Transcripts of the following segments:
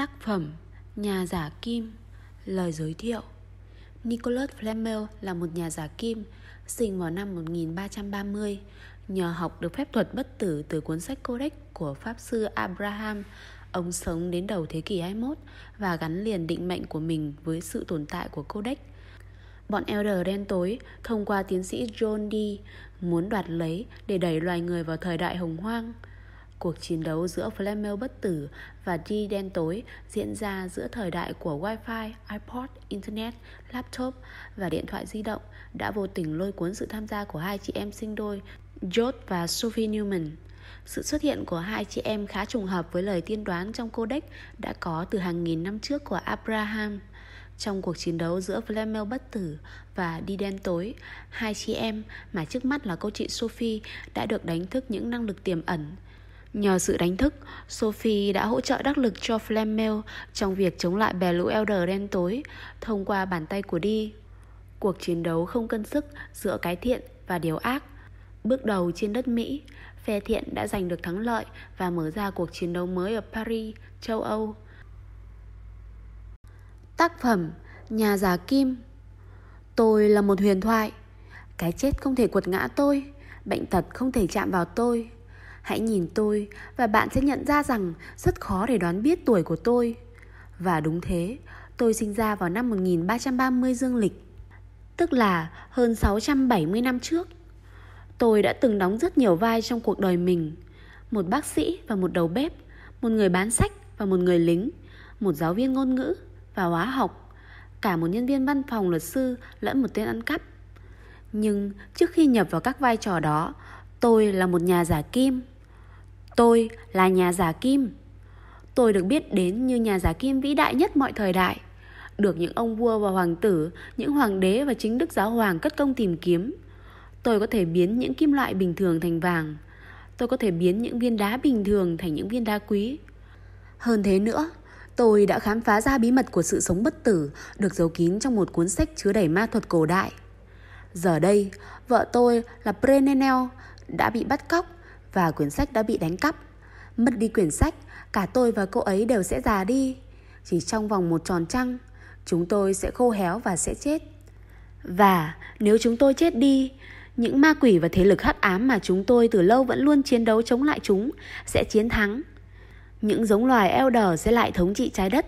Tác phẩm Nhà giả kim, Lời giới thiệu Nicholas Flamel là một nhà giả kim, sinh vào năm 1330 nhờ học được phép thuật bất tử từ cuốn sách Codex của Pháp sư Abraham. Ông sống đến đầu thế kỷ 21 và gắn liền định mệnh của mình với sự tồn tại của Codex. Bọn Elder đen tối thông qua tiến sĩ John Dee muốn đoạt lấy để đẩy loài người vào thời đại hồng hoang. Cuộc chiến đấu giữa Flamel bất tử và đi đen tối diễn ra giữa thời đại của Wi-Fi, iPod, Internet, laptop và điện thoại di động đã vô tình lôi cuốn sự tham gia của hai chị em sinh đôi George và Sophie Newman. Sự xuất hiện của hai chị em khá trùng hợp với lời tiên đoán trong Codex đã có từ hàng nghìn năm trước của Abraham. Trong cuộc chiến đấu giữa Flamel bất tử và đi đen tối, hai chị em mà trước mắt là cô chị Sophie đã được đánh thức những năng lực tiềm ẩn. Nhờ sự đánh thức, Sophie đã hỗ trợ đắc lực cho Flamel trong việc chống lại bè lũ Elder đen tối thông qua bàn tay của Đi. Cuộc chiến đấu không cân sức giữa cái thiện và điều ác. Bước đầu trên đất Mỹ, phe thiện đã giành được thắng lợi và mở ra cuộc chiến đấu mới ở Paris, châu Âu. Tác phẩm Nhà giả kim Tôi là một huyền thoại Cái chết không thể quật ngã tôi Bệnh tật không thể chạm vào tôi Hãy nhìn tôi và bạn sẽ nhận ra rằng rất khó để đoán biết tuổi của tôi. Và đúng thế, tôi sinh ra vào năm 1330 dương lịch, tức là hơn 670 năm trước. Tôi đã từng đóng rất nhiều vai trong cuộc đời mình. Một bác sĩ và một đầu bếp, một người bán sách và một người lính, một giáo viên ngôn ngữ và hóa học, cả một nhân viên văn phòng luật sư lẫn một tên ăn cắp. Nhưng trước khi nhập vào các vai trò đó, tôi là một nhà giả kim. Tôi là nhà giả kim. Tôi được biết đến như nhà giả kim vĩ đại nhất mọi thời đại. Được những ông vua và hoàng tử, những hoàng đế và chính đức giáo hoàng cất công tìm kiếm. Tôi có thể biến những kim loại bình thường thành vàng. Tôi có thể biến những viên đá bình thường thành những viên đá quý. Hơn thế nữa, tôi đã khám phá ra bí mật của sự sống bất tử được giấu kín trong một cuốn sách chứa đầy ma thuật cổ đại. Giờ đây, vợ tôi là Prenenel đã bị bắt cóc và quyển sách đã bị đánh cắp. Mất đi quyển sách, cả tôi và cô ấy đều sẽ già đi. Chỉ trong vòng một tròn trăng, chúng tôi sẽ khô héo và sẽ chết. Và nếu chúng tôi chết đi, những ma quỷ và thế lực hắc ám mà chúng tôi từ lâu vẫn luôn chiến đấu chống lại chúng sẽ chiến thắng. Những giống loài Elder sẽ lại thống trị trái đất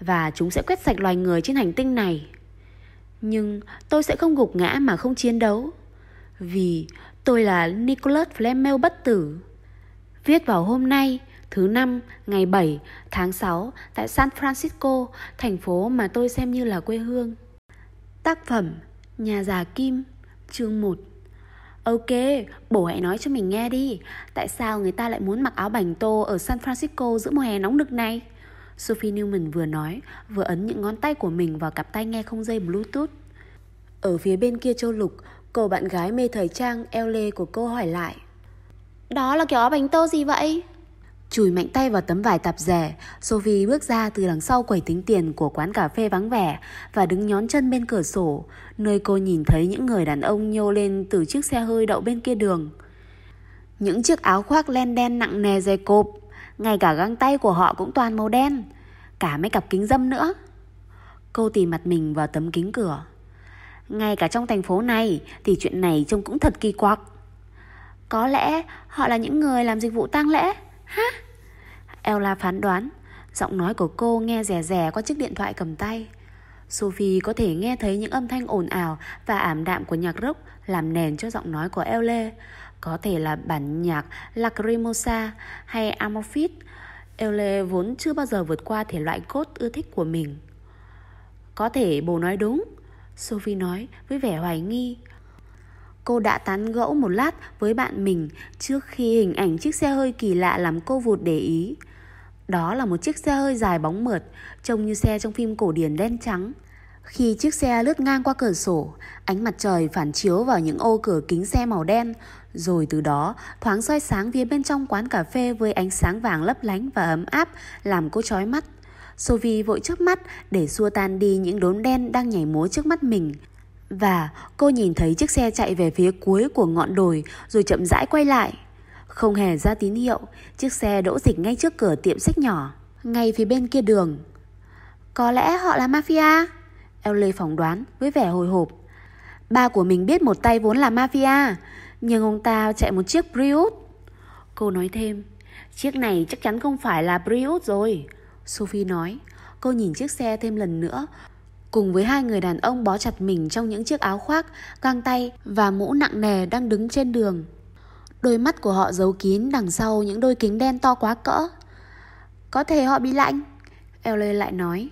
và chúng sẽ quét sạch loài người trên hành tinh này. Nhưng tôi sẽ không gục ngã mà không chiến đấu. Vì Tôi là Nicholas Flamel bất tử. Viết vào hôm nay, thứ năm, ngày 7 tháng 6 tại San Francisco, thành phố mà tôi xem như là quê hương. Tác phẩm Nhà già Kim, chương 1 Ok, bố hãy nói cho mình nghe đi Tại sao người ta lại muốn mặc áo bành tô ở San Francisco giữa mùa hè nóng nực này? Sophie Newman vừa nói, vừa ấn những ngón tay của mình vào cặp tai nghe không dây Bluetooth. Ở phía bên kia châu lục, Cô bạn gái mê thời trang eo lê của cô hỏi lại. Đó là kiểu áo bánh tô gì vậy? Chùi mạnh tay vào tấm vải tạp rẻ Sophie bước ra từ đằng sau quầy tính tiền của quán cà phê vắng vẻ Và đứng nhón chân bên cửa sổ Nơi cô nhìn thấy những người đàn ông nhô lên từ chiếc xe hơi đậu bên kia đường. Những chiếc áo khoác len đen nặng nề dày cộp Ngay cả găng tay của họ cũng toàn màu đen Cả mấy cặp kính dâm nữa. Cô tìm mặt mình vào tấm kính cửa ngay cả trong thành phố này thì chuyện này trông cũng thật kỳ quặc. Có lẽ họ là những người làm dịch vụ tang lễ, ha? Ella phán đoán, giọng nói của cô nghe rè rè qua chiếc điện thoại cầm tay. Sophie có thể nghe thấy những âm thanh ồn ào và ảm đạm của nhạc rock làm nền cho giọng nói của Elle. Có thể là bản nhạc Lacrimosa hay Amorphis. Elle vốn chưa bao giờ vượt qua thể loại cốt ưa thích của mình. Có thể bố nói đúng, Sophie nói với vẻ hoài nghi. Cô đã tán gẫu một lát với bạn mình trước khi hình ảnh chiếc xe hơi kỳ lạ làm cô vụt để ý. Đó là một chiếc xe hơi dài bóng mượt, trông như xe trong phim cổ điển đen trắng. Khi chiếc xe lướt ngang qua cửa sổ, ánh mặt trời phản chiếu vào những ô cửa kính xe màu đen, rồi từ đó thoáng soi sáng phía bên trong quán cà phê với ánh sáng vàng lấp lánh và ấm áp làm cô chói mắt. Sophie vội chớp mắt để xua tan đi những đốm đen đang nhảy múa trước mắt mình. Và cô nhìn thấy chiếc xe chạy về phía cuối của ngọn đồi rồi chậm rãi quay lại. Không hề ra tín hiệu, chiếc xe đỗ dịch ngay trước cửa tiệm sách nhỏ. ngay phía bên kia đường. Có lẽ họ là mafia? Ellie phỏng đoán với vẻ hồi hộp. Ba của mình biết một tay vốn là mafia, nhưng ông ta chạy một chiếc Prius. Cô nói thêm, chiếc này chắc chắn không phải là Prius rồi. Sophie nói, cô nhìn chiếc xe thêm lần nữa, cùng với hai người đàn ông bó chặt mình trong những chiếc áo khoác, găng tay và mũ nặng nề đang đứng trên đường. Đôi mắt của họ giấu kín đằng sau những đôi kính đen to quá cỡ. Có thể họ bị lạnh. Ellie lại nói.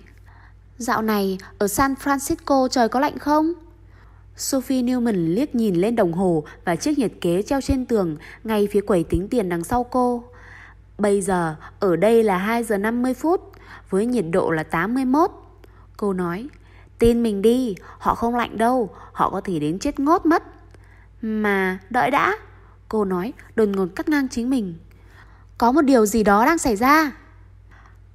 Dạo này ở San Francisco trời có lạnh không? Sophie Newman liếc nhìn lên đồng hồ và chiếc nhiệt kế treo trên tường ngay phía quầy tính tiền đằng sau cô. Bây giờ ở đây là 2 giờ 50 phút với nhiệt độ là 81. Cô nói, tin mình đi, họ không lạnh đâu, họ có thể đến chết ngốt mất. Mà đợi đã, cô nói đột ngột cắt ngang chính mình. Có một điều gì đó đang xảy ra.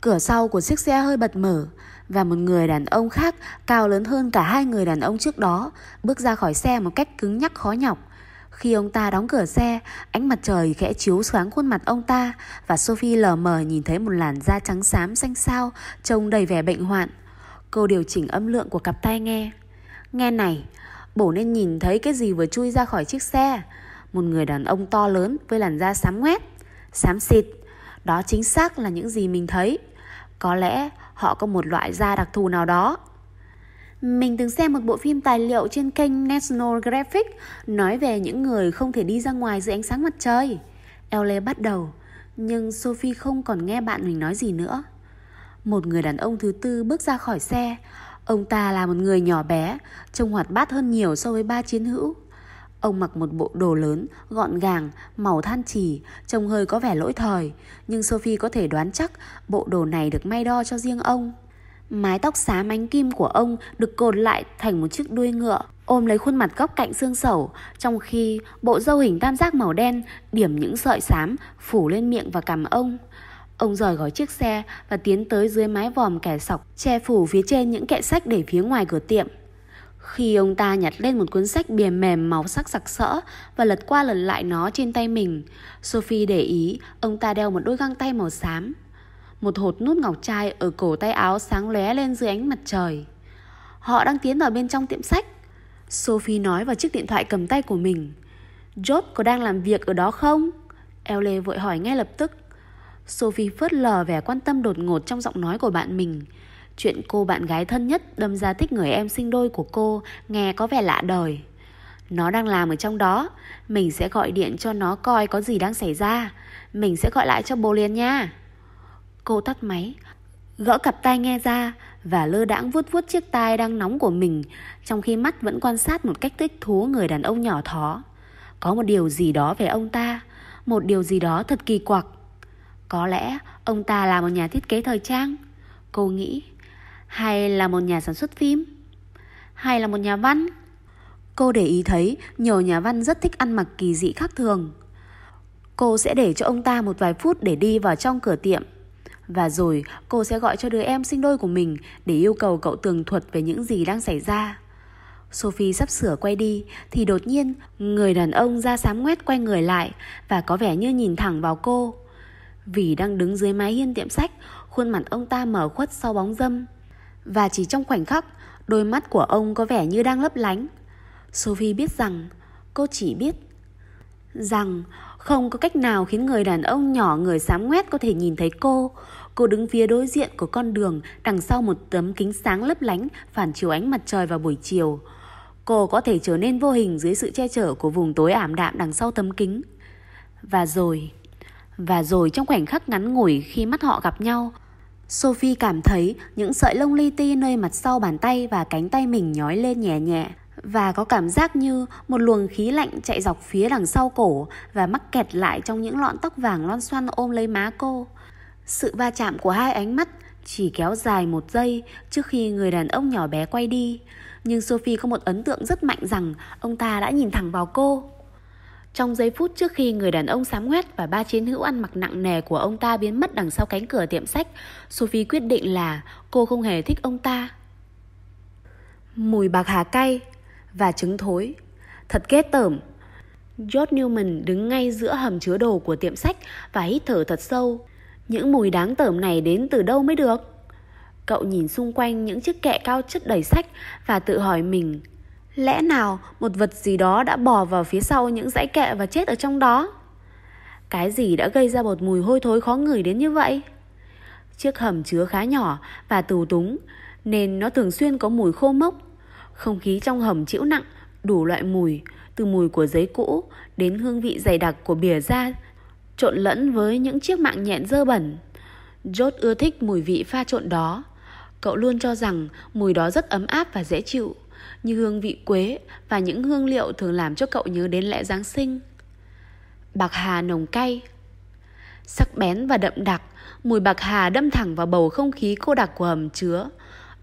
Cửa sau của chiếc xe hơi bật mở và một người đàn ông khác cao lớn hơn cả hai người đàn ông trước đó bước ra khỏi xe một cách cứng nhắc khó nhọc. Khi ông ta đóng cửa xe, ánh mặt trời khẽ chiếu sáng khuôn mặt ông ta và Sophie lờ mờ nhìn thấy một làn da trắng xám xanh xao trông đầy vẻ bệnh hoạn. Cô điều chỉnh âm lượng của cặp tai nghe. Nghe này, bổ nên nhìn thấy cái gì vừa chui ra khỏi chiếc xe. Một người đàn ông to lớn với làn da xám ngoét, xám xịt. Đó chính xác là những gì mình thấy. Có lẽ họ có một loại da đặc thù nào đó. Mình từng xem một bộ phim tài liệu trên kênh National Geographic nói về những người không thể đi ra ngoài dưới ánh sáng mặt trời. Ellie bắt đầu, nhưng Sophie không còn nghe bạn mình nói gì nữa. Một người đàn ông thứ tư bước ra khỏi xe. Ông ta là một người nhỏ bé, trông hoạt bát hơn nhiều so với ba chiến hữu. Ông mặc một bộ đồ lớn, gọn gàng, màu than chỉ, trông hơi có vẻ lỗi thời, nhưng Sophie có thể đoán chắc bộ đồ này được may đo cho riêng ông. Mái tóc xám ánh kim của ông được cột lại thành một chiếc đuôi ngựa, ôm lấy khuôn mặt góc cạnh xương sẩu, trong khi bộ râu hình tam giác màu đen điểm những sợi xám phủ lên miệng và cằm ông. Ông rời gói chiếc xe và tiến tới dưới mái vòm kẻ sọc, che phủ phía trên những kệ sách để phía ngoài cửa tiệm. Khi ông ta nhặt lên một cuốn sách bìa mềm màu sắc sặc sỡ và lật qua lật lại nó trên tay mình, Sophie để ý ông ta đeo một đôi găng tay màu xám. Một hột nút ngọc trai ở cổ tay áo sáng lóe lên dưới ánh mặt trời. Họ đang tiến vào bên trong tiệm sách. Sophie nói vào chiếc điện thoại cầm tay của mình. Job có đang làm việc ở đó không? Ellie vội hỏi ngay lập tức. Sophie phớt lờ vẻ quan tâm đột ngột trong giọng nói của bạn mình. Chuyện cô bạn gái thân nhất đâm ra thích người em sinh đôi của cô nghe có vẻ lạ đời. Nó đang làm ở trong đó, mình sẽ gọi điện cho nó coi có gì đang xảy ra. Mình sẽ gọi lại cho bố liền nha. Cô tắt máy, gỡ cặp tai nghe ra và lơ đãng vuốt vuốt chiếc tai đang nóng của mình, trong khi mắt vẫn quan sát một cách thích thú người đàn ông nhỏ thó. Có một điều gì đó về ông ta, một điều gì đó thật kỳ quặc. Có lẽ ông ta là một nhà thiết kế thời trang. Cô nghĩ hay là một nhà sản xuất phim? Hay là một nhà văn? Cô để ý thấy nhiều nhà văn rất thích ăn mặc kỳ dị khác thường. Cô sẽ để cho ông ta một vài phút để đi vào trong cửa tiệm. Và rồi cô sẽ gọi cho đứa em sinh đôi của mình để yêu cầu cậu tường thuật về những gì đang xảy ra. Sophie sắp sửa quay đi thì đột nhiên người đàn ông da xám ngoét quay người lại và có vẻ như nhìn thẳng vào cô. Vì đang đứng dưới mái hiên tiệm sách, khuôn mặt ông ta mở khuất sau bóng dâm. Và chỉ trong khoảnh khắc, đôi mắt của ông có vẻ như đang lấp lánh. Sophie biết rằng, cô chỉ biết rằng không có cách nào khiến người đàn ông nhỏ người xám ngoét có thể nhìn thấy cô. Cô đứng phía đối diện của con đường đằng sau một tấm kính sáng lấp lánh phản chiếu ánh mặt trời vào buổi chiều. Cô có thể trở nên vô hình dưới sự che chở của vùng tối ảm đạm đằng sau tấm kính. Và rồi, và rồi trong khoảnh khắc ngắn ngủi khi mắt họ gặp nhau, Sophie cảm thấy những sợi lông li ti nơi mặt sau bàn tay và cánh tay mình nhói lên nhẹ nhẹ và có cảm giác như một luồng khí lạnh chạy dọc phía đằng sau cổ và mắc kẹt lại trong những lọn tóc vàng lon xoăn ôm lấy má cô. Sự va chạm của hai ánh mắt chỉ kéo dài một giây trước khi người đàn ông nhỏ bé quay đi. Nhưng Sophie có một ấn tượng rất mạnh rằng ông ta đã nhìn thẳng vào cô. Trong giây phút trước khi người đàn ông sám ngoét và ba chiến hữu ăn mặc nặng nề của ông ta biến mất đằng sau cánh cửa tiệm sách, Sophie quyết định là cô không hề thích ông ta. Mùi bạc hà cay và trứng thối. Thật ghét tởm. George Newman đứng ngay giữa hầm chứa đồ của tiệm sách và hít thở thật sâu. Những mùi đáng tởm này đến từ đâu mới được? Cậu nhìn xung quanh những chiếc kệ cao chất đầy sách và tự hỏi mình Lẽ nào một vật gì đó đã bò vào phía sau những dãy kệ và chết ở trong đó? Cái gì đã gây ra một mùi hôi thối khó ngửi đến như vậy? Chiếc hầm chứa khá nhỏ và tù túng nên nó thường xuyên có mùi khô mốc. Không khí trong hầm chịu nặng, đủ loại mùi, từ mùi của giấy cũ đến hương vị dày đặc của bìa da, trộn lẫn với những chiếc mạng nhện dơ bẩn. George ưa thích mùi vị pha trộn đó. Cậu luôn cho rằng mùi đó rất ấm áp và dễ chịu, như hương vị quế và những hương liệu thường làm cho cậu nhớ đến lễ Giáng sinh. Bạc hà nồng cay Sắc bén và đậm đặc, mùi bạc hà đâm thẳng vào bầu không khí cô đặc của hầm chứa.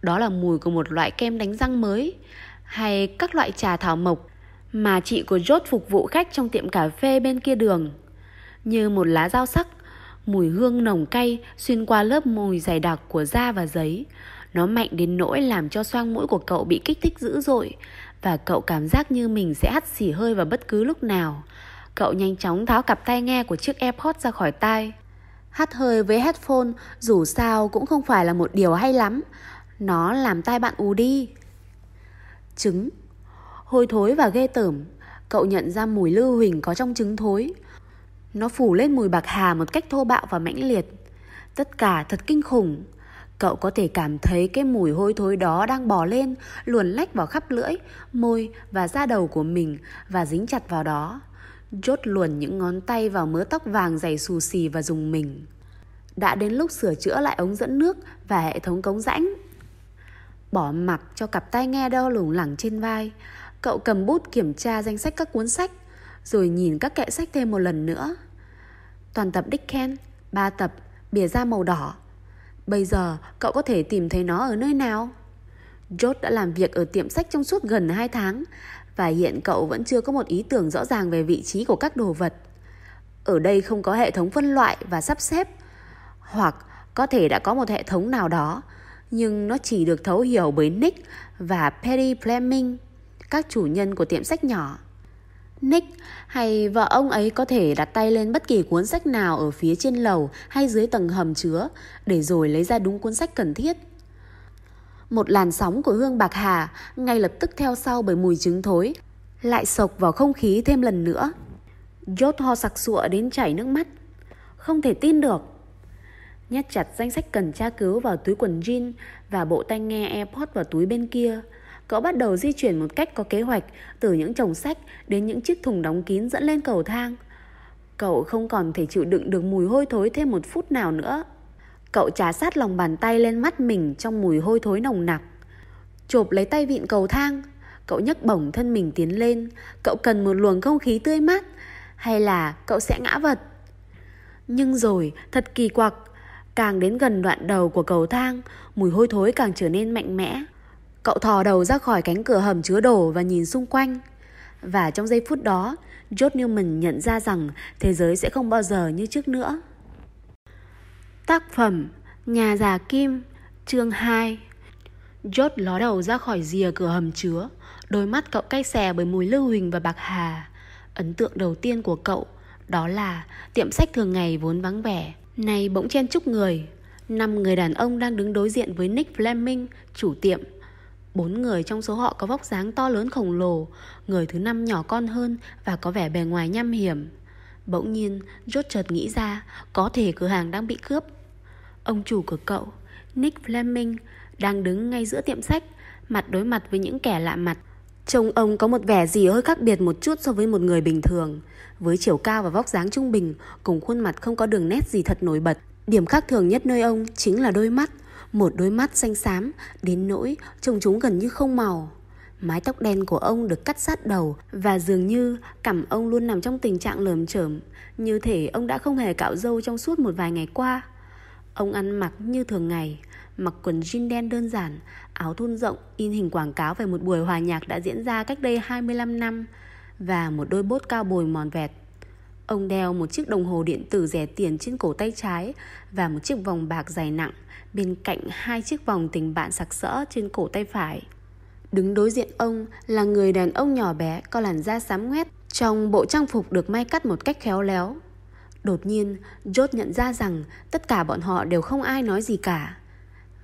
Đó là mùi của một loại kem đánh răng mới hay các loại trà thảo mộc mà chị của George phục vụ khách trong tiệm cà phê bên kia đường. Như một lá dao sắc, mùi hương nồng cay xuyên qua lớp mùi dày đặc của da và giấy. Nó mạnh đến nỗi làm cho xoang mũi của cậu bị kích thích dữ dội và cậu cảm giác như mình sẽ hắt xỉ hơi vào bất cứ lúc nào. Cậu nhanh chóng tháo cặp tai nghe của chiếc AirPods ra khỏi tai. Hắt hơi với headphone dù sao cũng không phải là một điều hay lắm. Nó làm tai bạn ù đi. Trứng Hôi thối và ghê tởm Cậu nhận ra mùi lưu huỳnh có trong trứng thối nó phủ lên mùi bạc hà một cách thô bạo và mãnh liệt Tất cả thật kinh khủng Cậu có thể cảm thấy cái mùi hôi thối đó đang bò lên, luồn lách vào khắp lưỡi, môi và da đầu của mình và dính chặt vào đó. Chốt luồn những ngón tay vào mớ tóc vàng dày xù xì và dùng mình. Đã đến lúc sửa chữa lại ống dẫn nước và hệ thống cống rãnh. Bỏ mặc cho cặp tai nghe đau lủng lẳng trên vai, cậu cầm bút kiểm tra danh sách các cuốn sách, rồi nhìn các kệ sách thêm một lần nữa. Toàn tập Dickens, ba tập, bìa da màu đỏ. Bây giờ cậu có thể tìm thấy nó ở nơi nào? George đã làm việc ở tiệm sách trong suốt gần 2 tháng và hiện cậu vẫn chưa có một ý tưởng rõ ràng về vị trí của các đồ vật. Ở đây không có hệ thống phân loại và sắp xếp, hoặc có thể đã có một hệ thống nào đó, nhưng nó chỉ được thấu hiểu bởi Nick và Perry Fleming, các chủ nhân của tiệm sách nhỏ. Nick hay vợ ông ấy có thể đặt tay lên bất kỳ cuốn sách nào ở phía trên lầu hay dưới tầng hầm chứa để rồi lấy ra đúng cuốn sách cần thiết. Một làn sóng của hương bạc hà ngay lập tức theo sau bởi mùi trứng thối, lại sộc vào không khí thêm lần nữa. George ho sặc sụa đến chảy nước mắt. Không thể tin được. Nhét chặt danh sách cần tra cứu vào túi quần jean và bộ tai nghe AirPods vào túi bên kia. Cậu bắt đầu di chuyển một cách có kế hoạch từ những chồng sách đến những chiếc thùng đóng kín dẫn lên cầu thang. Cậu không còn thể chịu đựng được mùi hôi thối thêm một phút nào nữa. Cậu trà sát lòng bàn tay lên mắt mình trong mùi hôi thối nồng nặc. Chộp lấy tay vịn cầu thang, cậu nhấc bổng thân mình tiến lên. Cậu cần một luồng không khí tươi mát, hay là cậu sẽ ngã vật. Nhưng rồi, thật kỳ quặc, càng đến gần đoạn đầu của cầu thang, mùi hôi thối càng trở nên mạnh mẽ. Cậu thò đầu ra khỏi cánh cửa hầm chứa đồ và nhìn xung quanh. Và trong giây phút đó, George Newman nhận ra rằng thế giới sẽ không bao giờ như trước nữa. Tác phẩm Nhà già Kim Chương 2 George ló đầu ra khỏi rìa cửa hầm chứa Đôi mắt cậu cay xè bởi mùi lưu huỳnh và bạc hà Ấn tượng đầu tiên của cậu Đó là tiệm sách thường ngày vốn vắng vẻ Này bỗng chen chúc người Năm người đàn ông đang đứng đối diện với Nick Fleming, chủ tiệm Bốn người trong số họ có vóc dáng to lớn khổng lồ Người thứ năm nhỏ con hơn Và có vẻ bề ngoài nhăm hiểm Bỗng nhiên rốt chợt nghĩ ra Có thể cửa hàng đang bị cướp Ông chủ của cậu, Nick Fleming, đang đứng ngay giữa tiệm sách, mặt đối mặt với những kẻ lạ mặt. Trông ông có một vẻ gì hơi khác biệt một chút so với một người bình thường. Với chiều cao và vóc dáng trung bình, cùng khuôn mặt không có đường nét gì thật nổi bật. Điểm khác thường nhất nơi ông chính là đôi mắt. Một đôi mắt xanh xám, đến nỗi trông chúng gần như không màu. Mái tóc đen của ông được cắt sát đầu và dường như cằm ông luôn nằm trong tình trạng lởm chởm, như thể ông đã không hề cạo râu trong suốt một vài ngày qua. Ông ăn mặc như thường ngày, mặc quần jean đen đơn giản, áo thun rộng in hình quảng cáo về một buổi hòa nhạc đã diễn ra cách đây 25 năm và một đôi bốt cao bồi mòn vẹt. Ông đeo một chiếc đồng hồ điện tử rẻ tiền trên cổ tay trái và một chiếc vòng bạc dài nặng bên cạnh hai chiếc vòng tình bạn sặc sỡ trên cổ tay phải. Đứng đối diện ông là người đàn ông nhỏ bé có làn da xám ngoét trong bộ trang phục được may cắt một cách khéo léo. Đột nhiên, George nhận ra rằng tất cả bọn họ đều không ai nói gì cả.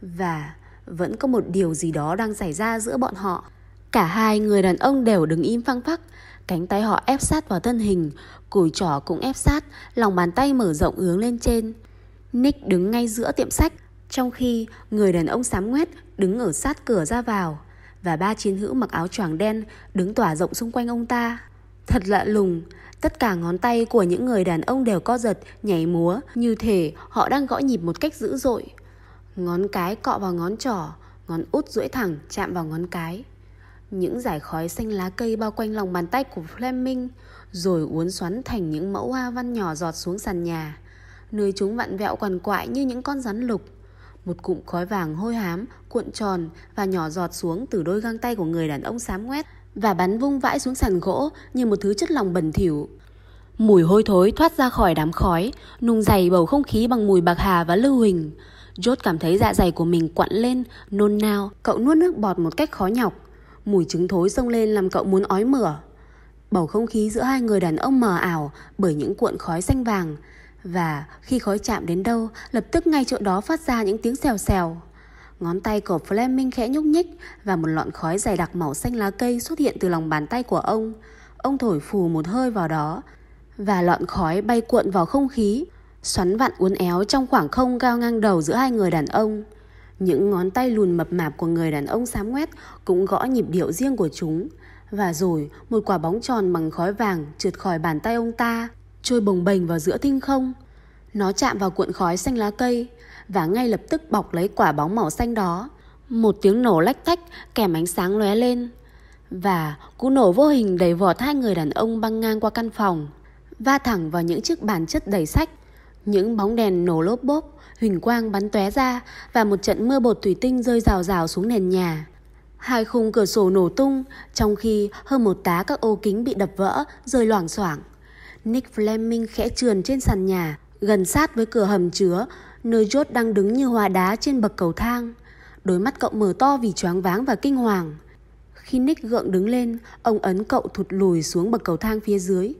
Và vẫn có một điều gì đó đang xảy ra giữa bọn họ. Cả hai người đàn ông đều đứng im phăng phắc, cánh tay họ ép sát vào thân hình, cùi trỏ cũng ép sát, lòng bàn tay mở rộng hướng lên trên. Nick đứng ngay giữa tiệm sách, trong khi người đàn ông sám ngoét đứng ở sát cửa ra vào và ba chiến hữu mặc áo choàng đen đứng tỏa rộng xung quanh ông ta. Thật lạ lùng, tất cả ngón tay của những người đàn ông đều co giật, nhảy múa, như thể họ đang gõ nhịp một cách dữ dội. Ngón cái cọ vào ngón trỏ, ngón út duỗi thẳng chạm vào ngón cái. Những giải khói xanh lá cây bao quanh lòng bàn tay của Fleming, rồi uốn xoắn thành những mẫu hoa văn nhỏ giọt xuống sàn nhà, nơi chúng vặn vẹo quằn quại như những con rắn lục. Một cụm khói vàng hôi hám, cuộn tròn và nhỏ giọt xuống từ đôi găng tay của người đàn ông xám ngoét và bắn vung vãi xuống sàn gỗ như một thứ chất lỏng bẩn thỉu. Mùi hôi thối thoát ra khỏi đám khói, nung dày bầu không khí bằng mùi bạc hà và lưu huỳnh. George cảm thấy dạ dày của mình quặn lên, nôn nao, cậu nuốt nước bọt một cách khó nhọc. Mùi trứng thối xông lên làm cậu muốn ói mửa. Bầu không khí giữa hai người đàn ông mờ ảo bởi những cuộn khói xanh vàng. Và khi khói chạm đến đâu, lập tức ngay chỗ đó phát ra những tiếng xèo xèo. Ngón tay của Fleming khẽ nhúc nhích và một lọn khói dày đặc màu xanh lá cây xuất hiện từ lòng bàn tay của ông. Ông thổi phù một hơi vào đó và lọn khói bay cuộn vào không khí, xoắn vặn uốn éo trong khoảng không cao ngang đầu giữa hai người đàn ông. Những ngón tay lùn mập mạp của người đàn ông xám ngoét cũng gõ nhịp điệu riêng của chúng. Và rồi một quả bóng tròn bằng khói vàng trượt khỏi bàn tay ông ta, trôi bồng bềnh vào giữa tinh không. Nó chạm vào cuộn khói xanh lá cây và ngay lập tức bọc lấy quả bóng màu xanh đó. Một tiếng nổ lách tách kèm ánh sáng lóe lên. Và cú nổ vô hình đẩy vọt hai người đàn ông băng ngang qua căn phòng, va thẳng vào những chiếc bàn chất đầy sách. Những bóng đèn nổ lốp bốp, huỳnh quang bắn tóe ra và một trận mưa bột thủy tinh rơi rào rào xuống nền nhà. Hai khung cửa sổ nổ tung, trong khi hơn một tá các ô kính bị đập vỡ, rơi loảng xoảng. Nick Fleming khẽ trườn trên sàn nhà, gần sát với cửa hầm chứa, nơi George đang đứng như hòa đá trên bậc cầu thang. Đôi mắt cậu mở to vì choáng váng và kinh hoàng. Khi Nick gượng đứng lên, ông ấn cậu thụt lùi xuống bậc cầu thang phía dưới.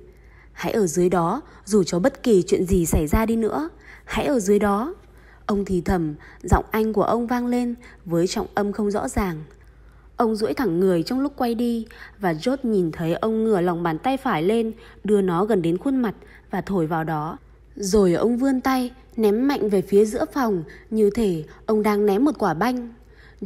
Hãy ở dưới đó, dù cho bất kỳ chuyện gì xảy ra đi nữa. Hãy ở dưới đó. Ông thì thầm, giọng anh của ông vang lên với trọng âm không rõ ràng. Ông duỗi thẳng người trong lúc quay đi và George nhìn thấy ông ngửa lòng bàn tay phải lên, đưa nó gần đến khuôn mặt và thổi vào đó. Rồi ông vươn tay, ném mạnh về phía giữa phòng, như thể ông đang ném một quả banh.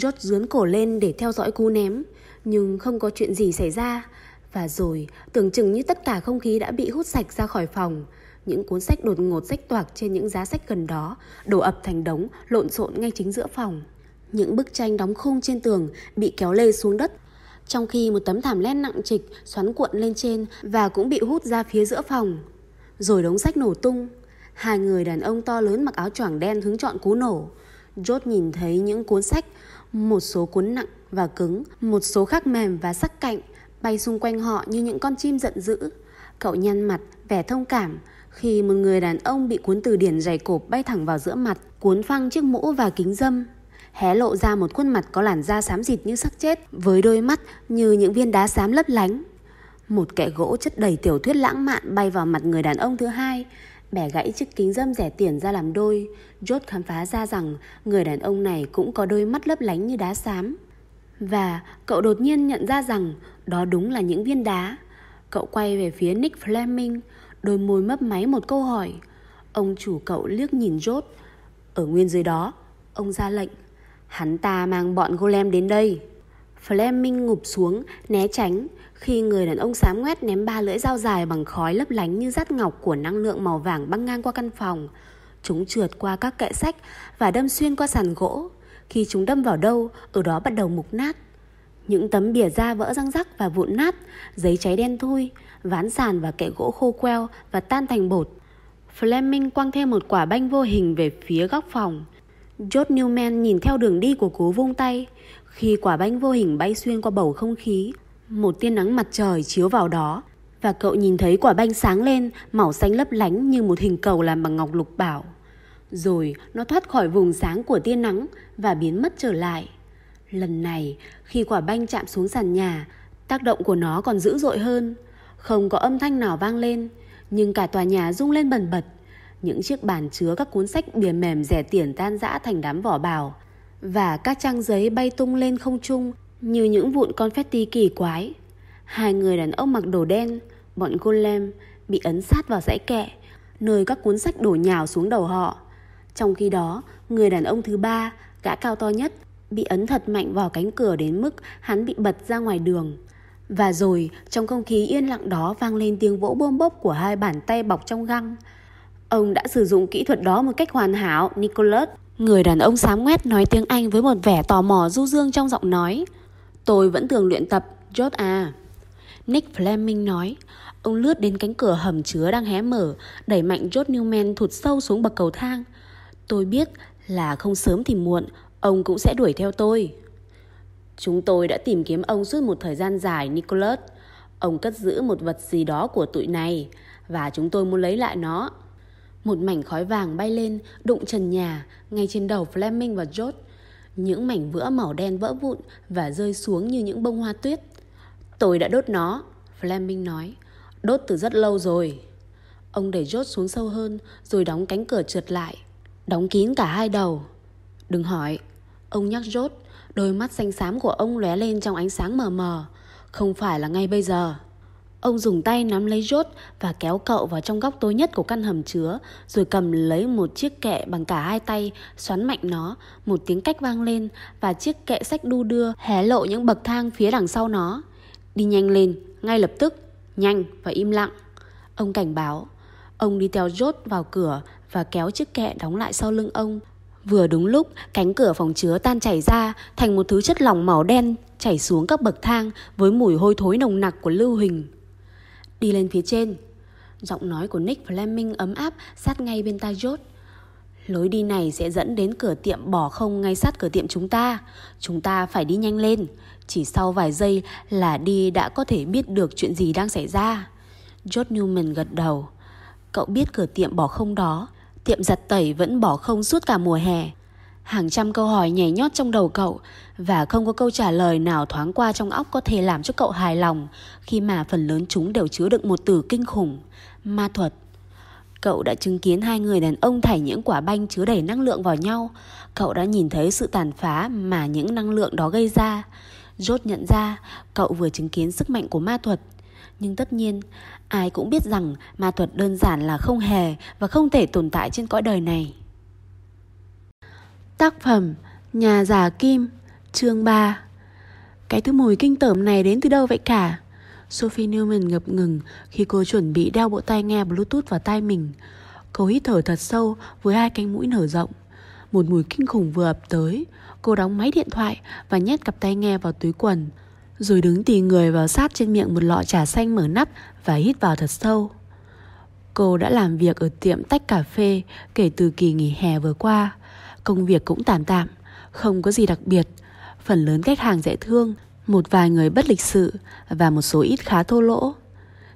George dướn cổ lên để theo dõi cú ném, nhưng không có chuyện gì xảy ra. Và rồi, tưởng chừng như tất cả không khí đã bị hút sạch ra khỏi phòng. Những cuốn sách đột ngột rách toạc trên những giá sách gần đó, đổ ập thành đống, lộn xộn ngay chính giữa phòng. Những bức tranh đóng khung trên tường bị kéo lê xuống đất, trong khi một tấm thảm len nặng trịch xoắn cuộn lên trên và cũng bị hút ra phía giữa phòng. Rồi đống sách nổ tung. Hai người đàn ông to lớn mặc áo choàng đen hứng chọn cú nổ. George nhìn thấy những cuốn sách, một số cuốn nặng và cứng, một số khác mềm và sắc cạnh, bay xung quanh họ như những con chim giận dữ. Cậu nhăn mặt, vẻ thông cảm, khi một người đàn ông bị cuốn từ điển dày cộp bay thẳng vào giữa mặt, cuốn phăng chiếc mũ và kính dâm. Hé lộ ra một khuôn mặt có làn da xám xịt như sắc chết, với đôi mắt như những viên đá xám lấp lánh. Một kẻ gỗ chất đầy tiểu thuyết lãng mạn bay vào mặt người đàn ông thứ hai, bẻ gãy chiếc kính dâm rẻ tiền ra làm đôi. George khám phá ra rằng người đàn ông này cũng có đôi mắt lấp lánh như đá xám. Và cậu đột nhiên nhận ra rằng đó đúng là những viên đá. Cậu quay về phía Nick Fleming, đôi môi mấp máy một câu hỏi. Ông chủ cậu liếc nhìn George. Ở nguyên dưới đó, ông ra lệnh. Hắn ta mang bọn golem đến đây. Fleming ngụp xuống, né tránh, khi người đàn ông xám ngoét ném ba lưỡi dao dài bằng khói lấp lánh như rát ngọc của năng lượng màu vàng băng ngang qua căn phòng. Chúng trượt qua các kệ sách và đâm xuyên qua sàn gỗ. Khi chúng đâm vào đâu, ở đó bắt đầu mục nát. Những tấm bìa da vỡ răng rắc và vụn nát, giấy cháy đen thui, ván sàn và kệ gỗ khô queo và tan thành bột. Fleming quăng thêm một quả banh vô hình về phía góc phòng. George Newman nhìn theo đường đi của cú vung tay. Khi quả banh vô hình bay xuyên qua bầu không khí, một tia nắng mặt trời chiếu vào đó. Và cậu nhìn thấy quả banh sáng lên, màu xanh lấp lánh như một hình cầu làm bằng ngọc lục bảo. Rồi nó thoát khỏi vùng sáng của tia nắng và biến mất trở lại. Lần này, khi quả banh chạm xuống sàn nhà, tác động của nó còn dữ dội hơn. Không có âm thanh nào vang lên, nhưng cả tòa nhà rung lên bần bật những chiếc bàn chứa các cuốn sách bìa mềm rẻ tiền tan rã thành đám vỏ bào và các trang giấy bay tung lên không trung như những vụn confetti kỳ quái. Hai người đàn ông mặc đồ đen, bọn golem, bị ấn sát vào dãy kẹ, nơi các cuốn sách đổ nhào xuống đầu họ. Trong khi đó, người đàn ông thứ ba, gã cao to nhất, bị ấn thật mạnh vào cánh cửa đến mức hắn bị bật ra ngoài đường. Và rồi, trong không khí yên lặng đó vang lên tiếng vỗ bôm bốp của hai bàn tay bọc trong găng. Ông đã sử dụng kỹ thuật đó một cách hoàn hảo, Nicholas. Người đàn ông xám ngoét nói tiếng Anh với một vẻ tò mò du dương trong giọng nói. Tôi vẫn thường luyện tập, George à. Nick Fleming nói. Ông lướt đến cánh cửa hầm chứa đang hé mở, đẩy mạnh George Newman thụt sâu xuống bậc cầu thang. Tôi biết là không sớm thì muộn, ông cũng sẽ đuổi theo tôi. Chúng tôi đã tìm kiếm ông suốt một thời gian dài, Nicholas. Ông cất giữ một vật gì đó của tụi này và chúng tôi muốn lấy lại nó. Một mảnh khói vàng bay lên, đụng trần nhà, ngay trên đầu Fleming và George. Những mảnh vữa màu đen vỡ vụn và rơi xuống như những bông hoa tuyết. Tôi đã đốt nó, Fleming nói. Đốt từ rất lâu rồi. Ông đẩy George xuống sâu hơn rồi đóng cánh cửa trượt lại. Đóng kín cả hai đầu. Đừng hỏi. Ông nhắc George. Đôi mắt xanh xám của ông lóe lên trong ánh sáng mờ mờ. Không phải là ngay bây giờ. Ông dùng tay nắm lấy rốt và kéo cậu vào trong góc tối nhất của căn hầm chứa, rồi cầm lấy một chiếc kệ bằng cả hai tay, xoắn mạnh nó, một tiếng cách vang lên và chiếc kệ sách đu đưa hé lộ những bậc thang phía đằng sau nó. Đi nhanh lên, ngay lập tức, nhanh và im lặng. Ông cảnh báo. Ông đi theo rốt vào cửa và kéo chiếc kệ đóng lại sau lưng ông. Vừa đúng lúc, cánh cửa phòng chứa tan chảy ra thành một thứ chất lỏng màu đen chảy xuống các bậc thang với mùi hôi thối nồng nặc của lưu huỳnh. Đi lên phía trên. Giọng nói của Nick Fleming ấm áp sát ngay bên tai George. Lối đi này sẽ dẫn đến cửa tiệm bỏ không ngay sát cửa tiệm chúng ta. Chúng ta phải đi nhanh lên. Chỉ sau vài giây là đi đã có thể biết được chuyện gì đang xảy ra. George Newman gật đầu. Cậu biết cửa tiệm bỏ không đó. Tiệm giặt tẩy vẫn bỏ không suốt cả mùa hè. Hàng trăm câu hỏi nhảy nhót trong đầu cậu và không có câu trả lời nào thoáng qua trong óc có thể làm cho cậu hài lòng khi mà phần lớn chúng đều chứa đựng một từ kinh khủng, ma thuật. Cậu đã chứng kiến hai người đàn ông thảy những quả banh chứa đầy năng lượng vào nhau. Cậu đã nhìn thấy sự tàn phá mà những năng lượng đó gây ra. Rốt nhận ra cậu vừa chứng kiến sức mạnh của ma thuật. Nhưng tất nhiên, ai cũng biết rằng ma thuật đơn giản là không hề và không thể tồn tại trên cõi đời này. Tác phẩm Nhà giả kim, Chương 3 Cái thứ mùi kinh tởm này đến từ đâu vậy cả? Sophie Newman ngập ngừng khi cô chuẩn bị đeo bộ tai nghe Bluetooth vào tai mình. Cô hít thở thật sâu với hai cánh mũi nở rộng. Một mùi kinh khủng vừa ập tới. Cô đóng máy điện thoại và nhét cặp tai nghe vào túi quần. Rồi đứng tì người vào sát trên miệng một lọ trà xanh mở nắp và hít vào thật sâu. Cô đã làm việc ở tiệm tách cà phê kể từ kỳ nghỉ hè vừa qua. Công việc cũng tạm tạm, không có gì đặc biệt. Phần lớn khách hàng dễ thương, một vài người bất lịch sự và một số ít khá thô lỗ.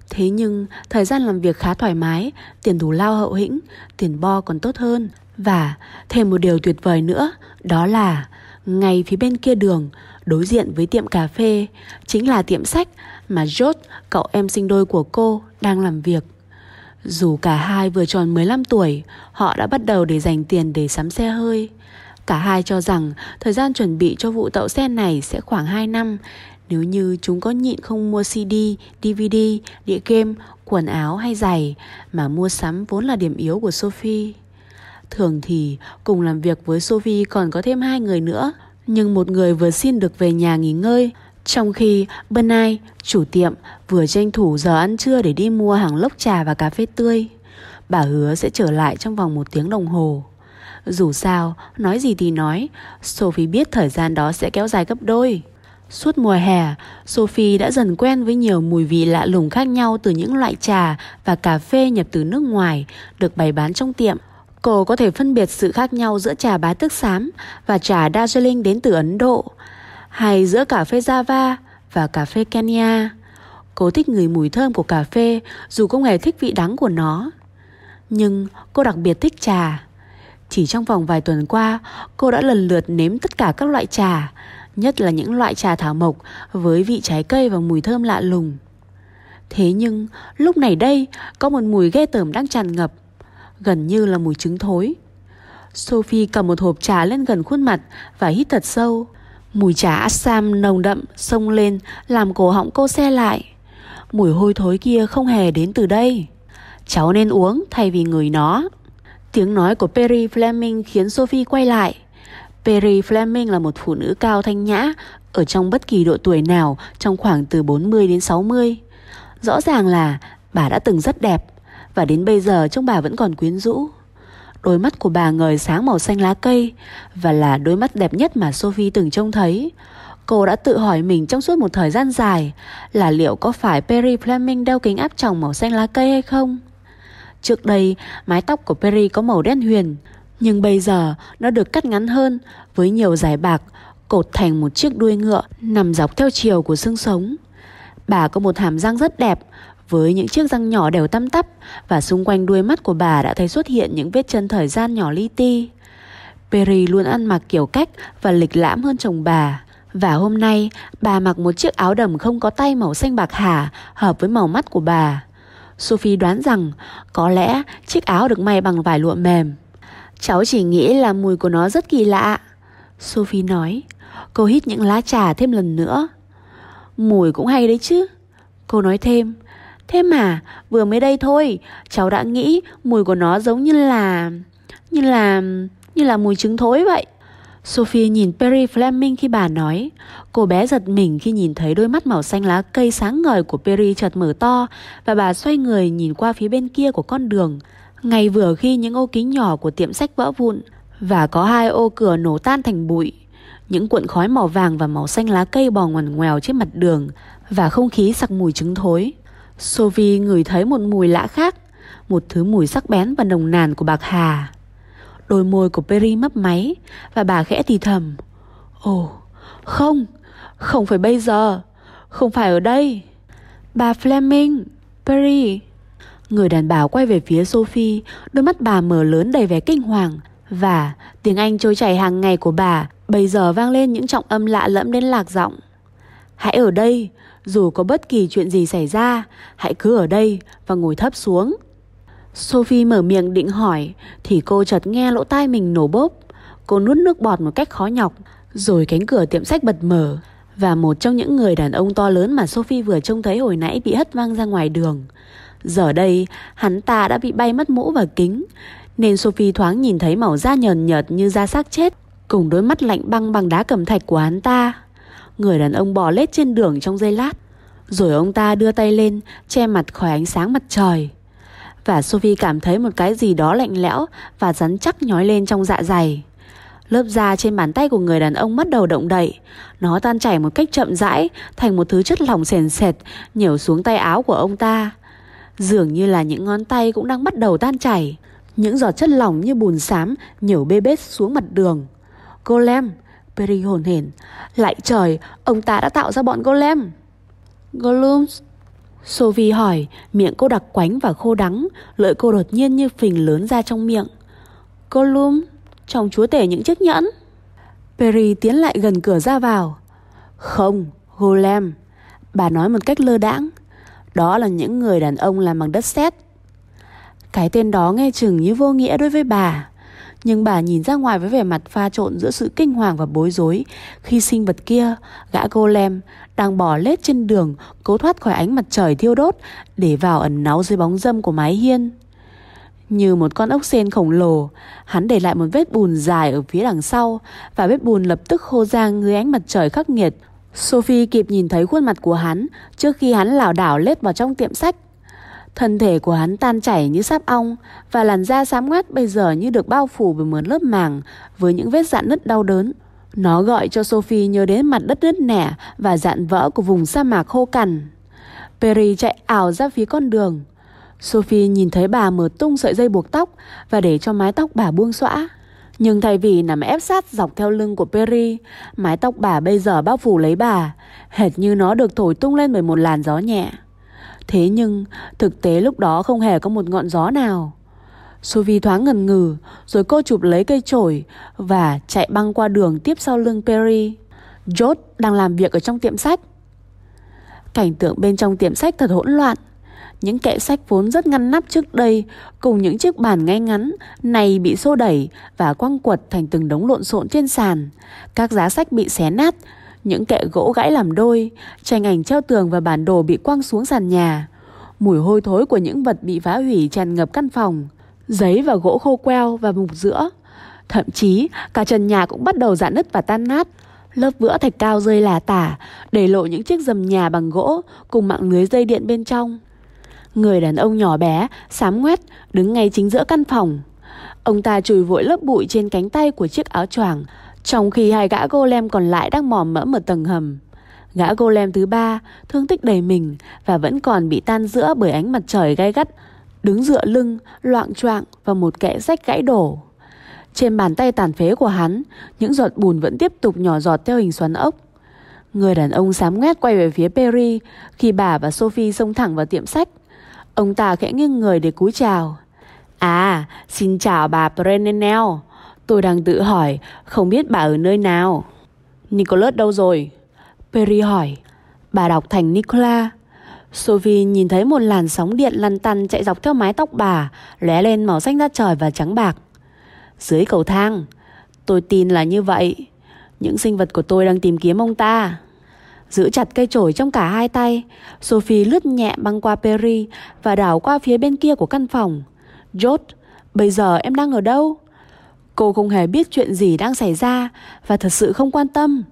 Thế nhưng thời gian làm việc khá thoải mái, tiền thù lao hậu hĩnh, tiền bo còn tốt hơn. Và thêm một điều tuyệt vời nữa, đó là ngay phía bên kia đường, đối diện với tiệm cà phê, chính là tiệm sách mà George, cậu em sinh đôi của cô, đang làm việc. Dù cả hai vừa tròn 15 tuổi, họ đã bắt đầu để dành tiền để sắm xe hơi. Cả hai cho rằng thời gian chuẩn bị cho vụ tậu xe này sẽ khoảng 2 năm nếu như chúng có nhịn không mua CD, DVD, đĩa game, quần áo hay giày mà mua sắm vốn là điểm yếu của Sophie. Thường thì cùng làm việc với Sophie còn có thêm hai người nữa nhưng một người vừa xin được về nhà nghỉ ngơi trong khi Bernai, chủ tiệm, vừa tranh thủ giờ ăn trưa để đi mua hàng lốc trà và cà phê tươi. Bà hứa sẽ trở lại trong vòng một tiếng đồng hồ. Dù sao, nói gì thì nói, Sophie biết thời gian đó sẽ kéo dài gấp đôi. Suốt mùa hè, Sophie đã dần quen với nhiều mùi vị lạ lùng khác nhau từ những loại trà và cà phê nhập từ nước ngoài được bày bán trong tiệm. Cô có thể phân biệt sự khác nhau giữa trà bá tước xám và trà Darjeeling đến từ Ấn Độ, hay giữa cà phê Java và cà phê Kenya. Cô thích người mùi thơm của cà phê dù không hề thích vị đắng của nó. Nhưng cô đặc biệt thích trà. Chỉ trong vòng vài tuần qua, cô đã lần lượt nếm tất cả các loại trà, nhất là những loại trà thảo mộc với vị trái cây và mùi thơm lạ lùng. Thế nhưng, lúc này đây, có một mùi ghê tởm đang tràn ngập. gần như là mùi trứng thối. Sophie cầm một hộp trà lên gần khuôn mặt và hít thật sâu. Mùi trà Assam nồng đậm xông lên, làm cổ họng cô xe lại. Mùi hôi thối kia không hề đến từ đây. Cháu nên uống thay vì ngửi nó. Tiếng nói của Perry Fleming khiến Sophie quay lại. Perry Fleming là một phụ nữ cao thanh nhã, ở trong bất kỳ độ tuổi nào trong khoảng từ 40 đến 60. Rõ ràng là bà đã từng rất đẹp, và đến bây giờ trông bà vẫn còn quyến rũ. Đôi mắt của bà ngời sáng màu xanh lá cây và là đôi mắt đẹp nhất mà Sophie từng trông thấy. Cô đã tự hỏi mình trong suốt một thời gian dài là liệu có phải Perry Fleming đeo kính áp tròng màu xanh lá cây hay không? Trước đây, mái tóc của Perry có màu đen huyền, nhưng bây giờ nó được cắt ngắn hơn với nhiều dài bạc, cột thành một chiếc đuôi ngựa nằm dọc theo chiều của xương sống. Bà có một hàm răng rất đẹp, với những chiếc răng nhỏ đều tăm tắp và xung quanh đuôi mắt của bà đã thấy xuất hiện những vết chân thời gian nhỏ li ti. Perry luôn ăn mặc kiểu cách và lịch lãm hơn chồng bà. Và hôm nay, bà mặc một chiếc áo đầm không có tay màu xanh bạc hà, hợp với màu mắt của bà. Sophie đoán rằng có lẽ chiếc áo được may bằng vải lụa mềm. Cháu chỉ nghĩ là mùi của nó rất kỳ lạ. Sophie nói. Cô hít những lá trà thêm lần nữa. Mùi cũng hay đấy chứ. Cô nói thêm. Thế mà, vừa mới đây thôi, cháu đã nghĩ mùi của nó giống như là... Như là... Như là mùi trứng thối vậy. Sophie nhìn Perry Fleming khi bà nói. Cô bé giật mình khi nhìn thấy đôi mắt màu xanh lá cây sáng ngời của Perry chợt mở to và bà xoay người nhìn qua phía bên kia của con đường. Ngay vừa khi những ô kính nhỏ của tiệm sách vỡ vụn và có hai ô cửa nổ tan thành bụi. Những cuộn khói màu vàng và màu xanh lá cây bò ngoằn ngoèo trên mặt đường và không khí sặc mùi trứng thối. Sophie ngửi thấy một mùi lạ khác, một thứ mùi sắc bén và nồng nàn của bạc hà. Đôi môi của Perry mấp máy và bà khẽ thì thầm. Ồ, không, không phải bây giờ, không phải ở đây. Bà Fleming, Perry. Người đàn bà quay về phía Sophie, đôi mắt bà mở lớn đầy vẻ kinh hoàng. Và tiếng Anh trôi chảy hàng ngày của bà bây giờ vang lên những trọng âm lạ lẫm đến lạc giọng. Hãy ở đây, dù có bất kỳ chuyện gì xảy ra, hãy cứ ở đây và ngồi thấp xuống. Sophie mở miệng định hỏi thì cô chợt nghe lỗ tai mình nổ bốp. Cô nuốt nước bọt một cách khó nhọc, rồi cánh cửa tiệm sách bật mở và một trong những người đàn ông to lớn mà Sophie vừa trông thấy hồi nãy bị hất văng ra ngoài đường. Giờ đây, hắn ta đã bị bay mất mũ và kính, nên Sophie thoáng nhìn thấy màu da nhờn nhợt như da xác chết, cùng đôi mắt lạnh băng bằng đá cẩm thạch của hắn ta. Người đàn ông bò lết trên đường trong giây lát, rồi ông ta đưa tay lên, che mặt khỏi ánh sáng mặt trời. Và Sophie cảm thấy một cái gì đó lạnh lẽo và rắn chắc nhói lên trong dạ dày. Lớp da trên bàn tay của người đàn ông bắt đầu động đậy. Nó tan chảy một cách chậm rãi thành một thứ chất lỏng sền sệt nhểu xuống tay áo của ông ta. Dường như là những ngón tay cũng đang bắt đầu tan chảy. Những giọt chất lỏng như bùn xám nhểu bê bết xuống mặt đường. Golem, Perry hồn hển. Lại trời, ông ta đã tạo ra bọn Golem. Golem? Sophie hỏi, miệng cô đặc quánh và khô đắng, lợi cô đột nhiên như phình lớn ra trong miệng. Golem, chồng chúa tể những chiếc nhẫn. Perry tiến lại gần cửa ra vào. Không, Golem. Bà nói một cách lơ đãng. Đó là những người đàn ông làm bằng đất sét. Cái tên đó nghe chừng như vô nghĩa đối với bà. Nhưng bà nhìn ra ngoài với vẻ mặt pha trộn giữa sự kinh hoàng và bối rối khi sinh vật kia, gã golem, đang bò lết trên đường cố thoát khỏi ánh mặt trời thiêu đốt để vào ẩn náu dưới bóng dâm của mái hiên. Như một con ốc sên khổng lồ, hắn để lại một vết bùn dài ở phía đằng sau và vết bùn lập tức khô rang dưới ánh mặt trời khắc nghiệt. Sophie kịp nhìn thấy khuôn mặt của hắn trước khi hắn lảo đảo lết vào trong tiệm sách. Thân thể của hắn tan chảy như sáp ong và làn da xám ngoét bây giờ như được bao phủ bởi một lớp màng với những vết dạn nứt đau đớn. Nó gọi cho Sophie nhớ đến mặt đất nứt nẻ và dạn vỡ của vùng sa mạc khô cằn. Perry chạy ảo ra phía con đường. Sophie nhìn thấy bà mở tung sợi dây buộc tóc và để cho mái tóc bà buông xõa. Nhưng thay vì nằm ép sát dọc theo lưng của Perry, mái tóc bà bây giờ bao phủ lấy bà, hệt như nó được thổi tung lên bởi một làn gió nhẹ. Thế nhưng thực tế lúc đó không hề có một ngọn gió nào. Sophie thoáng ngần ngừ Rồi cô chụp lấy cây chổi Và chạy băng qua đường tiếp sau lưng Perry George đang làm việc ở trong tiệm sách Cảnh tượng bên trong tiệm sách thật hỗn loạn Những kệ sách vốn rất ngăn nắp trước đây cùng những chiếc bàn ngay ngắn này bị xô đẩy và quăng quật thành từng đống lộn xộn trên sàn. Các giá sách bị xé nát, những kệ gỗ gãy làm đôi, tranh ảnh treo tường và bản đồ bị quăng xuống sàn nhà. Mùi hôi thối của những vật bị phá hủy tràn ngập căn phòng. Giấy và gỗ khô queo và mục giữa. Thậm chí cả trần nhà cũng bắt đầu rạn nứt và tan nát. Lớp vữa thạch cao rơi là tả, để lộ những chiếc dầm nhà bằng gỗ cùng mạng lưới dây điện bên trong. Người đàn ông nhỏ bé, xám ngoét, đứng ngay chính giữa căn phòng. Ông ta chùi vội lớp bụi trên cánh tay của chiếc áo choàng, trong khi hai gã golem còn lại đang mòm mẫm ở tầng hầm. Gã golem thứ ba thương tích đầy mình và vẫn còn bị tan giữa bởi ánh mặt trời gai gắt, đứng dựa lưng, loạn choạng và một kẽ rách gãy đổ. Trên bàn tay tàn phế của hắn, những giọt bùn vẫn tiếp tục nhỏ giọt theo hình xoắn ốc. Người đàn ông sám ngoét quay về phía Perry khi bà và Sophie xông thẳng vào tiệm sách. Ông ta khẽ nghiêng người để cúi chào. À, xin chào bà Brennanel. Tôi đang tự hỏi, không biết bà ở nơi nào. Nicholas đâu rồi? Perry hỏi. Bà đọc thành Nicola. Sophie nhìn thấy một làn sóng điện lăn tăn chạy dọc theo mái tóc bà, lóe lên màu xanh da trời và trắng bạc. Dưới cầu thang, tôi tin là như vậy. Những sinh vật của tôi đang tìm kiếm ông ta. Giữ chặt cây chổi trong cả hai tay, Sophie lướt nhẹ băng qua Perry và đảo qua phía bên kia của căn phòng. George, bây giờ em đang ở đâu? Cô không hề biết chuyện gì đang xảy ra và thật sự không quan tâm.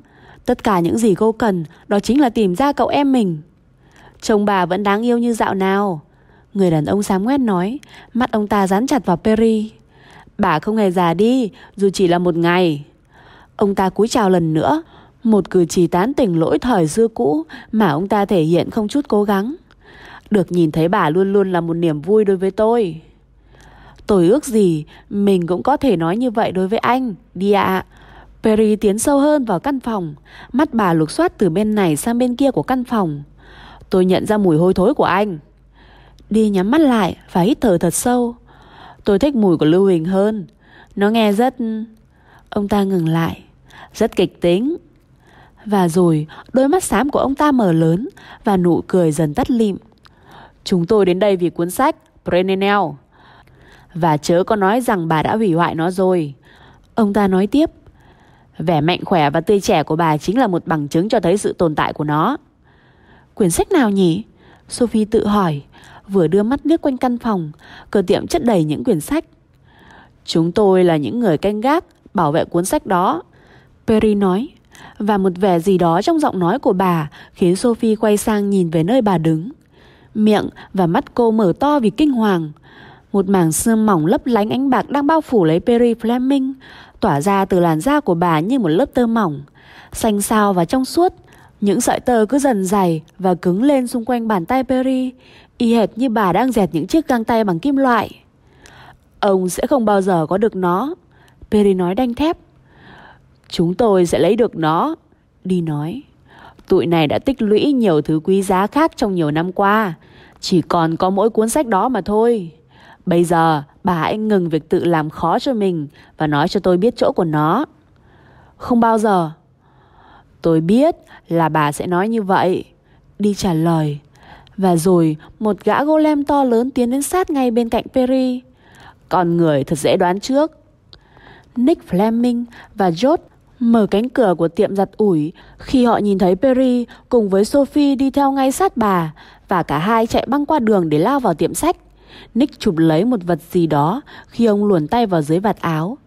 Tất cả những gì cô cần đó chính là tìm ra cậu em mình. Chồng bà vẫn đáng yêu như dạo nào. Người đàn ông xám ngoét nói, mắt ông ta dán chặt vào Perry. Bà không hề già đi, dù chỉ là một ngày. Ông ta cúi chào lần nữa, một cử chỉ tán tỉnh lỗi thời xưa cũ mà ông ta thể hiện không chút cố gắng. Được nhìn thấy bà luôn luôn là một niềm vui đối với tôi. Tôi ước gì mình cũng có thể nói như vậy đối với anh, đi ạ. Perry tiến sâu hơn vào căn phòng, mắt bà lục soát từ bên này sang bên kia của căn phòng. Tôi nhận ra mùi hôi thối của anh. Đi nhắm mắt lại và hít thở thật sâu. Tôi thích mùi của Lưu huỳnh hơn. Nó nghe rất... Ông ta ngừng lại. Rất kịch tính. Và rồi đôi mắt xám của ông ta mở lớn và nụ cười dần tắt lịm. Chúng tôi đến đây vì cuốn sách Brenenel. Và chớ có nói rằng bà đã hủy hoại nó rồi. Ông ta nói tiếp. Vẻ mạnh khỏe và tươi trẻ của bà chính là một bằng chứng cho thấy sự tồn tại của nó. Quyển sách nào nhỉ? Sophie tự hỏi, vừa đưa mắt liếc quanh căn phòng, cửa tiệm chất đầy những quyển sách. Chúng tôi là những người canh gác, bảo vệ cuốn sách đó. Perry nói, và một vẻ gì đó trong giọng nói của bà khiến Sophie quay sang nhìn về nơi bà đứng. Miệng và mắt cô mở to vì kinh hoàng. Một mảng sương mỏng lấp lánh ánh bạc đang bao phủ lấy Perry Fleming, tỏa ra từ làn da của bà như một lớp tơ mỏng, xanh xao và trong suốt. Những sợi tơ cứ dần dày và cứng lên xung quanh bàn tay Perry, y hệt như bà đang dẹt những chiếc găng tay bằng kim loại. Ông sẽ không bao giờ có được nó, Perry nói đanh thép. Chúng tôi sẽ lấy được nó, đi nói. Tụi này đã tích lũy nhiều thứ quý giá khác trong nhiều năm qua, chỉ còn có mỗi cuốn sách đó mà thôi. Bây giờ, bà hãy ngừng việc tự làm khó cho mình và nói cho tôi biết chỗ của nó. Không bao giờ. Tôi biết là bà sẽ nói như vậy. Đi trả lời. Và rồi, một gã golem to lớn tiến đến sát ngay bên cạnh Perry. Con người thật dễ đoán trước. Nick Fleming và George mở cánh cửa của tiệm giặt ủi khi họ nhìn thấy Perry cùng với Sophie đi theo ngay sát bà và cả hai chạy băng qua đường để lao vào tiệm sách. Nick chụp lấy một vật gì đó khi ông luồn tay vào dưới vạt áo.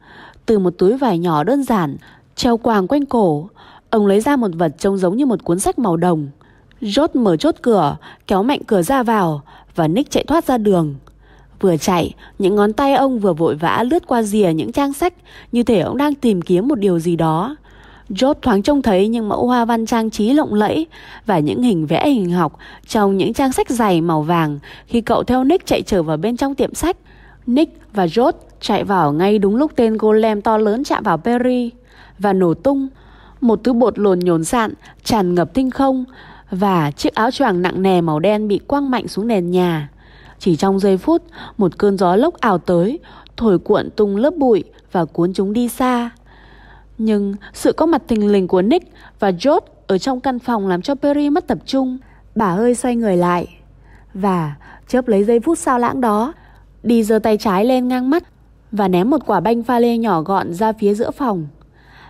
Từ một túi vải nhỏ đơn giản, treo quàng quanh cổ, ông lấy ra một vật trông giống như một cuốn sách màu đồng. Rốt mở chốt cửa, kéo mạnh cửa ra vào và Nick chạy thoát ra đường. Vừa chạy, những ngón tay ông vừa vội vã lướt qua rìa những trang sách như thể ông đang tìm kiếm một điều gì đó. George thoáng trông thấy những mẫu hoa văn trang trí lộng lẫy và những hình vẽ hình học trong những trang sách dày màu vàng khi cậu theo Nick chạy trở vào bên trong tiệm sách. Nick và George chạy vào ngay đúng lúc tên golem to lớn chạm vào Perry và nổ tung. Một thứ bột lồn nhồn sạn tràn ngập tinh không và chiếc áo choàng nặng nề màu đen bị quăng mạnh xuống nền nhà. Chỉ trong giây phút, một cơn gió lốc ảo tới, thổi cuộn tung lớp bụi và cuốn chúng đi xa. Nhưng sự có mặt thình lình của Nick và George ở trong căn phòng làm cho Perry mất tập trung. Bà hơi xoay người lại. Và chớp lấy giây phút sao lãng đó Đi giơ tay trái lên ngang mắt Và ném một quả banh pha lê nhỏ gọn ra phía giữa phòng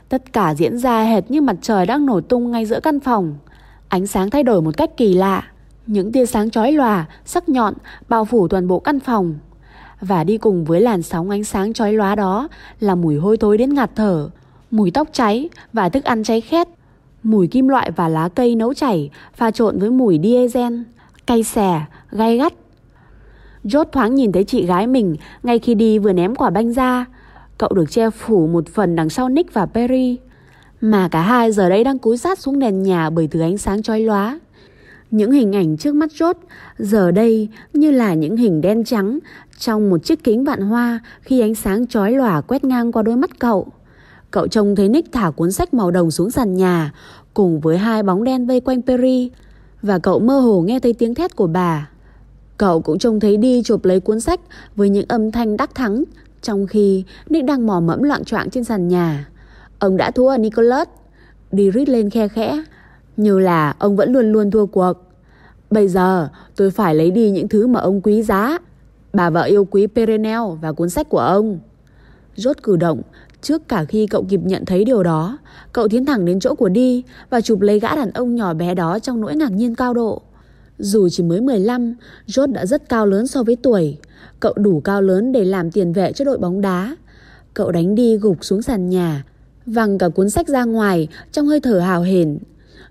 Tất cả diễn ra hệt như mặt trời đang nổ tung ngay giữa căn phòng Ánh sáng thay đổi một cách kỳ lạ Những tia sáng chói lòa, sắc nhọn bao phủ toàn bộ căn phòng Và đi cùng với làn sóng ánh sáng chói lóa đó là mùi hôi thối đến ngạt thở Mùi tóc cháy và thức ăn cháy khét Mùi kim loại và lá cây nấu chảy pha trộn với mùi diesel, cay xè, gai gắt. Rốt thoáng nhìn thấy chị gái mình ngay khi đi vừa ném quả banh ra. Cậu được che phủ một phần đằng sau Nick và Perry. Mà cả hai giờ đây đang cúi sát xuống nền nhà bởi thứ ánh sáng chói lóa. Những hình ảnh trước mắt chốt giờ đây như là những hình đen trắng trong một chiếc kính vạn hoa khi ánh sáng chói lòa quét ngang qua đôi mắt cậu. Cậu trông thấy Nick thả cuốn sách màu đồng xuống sàn nhà, cùng với hai bóng đen vây quanh Perry, và cậu mơ hồ nghe thấy tiếng thét của bà. Cậu cũng trông thấy đi chụp lấy cuốn sách với những âm thanh đắc thắng, trong khi Nick đang mò mẫm loạn choạng trên sàn nhà. Ông đã thua, Nicholas? Đi rít lên khe khẽ, như là ông vẫn luôn luôn thua cuộc. Bây giờ, tôi phải lấy đi những thứ mà ông quý giá. Bà vợ yêu quý Perenel và cuốn sách của ông. Rốt cử động Trước cả khi cậu kịp nhận thấy điều đó, cậu tiến thẳng đến chỗ của đi và chụp lấy gã đàn ông nhỏ bé đó trong nỗi ngạc nhiên cao độ. Dù chỉ mới 15, Rốt đã rất cao lớn so với tuổi. Cậu đủ cao lớn để làm tiền vệ cho đội bóng đá. Cậu đánh đi gục xuống sàn nhà, văng cả cuốn sách ra ngoài trong hơi thở hào hển.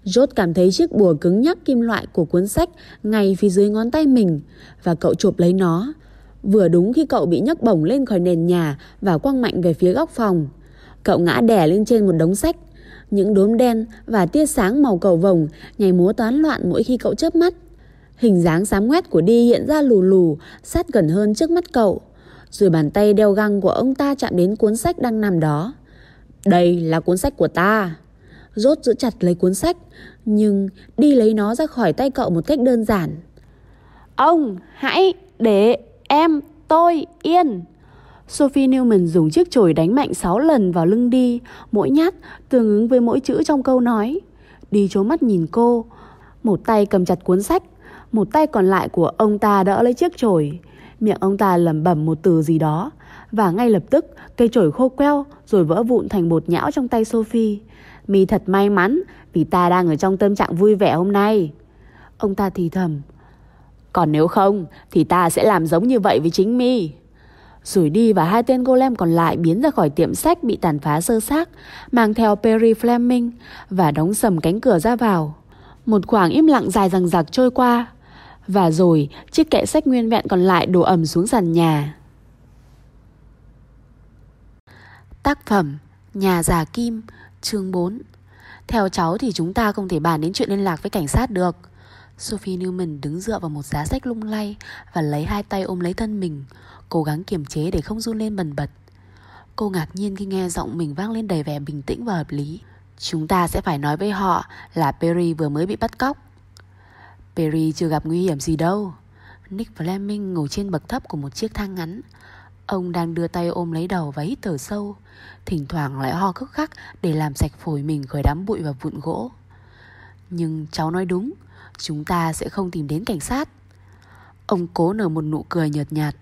Rốt cảm thấy chiếc bùa cứng nhắc kim loại của cuốn sách ngay phía dưới ngón tay mình và cậu chụp lấy nó Vừa đúng khi cậu bị nhấc bổng lên khỏi nền nhà và quăng mạnh về phía góc phòng. Cậu ngã đè lên trên một đống sách. Những đốm đen và tia sáng màu cầu vồng nhảy múa toán loạn mỗi khi cậu chớp mắt. Hình dáng xám ngoét của đi hiện ra lù lù, sát gần hơn trước mắt cậu. Rồi bàn tay đeo găng của ông ta chạm đến cuốn sách đang nằm đó. Đây là cuốn sách của ta. Rốt giữ chặt lấy cuốn sách, nhưng đi lấy nó ra khỏi tay cậu một cách đơn giản. Ông, hãy để Em, tôi, yên. Sophie Newman dùng chiếc chổi đánh mạnh 6 lần vào lưng đi, mỗi nhát tương ứng với mỗi chữ trong câu nói. Đi trố mắt nhìn cô, một tay cầm chặt cuốn sách, một tay còn lại của ông ta đỡ lấy chiếc chổi. Miệng ông ta lẩm bẩm một từ gì đó, và ngay lập tức cây chổi khô queo rồi vỡ vụn thành bột nhão trong tay Sophie. Mi thật may mắn vì ta đang ở trong tâm trạng vui vẻ hôm nay. Ông ta thì thầm, còn nếu không thì ta sẽ làm giống như vậy với chính mi. rủi đi và hai tên golem còn lại biến ra khỏi tiệm sách bị tàn phá sơ xác, mang theo Perry Fleming và đóng sầm cánh cửa ra vào. Một khoảng im lặng dài dằng dặc trôi qua. Và rồi chiếc kệ sách nguyên vẹn còn lại đổ ẩm xuống sàn nhà. Tác phẩm Nhà già Kim, chương 4 Theo cháu thì chúng ta không thể bàn đến chuyện liên lạc với cảnh sát được. Sophie Newman đứng dựa vào một giá sách lung lay và lấy hai tay ôm lấy thân mình, cố gắng kiềm chế để không run lên bần bật. Cô ngạc nhiên khi nghe giọng mình vang lên đầy vẻ bình tĩnh và hợp lý. Chúng ta sẽ phải nói với họ là Perry vừa mới bị bắt cóc. Perry chưa gặp nguy hiểm gì đâu. Nick Fleming ngồi trên bậc thấp của một chiếc thang ngắn. Ông đang đưa tay ôm lấy đầu và hít thở sâu, thỉnh thoảng lại ho khức khắc để làm sạch phổi mình khỏi đám bụi và vụn gỗ. Nhưng cháu nói đúng, Chúng ta sẽ không tìm đến cảnh sát. Ông cố nở một nụ cười nhợt nhạt.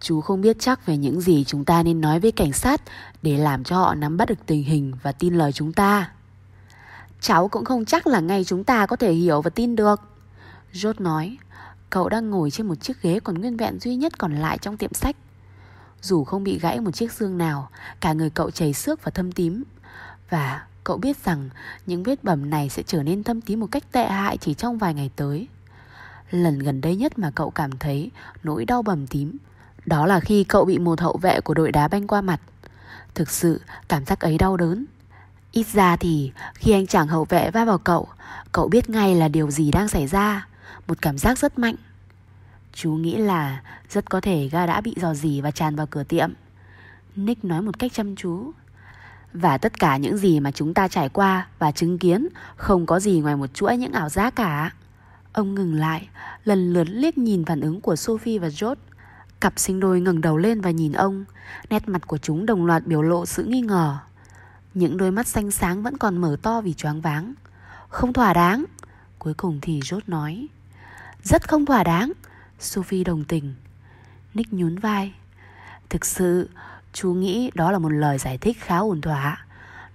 Chú không biết chắc về những gì chúng ta nên nói với cảnh sát Để làm cho họ nắm bắt được tình hình và tin lời chúng ta. Cháu cũng không chắc là ngay chúng ta có thể hiểu và tin được. Rốt nói, Cậu đang ngồi trên một chiếc ghế còn nguyên vẹn duy nhất còn lại trong tiệm sách. Dù không bị gãy một chiếc xương nào, Cả người cậu chảy xước và thâm tím. Và Cậu biết rằng những vết bầm này sẽ trở nên thâm tím một cách tệ hại chỉ trong vài ngày tới. Lần gần đây nhất mà cậu cảm thấy nỗi đau bầm tím, Đó là khi cậu bị một hậu vệ của đội đá banh qua mặt. Thực sự, cảm giác ấy đau đớn. Ít ra thì, khi anh chàng hậu vệ va vào cậu Cậu biết ngay là điều gì đang xảy ra, Một cảm giác rất mạnh. Chú nghĩ là rất có thể ga đã bị dò dỉ và tràn vào cửa tiệm. Nick nói một cách chăm chú và tất cả những gì mà chúng ta trải qua và chứng kiến không có gì ngoài một chuỗi những ảo giác cả. Ông ngừng lại, lần lượt liếc nhìn phản ứng của Sophie và George. Cặp sinh đôi ngẩng đầu lên và nhìn ông, nét mặt của chúng đồng loạt biểu lộ sự nghi ngờ. Những đôi mắt xanh sáng vẫn còn mở to vì choáng váng. Không thỏa đáng. Cuối cùng thì George nói. Rất không thỏa đáng Sophie đồng tình Nick nhún vai Thực sự chú nghĩ đó là một lời giải thích khá ổn thỏa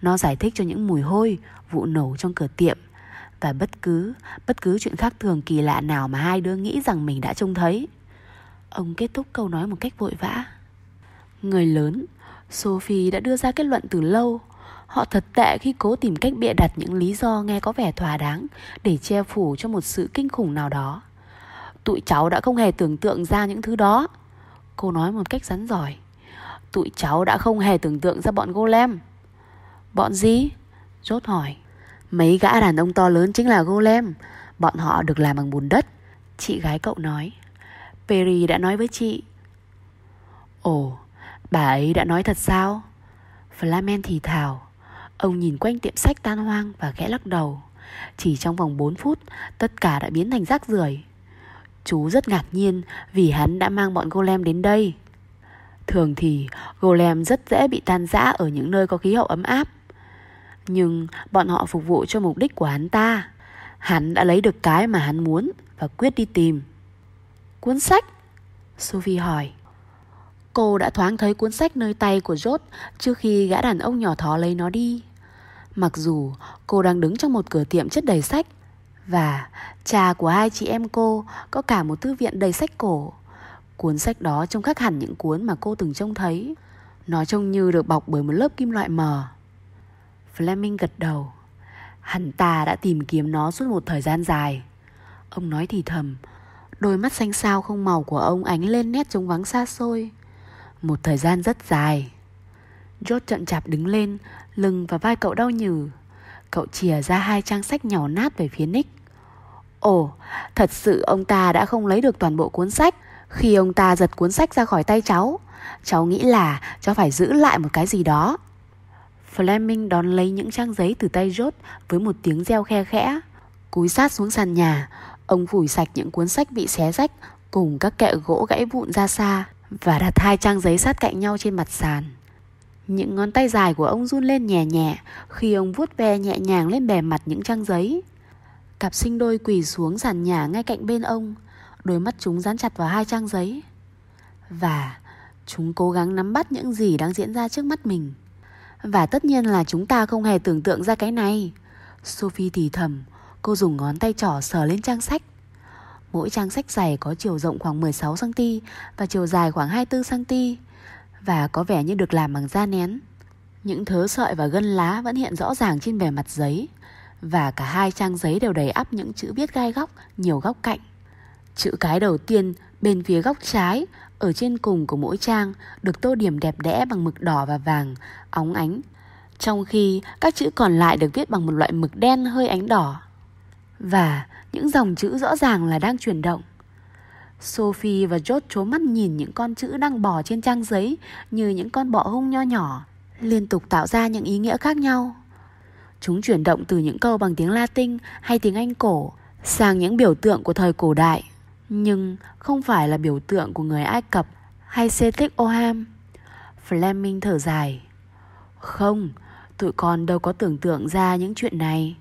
Nó giải thích cho những mùi hôi, Vụ nổ trong cửa tiệm Và bất cứ Bất cứ chuyện khác thường kỳ lạ nào Mà hai đứa nghĩ rằng mình đã trông thấy Ông kết thúc câu nói một cách vội vã Người lớn, Sophie đã đưa ra kết luận từ lâu Họ thật tệ khi cố tìm cách bịa đặt những lý do nghe có vẻ thỏa đáng để che phủ cho một sự kinh khủng nào đó. Tụi cháu đã không hề tưởng tượng ra những thứ đó. Cô nói một cách rắn giỏi. Tụi cháu đã không hề tưởng tượng ra bọn golem. Bọn gì? Rốt hỏi. Mấy gã đàn ông to lớn chính là golem. Bọn họ được làm bằng bùn đất. Chị gái cậu nói. Perry đã nói với chị. Ồ, bà ấy đã nói thật sao? Flamen thì thào. Ông nhìn quanh tiệm sách tan hoang và khẽ lắc đầu. Chỉ trong vòng 4 phút, tất cả đã biến thành rác rưởi. Chú rất ngạc nhiên vì hắn đã mang bọn golem đến đây. Thường thì golem rất dễ bị tan rã ở những nơi có khí hậu ấm áp. Nhưng bọn họ phục vụ cho mục đích của hắn ta. Hắn đã lấy được cái mà hắn muốn và quyết đi tìm. Cuốn sách? Sophie hỏi. Cô đã thoáng thấy cuốn sách nơi tay của Jot trước khi gã đàn ông nhỏ thó lấy nó đi. Mặc dù cô đang đứng trong một cửa tiệm chất đầy sách và cha của hai chị em cô có cả một thư viện đầy sách cổ. Cuốn sách đó trông khác hẳn những cuốn mà cô từng trông thấy. Nó trông như được bọc bởi một lớp kim loại mờ. Fleming gật đầu. Hắn ta đã tìm kiếm nó suốt một thời gian dài. Ông nói thì thầm. Đôi mắt xanh xao không màu của ông ánh lên nét trống vắng xa xôi. Một thời gian rất dài. George chậm chạp đứng lên, lưng và vai cậu đau nhừ. Cậu chìa ra hai trang sách nhỏ nát về phía Nick. Ồ, thật sự ông ta đã không lấy được toàn bộ cuốn sách. Khi ông ta giật cuốn sách ra khỏi tay cháu, cháu nghĩ là cháu phải giữ lại một cái gì đó. Fleming đón lấy những trang giấy từ tay rốt với một tiếng reo khe khẽ. Cúi sát xuống sàn nhà, ông phủi sạch những cuốn sách bị xé rách cùng các kẹ gỗ gãy vụn ra xa và đặt hai trang giấy sát cạnh nhau trên mặt sàn. Những ngón tay dài của ông run lên nhẹ nhẹ khi ông vuốt ve nhẹ nhàng lên bề mặt những trang giấy. Cặp sinh đôi quỳ xuống sàn nhà ngay cạnh bên ông, đôi mắt chúng dán chặt vào hai trang giấy. Và chúng cố gắng nắm bắt những gì đang diễn ra trước mắt mình. Và tất nhiên là chúng ta không hề tưởng tượng ra cái này. Sophie thì thầm, cô dùng ngón tay trỏ sờ lên trang sách. Mỗi trang sách dày có chiều rộng khoảng 16cm và chiều dài khoảng 24cm và có vẻ như được làm bằng da nén. Những thớ sợi và gân lá vẫn hiện rõ ràng trên bề mặt giấy và cả hai trang giấy đều đầy ắp những chữ viết gai góc, nhiều góc cạnh. Chữ cái đầu tiên bên phía góc trái ở trên cùng của mỗi trang được tô điểm đẹp đẽ bằng mực đỏ và vàng, óng ánh, trong khi các chữ còn lại được viết bằng một loại mực đen hơi ánh đỏ. Và những dòng chữ rõ ràng là đang chuyển động. Sophie và George chố mắt nhìn những con chữ đang bò trên trang giấy như những con bọ hung nho nhỏ, liên tục tạo ra những ý nghĩa khác nhau. Chúng chuyển động từ những câu bằng tiếng Latin hay tiếng Anh cổ sang những biểu tượng của thời cổ đại, nhưng không phải là biểu tượng của người Ai Cập hay Celtic Oham. Fleming thở dài. Không, tụi con đâu có tưởng tượng ra những chuyện này.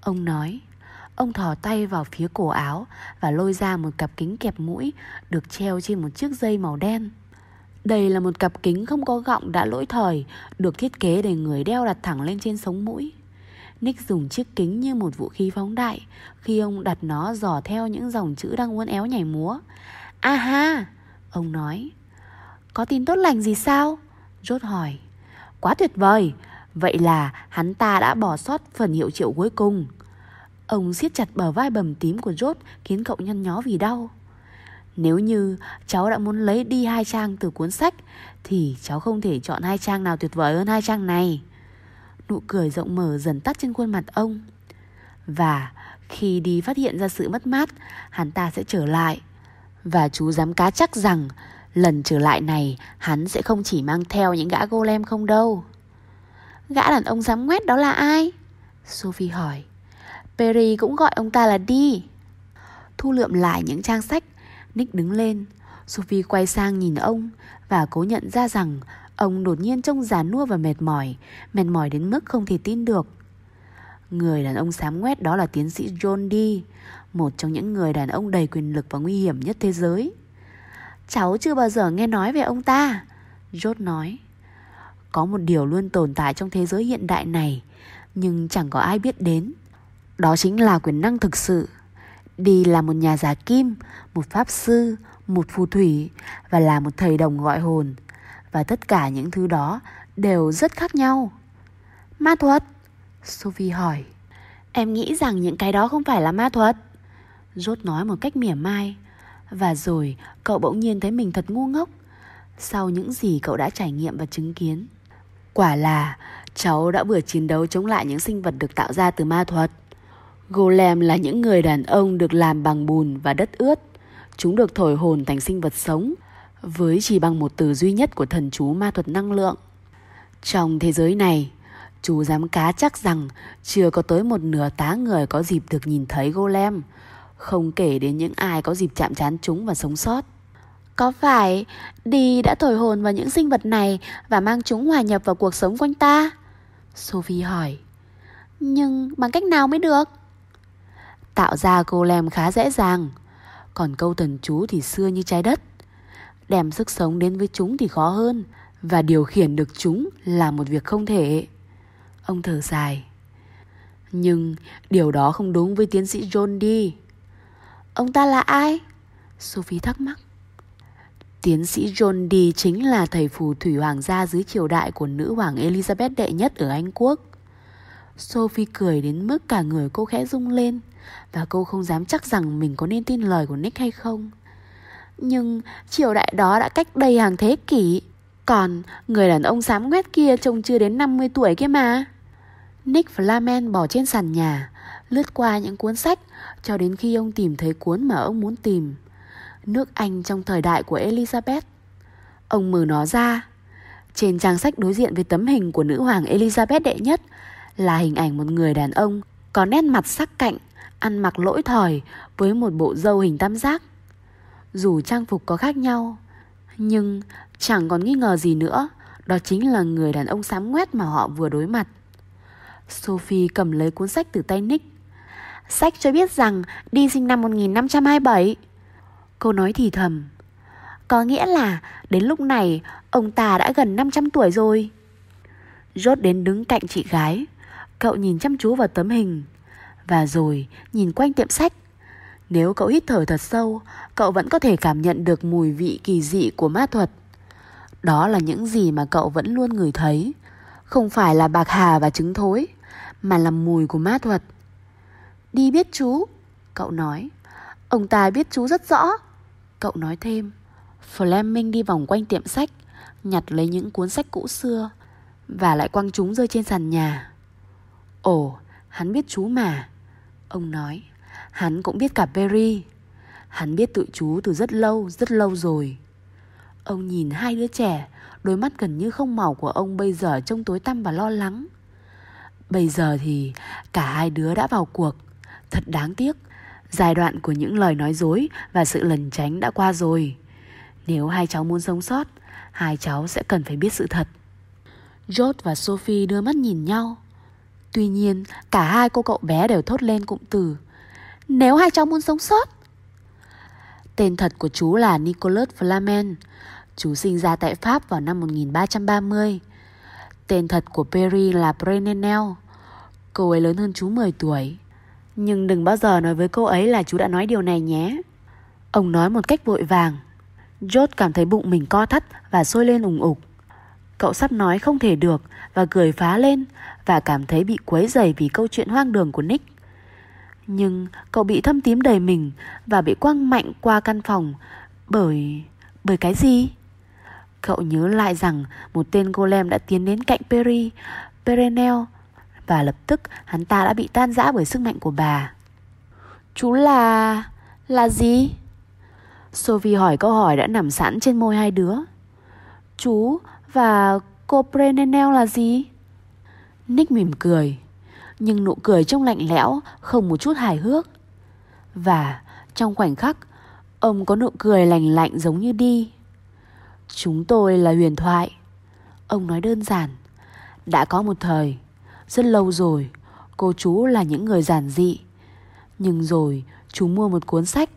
Ông nói, Ông thò tay vào phía cổ áo và lôi ra một cặp kính kẹp mũi được treo trên một chiếc dây màu đen. Đây là một cặp kính không có gọng đã lỗi thời, được thiết kế để người đeo đặt thẳng lên trên sống mũi. Nick dùng chiếc kính như một vũ khí phóng đại khi ông đặt nó dò theo những dòng chữ đang uốn éo nhảy múa. Aha! Ông nói. Có tin tốt lành gì sao? Rốt hỏi. Quá tuyệt vời! Vậy là hắn ta đã bỏ sót phần hiệu triệu cuối cùng. Ông siết chặt bờ vai bầm tím của Rốt khiến cậu nhăn nhó vì đau. Nếu như cháu đã muốn lấy đi hai trang từ cuốn sách, thì cháu không thể chọn hai trang nào tuyệt vời hơn hai trang này. Nụ cười rộng mở dần tắt trên khuôn mặt ông. Và khi đi phát hiện ra sự mất mát, hắn ta sẽ trở lại. Và chú dám cá chắc rằng lần trở lại này hắn sẽ không chỉ mang theo những gã golem không đâu. Gã đàn ông dám ngoét đó là ai? Sophie hỏi. Perry cũng gọi ông ta là đi. Thu lượm lại những trang sách, Nick đứng lên. Sophie quay sang nhìn ông và cố nhận ra rằng ông đột nhiên trông già nua và mệt mỏi, mệt mỏi đến mức không thể tin được. Người đàn ông xám ngoét đó là tiến sĩ John Dee, một trong những người đàn ông đầy quyền lực và nguy hiểm nhất thế giới. Cháu chưa bao giờ nghe nói về ông ta, Jot nói. Có một điều luôn tồn tại trong thế giới hiện đại này, nhưng chẳng có ai biết đến. Đó chính là quyền năng thực sự. Đi là một nhà giả kim, một pháp sư, một phù thủy và là một thầy đồng gọi hồn. Và tất cả những thứ đó đều rất khác nhau. Ma thuật? Sophie hỏi. Em nghĩ rằng những cái đó không phải là ma thuật. Rốt nói một cách mỉa mai. Và rồi, cậu bỗng nhiên thấy mình thật ngu ngốc sau những gì cậu đã trải nghiệm và chứng kiến. Quả là cháu đã vừa chiến đấu chống lại những sinh vật được tạo ra từ ma thuật. Golem là những người đàn ông được làm bằng bùn và đất ướt. Chúng được thổi hồn thành sinh vật sống với chỉ bằng một từ duy nhất của thần chú ma thuật năng lượng. Trong thế giới này, chú dám cá chắc rằng chưa có tới một nửa tá người có dịp được nhìn thấy golem, không kể đến những ai có dịp chạm trán chúng và sống sót. Có phải Đi đã thổi hồn vào những sinh vật này và mang chúng hòa nhập vào cuộc sống quanh ta? Sophie hỏi. Nhưng bằng cách nào mới được? Tạo ra golem khá dễ dàng, còn câu thần chú thì xưa như trái đất. Đem sức sống đến với chúng thì khó hơn, và điều khiển được chúng là một việc không thể. Ông thở dài. Nhưng điều đó không đúng với tiến sĩ John đi. Ông ta là ai? Sophie thắc mắc. Tiến sĩ John Dee chính là thầy phù thủy hoàng gia dưới triều đại của nữ hoàng Elizabeth đệ nhất ở Anh Quốc. Sophie cười đến mức cả người cô khẽ rung lên, và cô không dám chắc rằng mình có nên tin lời của Nick hay không. Nhưng triều đại đó đã cách đây hàng thế kỷ. Còn người đàn ông xám quét kia trông chưa đến 50 tuổi kia mà. Nick Flamen bỏ trên sàn nhà, lướt qua những cuốn sách cho đến khi ông tìm thấy cuốn mà ông muốn tìm nước Anh trong thời đại của Elizabeth. Ông mở nó ra. Trên trang sách đối diện với tấm hình của nữ hoàng Elizabeth đệ nhất là hình ảnh một người đàn ông có nét mặt sắc cạnh, ăn mặc lỗi thời với một bộ râu hình tam giác. Dù trang phục có khác nhau, nhưng chẳng còn nghi ngờ gì nữa, đó chính là người đàn ông xám ngoét mà họ vừa đối mặt. Sophie cầm lấy cuốn sách từ tay Nick. Sách cho biết rằng đi sinh năm 1527. Cô nói thì thầm Có nghĩa là đến lúc này Ông ta đã gần 500 tuổi rồi Rốt đến đứng cạnh chị gái Cậu nhìn chăm chú vào tấm hình Và rồi nhìn quanh tiệm sách nếu cậu hít thở thật sâu Cậu vẫn có thể cảm nhận được mùi vị kỳ dị của ma thuật. Đó là những gì mà cậu vẫn luôn ngửi thấy. Không phải là bạc hà và trứng thối Mà là mùi của ma thuật. Đi biết chú Cậu nói. Ông ta biết chú rất rõ. Cậu nói thêm. Fleming đi vòng quanh tiệm sách Nhặt lấy những cuốn sách cũ xưa Và lại quăng chúng rơi trên sàn nhà. Ồ, hắn biết chú mà Ông nói. Hắn cũng biết cả Perry Hắn biết tự chú từ rất lâu, rất lâu rồi Ông nhìn hai đứa trẻ Đôi mắt gần như không màu của ông bây giờ trông tối tăm và lo lắng Bây giờ thì cả hai đứa đã vào cuộc Thật đáng tiếc Giai đoạn của những lời nói dối và sự lẩn tránh đã qua rồi. Nếu hai cháu muốn sống sót, hai cháu sẽ cần phải biết sự thật. George và Sophie đưa mắt nhìn nhau. Tuy nhiên, cả hai cô cậu bé đều thốt lên cụm từ. Nếu hai cháu muốn sống sót. Tên thật của chú là Nicolas Flamen. Chú sinh ra tại Pháp vào năm 1330. Tên thật của Perry là Brenenel. Cô ấy lớn hơn chú 10 tuổi. Nhưng đừng bao giờ nói với cô ấy là chú đã nói điều này nhé. Ông nói một cách vội vàng. George cảm thấy bụng mình co thắt và sôi lên ủng ục. Cậu sắp nói không thể được và cười phá lên và cảm thấy bị quấy rầy vì câu chuyện hoang đường của Nick. Nhưng cậu bị thâm tím đầy mình và bị quăng mạnh qua căn phòng bởi... bởi cái gì? Cậu nhớ lại rằng một tên golem đã tiến đến cạnh Perry, Perenel và lập tức hắn ta đã bị tan rã bởi sức mạnh của bà. Chú là... là gì? Sophie hỏi câu hỏi đã nằm sẵn trên môi hai đứa. Chú và cô Perenel là gì? Nick mỉm cười, nhưng nụ cười trông lạnh lẽo, không một chút hài hước. Và trong khoảnh khắc, ông có nụ cười lành lạnh giống như đi. Chúng tôi là huyền thoại. Ông nói đơn giản. Đã có một thời, rất lâu rồi, cô chú là những người giản dị. Nhưng rồi, chú mua một cuốn sách,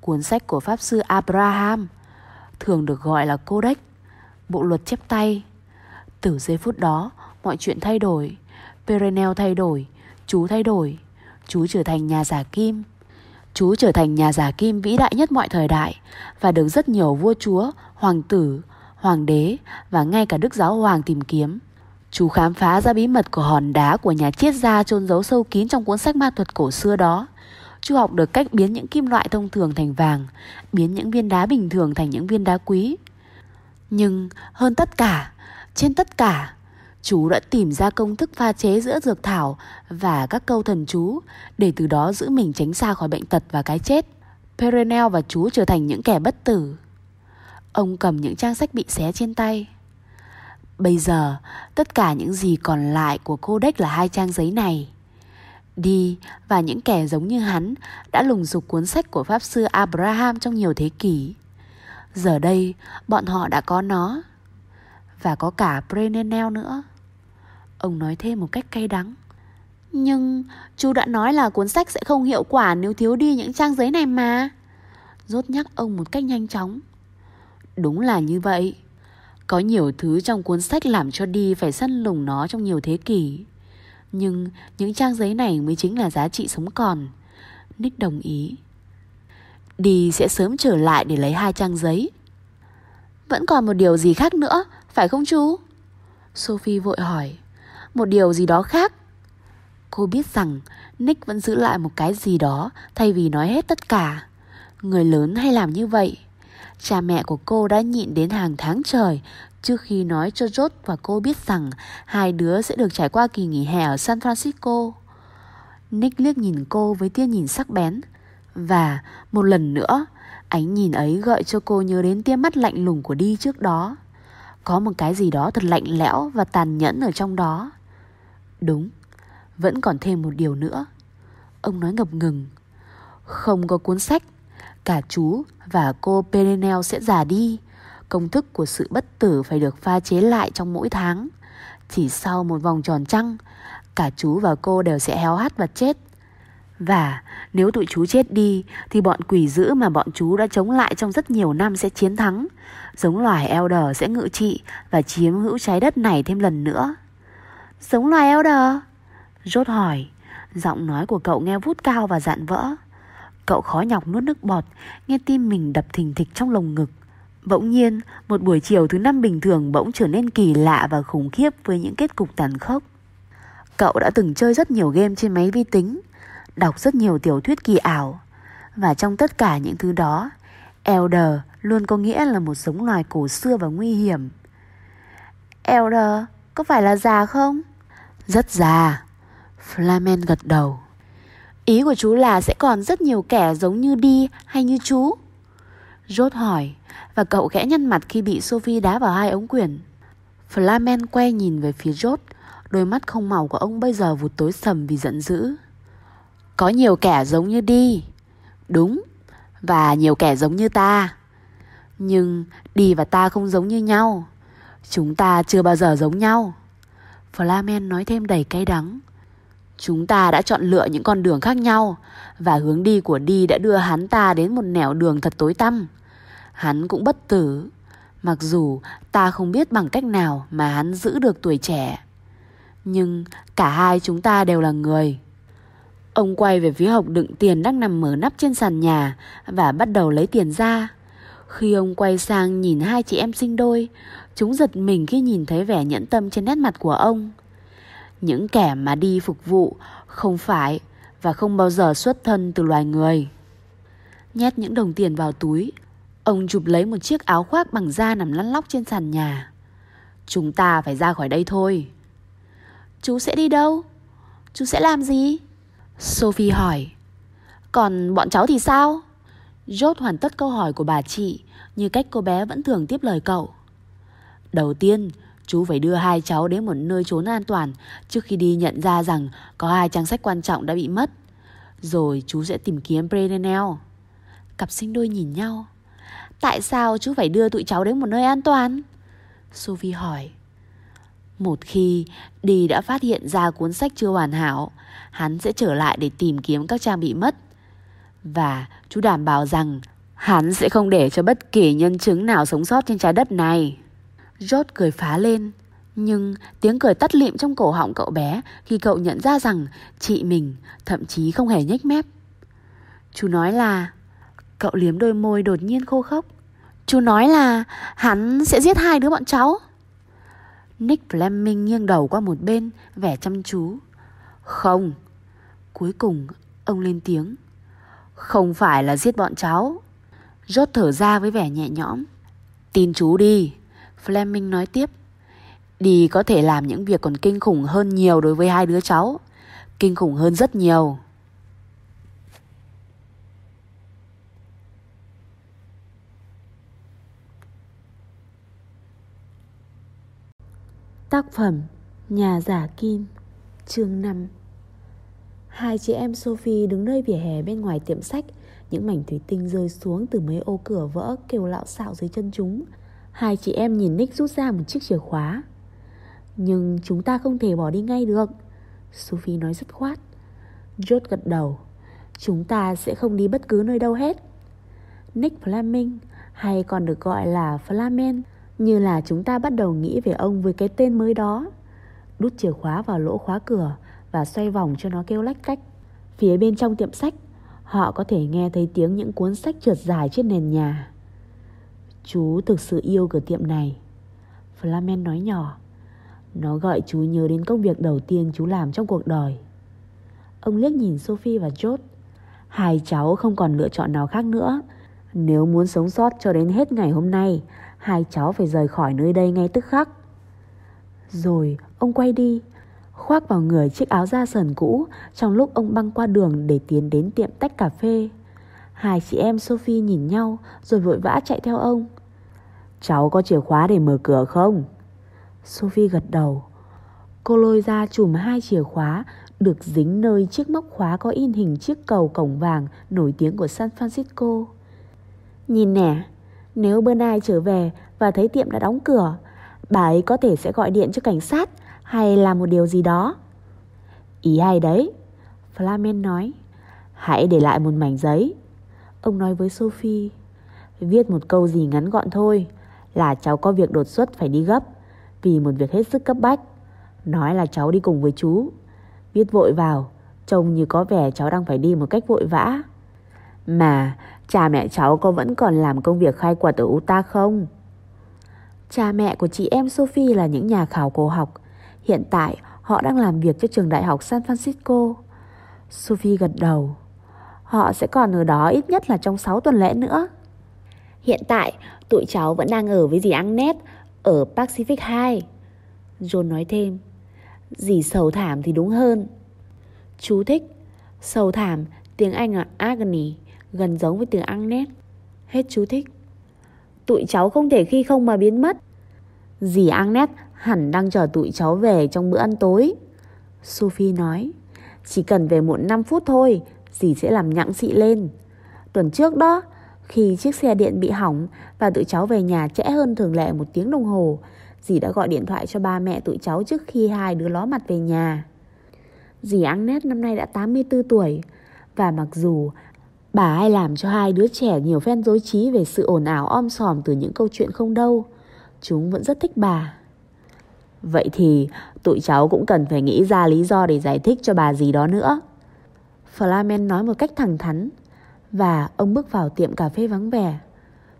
cuốn sách của Pháp Sư Abraham, thường được gọi là Codex, bộ luật chép tay. Từ giây phút đó, mọi chuyện thay đổi, Perenel thay đổi, chú thay đổi, chú trở thành nhà giả kim. Chú trở thành nhà giả kim vĩ đại nhất mọi thời đại và được rất nhiều vua chúa, hoàng tử, hoàng đế và ngay cả đức giáo hoàng tìm kiếm. Chú khám phá ra bí mật của hòn đá của nhà triết gia chôn giấu sâu kín trong cuốn sách ma thuật cổ xưa đó. Chú học được cách biến những kim loại thông thường thành vàng, biến những viên đá bình thường thành những viên đá quý. Nhưng hơn tất cả, trên tất cả, chú đã tìm ra công thức pha chế giữa dược thảo và các câu thần chú để từ đó giữ mình tránh xa khỏi bệnh tật và cái chết. Perenel và chú trở thành những kẻ bất tử. Ông cầm những trang sách bị xé trên tay. Bây giờ, tất cả những gì còn lại của Codex là hai trang giấy này. Đi và những kẻ giống như hắn đã lùng dục cuốn sách của Pháp Sư Abraham trong nhiều thế kỷ. Giờ đây, bọn họ đã có nó. Và có cả Brenenel nữa. Ông nói thêm một cách cay đắng. Nhưng chú đã nói là cuốn sách sẽ không hiệu quả nếu thiếu đi những trang giấy này mà. Rốt nhắc ông một cách nhanh chóng. Đúng là như vậy. Có nhiều thứ trong cuốn sách làm cho đi phải săn lùng nó trong nhiều thế kỷ. Nhưng những trang giấy này mới chính là giá trị sống còn. Nick đồng ý. Đi sẽ sớm trở lại để lấy hai trang giấy. Vẫn còn một điều gì khác nữa, phải không chú? Sophie vội hỏi. Một điều gì đó khác? Cô biết rằng Nick vẫn giữ lại một cái gì đó thay vì nói hết tất cả. Người lớn hay làm như vậy. Cha mẹ của cô đã nhịn đến hàng tháng trời trước khi nói cho George và cô biết rằng hai đứa sẽ được trải qua kỳ nghỉ hè ở San Francisco. Nick liếc nhìn cô với tia nhìn sắc bén. Và một lần nữa, ánh nhìn ấy gợi cho cô nhớ đến tia mắt lạnh lùng của đi trước đó. Có một cái gì đó thật lạnh lẽo và tàn nhẫn ở trong đó. Đúng, vẫn còn thêm một điều nữa. Ông nói ngập ngừng. Không có cuốn sách, cả chú và cô Perenel sẽ già đi. Công thức của sự bất tử phải được pha chế lại trong mỗi tháng. Chỉ sau một vòng tròn trăng, cả chú và cô đều sẽ héo hắt và chết. Và nếu tụi chú chết đi thì bọn quỷ dữ mà bọn chú đã chống lại trong rất nhiều năm sẽ chiến thắng. Giống loài Elder sẽ ngự trị và chiếm hữu trái đất này thêm lần nữa. Sống loài Elder? Rốt hỏi, giọng nói của cậu nghe vút cao và dạn vỡ. Cậu khó nhọc nuốt nước bọt, nghe tim mình đập thình thịch trong lồng ngực. Bỗng nhiên, một buổi chiều thứ năm bình thường bỗng trở nên kỳ lạ và khủng khiếp với những kết cục tàn khốc. Cậu đã từng chơi rất nhiều game trên máy vi tính, đọc rất nhiều tiểu thuyết kỳ ảo. Và trong tất cả những thứ đó, Elder luôn có nghĩa là một giống loài cổ xưa và nguy hiểm. Elder, có phải là già không? Rất già. Flamen gật đầu. Ý của chú là sẽ còn rất nhiều kẻ giống như đi hay như chú? Rốt hỏi và cậu khẽ nhăn mặt khi bị Sophie đá vào hai ống quyển. Flamen quay nhìn về phía Rốt, đôi mắt không màu của ông bây giờ vụt tối sầm vì giận dữ. Có nhiều kẻ giống như đi. Đúng, và nhiều kẻ giống như ta. Nhưng đi và ta không giống như nhau. Chúng ta chưa bao giờ giống nhau. Flamen nói thêm đầy cay đắng. Chúng ta đã chọn lựa những con đường khác nhau và hướng đi của đi đã đưa hắn ta đến một nẻo đường thật tối tăm. Hắn cũng bất tử, mặc dù ta không biết bằng cách nào mà hắn giữ được tuổi trẻ. Nhưng cả hai chúng ta đều là người. Ông quay về phía hộp đựng tiền đang nằm mở nắp trên sàn nhà và bắt đầu lấy tiền ra. Khi ông quay sang nhìn hai chị em sinh đôi, chúng giật mình khi nhìn thấy vẻ nhẫn tâm trên nét mặt của ông. Những kẻ mà đi phục vụ không phải và không bao giờ xuất thân từ loài người. Nhét những đồng tiền vào túi, ông chụp lấy một chiếc áo khoác bằng da nằm lăn lóc trên sàn nhà. Chúng ta phải ra khỏi đây thôi. Chú sẽ đi đâu? Chú sẽ làm gì? Sophie hỏi. Còn bọn cháu thì sao? George hoàn tất câu hỏi của bà chị như cách cô bé vẫn thường tiếp lời cậu. Đầu tiên, chú phải đưa hai cháu đến một nơi trốn an toàn trước khi đi nhận ra rằng có hai trang sách quan trọng đã bị mất. Rồi chú sẽ tìm kiếm Brenenel. Cặp sinh đôi nhìn nhau. Tại sao chú phải đưa tụi cháu đến một nơi an toàn? Sophie hỏi. Một khi Đi đã phát hiện ra cuốn sách chưa hoàn hảo, hắn sẽ trở lại để tìm kiếm các trang bị mất. Và chú đảm bảo rằng hắn sẽ không để cho bất kỳ nhân chứng nào sống sót trên trái đất này. George cười phá lên. Nhưng tiếng cười tắt lịm trong cổ họng cậu bé khi cậu nhận ra rằng chị mình thậm chí không hề nhếch mép. Chú nói là... Cậu liếm đôi môi đột nhiên khô khốc. Chú nói là hắn sẽ giết hai đứa bọn cháu. Nick Fleming nghiêng đầu qua một bên, vẻ chăm chú. Không. Cuối cùng, ông lên tiếng. Không phải là giết bọn cháu. Rốt thở ra với vẻ nhẹ nhõm. Tin chú đi. Fleming nói tiếp. Đi có thể làm những việc còn kinh khủng hơn nhiều đối với hai đứa cháu. Kinh khủng hơn rất nhiều. Tác phẩm Nhà giả kim, Chương 5 Hai chị em Sophie đứng nơi vỉa hè bên ngoài tiệm sách Những mảnh thủy tinh rơi xuống từ mấy ô cửa vỡ kêu lạo xạo dưới chân chúng Hai chị em nhìn Nick rút ra một chiếc chìa khóa. Nhưng chúng ta không thể bỏ đi ngay được. Sophie nói rất khoát. George gật đầu. Chúng ta sẽ không đi bất cứ nơi đâu hết. Nick Fleming, Hay còn được gọi là Flamen, như là chúng ta bắt đầu nghĩ về ông với cái tên mới đó. Đút chìa khóa vào lỗ khóa cửa Và xoay vòng cho nó kêu lách cách. Phía bên trong tiệm sách, Họ có thể nghe thấy tiếng những cuốn sách trượt dài trên nền nhà. Chú thực sự yêu cửa tiệm này. Flamen nói nhỏ, Nó gọi chú nhớ đến công việc đầu tiên chú làm trong cuộc đời. Ông liếc nhìn Sophie và George, Hai cháu không còn lựa chọn nào khác nữa. Nếu muốn sống sót cho đến hết ngày hôm nay, Hai cháu phải rời khỏi nơi đây ngay tức khắc. Rồi ông quay đi, Khoác vào người chiếc áo da sờn cũ Trong lúc ông băng qua đường để tiến đến tiệm tách cà phê. Hai chị em Sophie nhìn nhau Rồi vội vã chạy theo ông Cháu có chìa khóa để mở cửa không? Sophie gật đầu Cô lôi ra chùm hai chìa khóa Được dính nơi chiếc móc khóa có in hình chiếc cầu cổng vàng Nổi tiếng của San Francisco Nhìn nè nếu bữa nay trở về và thấy tiệm đã đóng cửa, bà ấy có thể sẽ gọi điện cho cảnh sát hay làm một điều gì đó. Ý hay đấy, Flamen nói. Hãy để lại một mảnh giấy. Ông nói với Sophie, viết một câu gì ngắn gọn thôi, là cháu có việc đột xuất phải đi gấp, vì một việc hết sức cấp bách. Nói là cháu đi cùng với chú. Viết vội vào, trông như có vẻ cháu đang phải đi một cách vội vã. Mà cha mẹ cháu có vẫn còn làm công việc khai quật ở Utah không? Cha mẹ của chị em Sophie là những nhà khảo cổ học. Hiện tại họ đang làm việc cho trường đại học San Francisco. Sophie gật đầu. Họ sẽ còn ở đó ít nhất là trong 6 tuần lễ nữa. Hiện tại, tụi cháu vẫn đang ở với dì Agnes ở Pacific 2. John nói thêm. Dì sầu thảm thì đúng hơn. Chú thích. Sầu thảm, tiếng Anh là agony gần giống với từ Agnes. Hết chú thích. Tụi cháu không thể khi không mà biến mất. Dì Agnes hẳn đang chờ tụi cháu về trong bữa ăn tối. Sophie nói, chỉ cần về muộn 5 phút thôi, dì sẽ làm nhặng xị lên. Tuần trước đó, khi chiếc xe điện bị hỏng và tụi cháu về nhà trễ hơn thường lệ một tiếng đồng hồ, dì đã gọi điện thoại cho ba mẹ tụi cháu trước khi hai đứa ló mặt về nhà. Dì Agnes năm nay đã 84 tuổi và mặc dù Bà hay làm cho hai đứa trẻ nhiều phen dối trí về sự ồn ào om sòm từ những câu chuyện không đâu. Chúng vẫn rất thích bà. Vậy thì tụi cháu cũng cần phải nghĩ ra lý do để giải thích cho bà gì đó nữa. Flamen nói một cách thẳng thắn và ông bước vào tiệm cà phê vắng vẻ.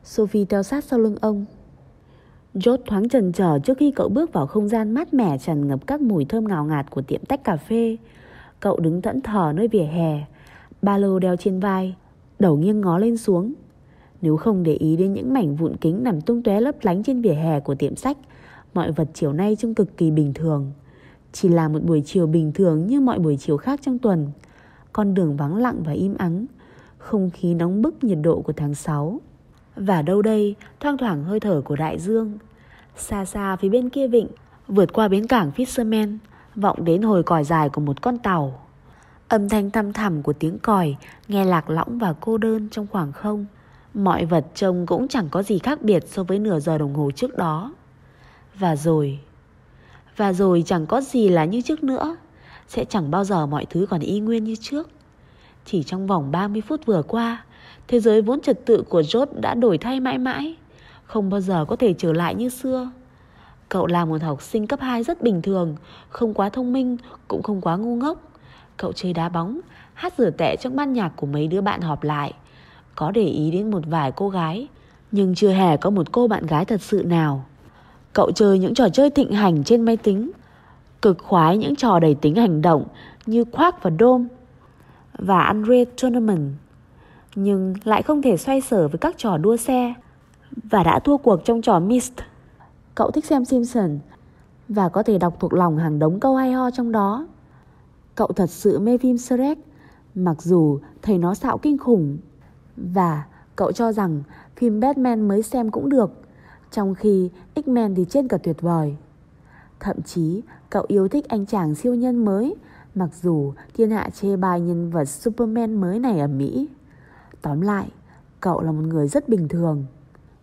Sophie theo sát sau lưng ông. George thoáng chần chờ trước khi cậu bước vào không gian mát mẻ tràn ngập các mùi thơm ngào ngạt của tiệm tách cà phê. Cậu đứng thẫn thờ nơi vỉa hè, ba lô đeo trên vai, đầu nghiêng ngó lên xuống. Nếu không để ý đến những mảnh vụn kính nằm tung tóe lấp lánh trên vỉa hè của tiệm sách, mọi vật chiều nay trông cực kỳ bình thường. Chỉ là một buổi chiều bình thường như mọi buổi chiều khác trong tuần. Con đường vắng lặng và im ắng, không khí nóng bức nhiệt độ của tháng 6. Và đâu đây, thoang thoảng hơi thở của đại dương. Xa xa phía bên kia vịnh, vượt qua bến cảng Fisherman, vọng đến hồi còi dài của một con tàu. Âm thanh thăm thẳm của tiếng còi nghe lạc lõng và cô đơn trong khoảng không. Mọi vật trông cũng chẳng có gì khác biệt so với nửa giờ đồng hồ trước đó. Và rồi, và rồi chẳng có gì là như trước nữa. Sẽ chẳng bao giờ mọi thứ còn y nguyên như trước. Chỉ trong vòng 30 phút vừa qua, thế giới vốn trật tự của Jot đã đổi thay mãi mãi, không bao giờ có thể trở lại như xưa. Cậu là một học sinh cấp 2 rất bình thường, không quá thông minh, cũng không quá ngu ngốc. Cậu chơi đá bóng, hát rửa tệ trong ban nhạc của mấy đứa bạn họp lại. Có để ý đến một vài cô gái, nhưng chưa hề có một cô bạn gái thật sự nào. Cậu chơi những trò chơi thịnh hành trên máy tính, cực khoái những trò đầy tính hành động như Quark và Dome và Unreal Tournament, nhưng lại không thể xoay sở với các trò đua xe và đã thua cuộc trong trò mist Cậu thích xem Simpson và có thể đọc thuộc lòng hàng đống câu hay ho trong đó. Cậu thật sự mê phim Shrek, mặc dù thấy nó xạo kinh khủng. Và cậu cho rằng phim Batman mới xem cũng được, trong khi X-Men thì trên cả tuyệt vời. Thậm chí cậu yêu thích anh chàng siêu nhân mới, mặc dù thiên hạ chê bai nhân vật Superman mới này ở Mỹ. Tóm lại, cậu là một người rất bình thường.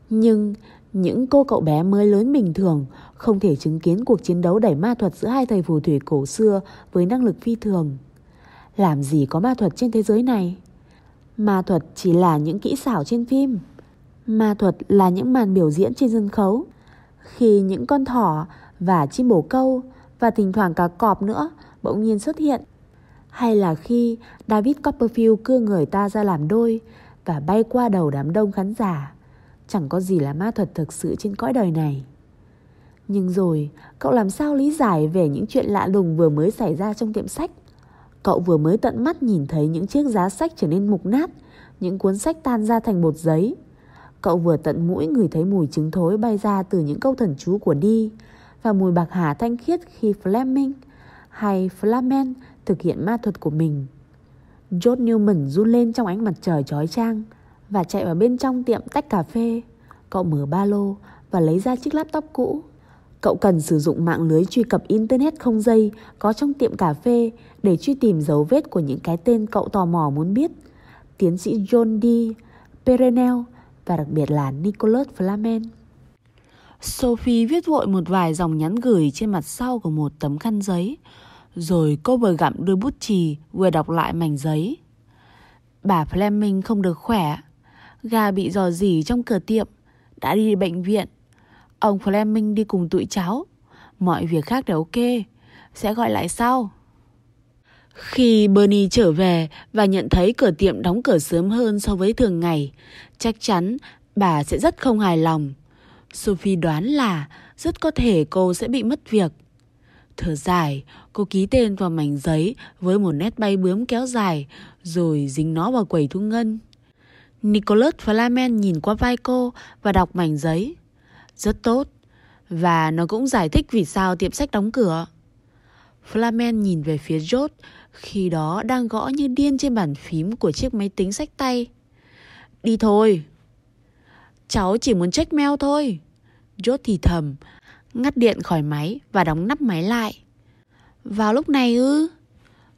Nhưng những cô cậu bé mới lớn bình thường không thể chứng kiến cuộc chiến đấu đẩy ma thuật giữa hai thầy phù thủy cổ xưa với năng lực phi thường. Làm gì có ma thuật trên thế giới này? Ma thuật chỉ là những kỹ xảo trên phim. Ma thuật là những màn biểu diễn trên sân khấu. Khi những con thỏ và chim bồ câu và thỉnh thoảng cả cọp nữa bỗng nhiên xuất hiện. Hay là khi David Copperfield cưa người ta ra làm đôi và bay qua đầu đám đông khán giả. Chẳng có gì là ma thuật thực sự trên cõi đời này. Nhưng rồi, cậu làm sao lý giải về những chuyện lạ lùng vừa mới xảy ra trong tiệm sách? Cậu vừa mới tận mắt nhìn thấy những chiếc giá sách trở nên mục nát, những cuốn sách tan ra thành bột giấy. Cậu vừa tận mũi ngửi thấy mùi trứng thối bay ra từ những câu thần chú của Đi và mùi bạc hà thanh khiết khi Fleming hay Flamen thực hiện ma thuật của mình. George Newman run lên trong ánh mặt trời chói chang và chạy vào bên trong tiệm tách cà phê. Cậu mở ba lô và lấy ra chiếc laptop cũ. Cậu cần sử dụng mạng lưới truy cập Internet không dây có trong tiệm cà phê để truy tìm dấu vết của những cái tên cậu tò mò muốn biết. Tiến sĩ John D. Perenel và đặc biệt là Nicholas Flamen. Sophie viết vội một vài dòng nhắn gửi trên mặt sau của một tấm khăn giấy. Rồi cô vừa gặm đôi bút chì vừa đọc lại mảnh giấy. Bà Fleming không được khỏe. Gà bị dò dỉ trong cửa tiệm. Đã đi bệnh viện. Ông Fleming đi cùng tụi cháu. Mọi việc khác đều ok. Sẽ gọi lại sau. Khi Bernie trở về và nhận thấy cửa tiệm đóng cửa sớm hơn so với thường ngày, chắc chắn bà sẽ rất không hài lòng. Sophie đoán là rất có thể cô sẽ bị mất việc. Thở dài, cô ký tên vào mảnh giấy với một nét bay bướm kéo dài, rồi dính nó vào quầy thu ngân. Nicholas Flamen nhìn qua vai cô và đọc mảnh giấy. Rất tốt. Và nó cũng giải thích vì sao tiệm sách đóng cửa. Flamen nhìn về phía Jot, khi đó đang gõ như điên trên bàn phím của chiếc máy tính sách tay. Đi thôi. Cháu chỉ muốn check mail thôi. George thì thầm, ngắt điện khỏi máy và đóng nắp máy lại. Vào lúc này ư?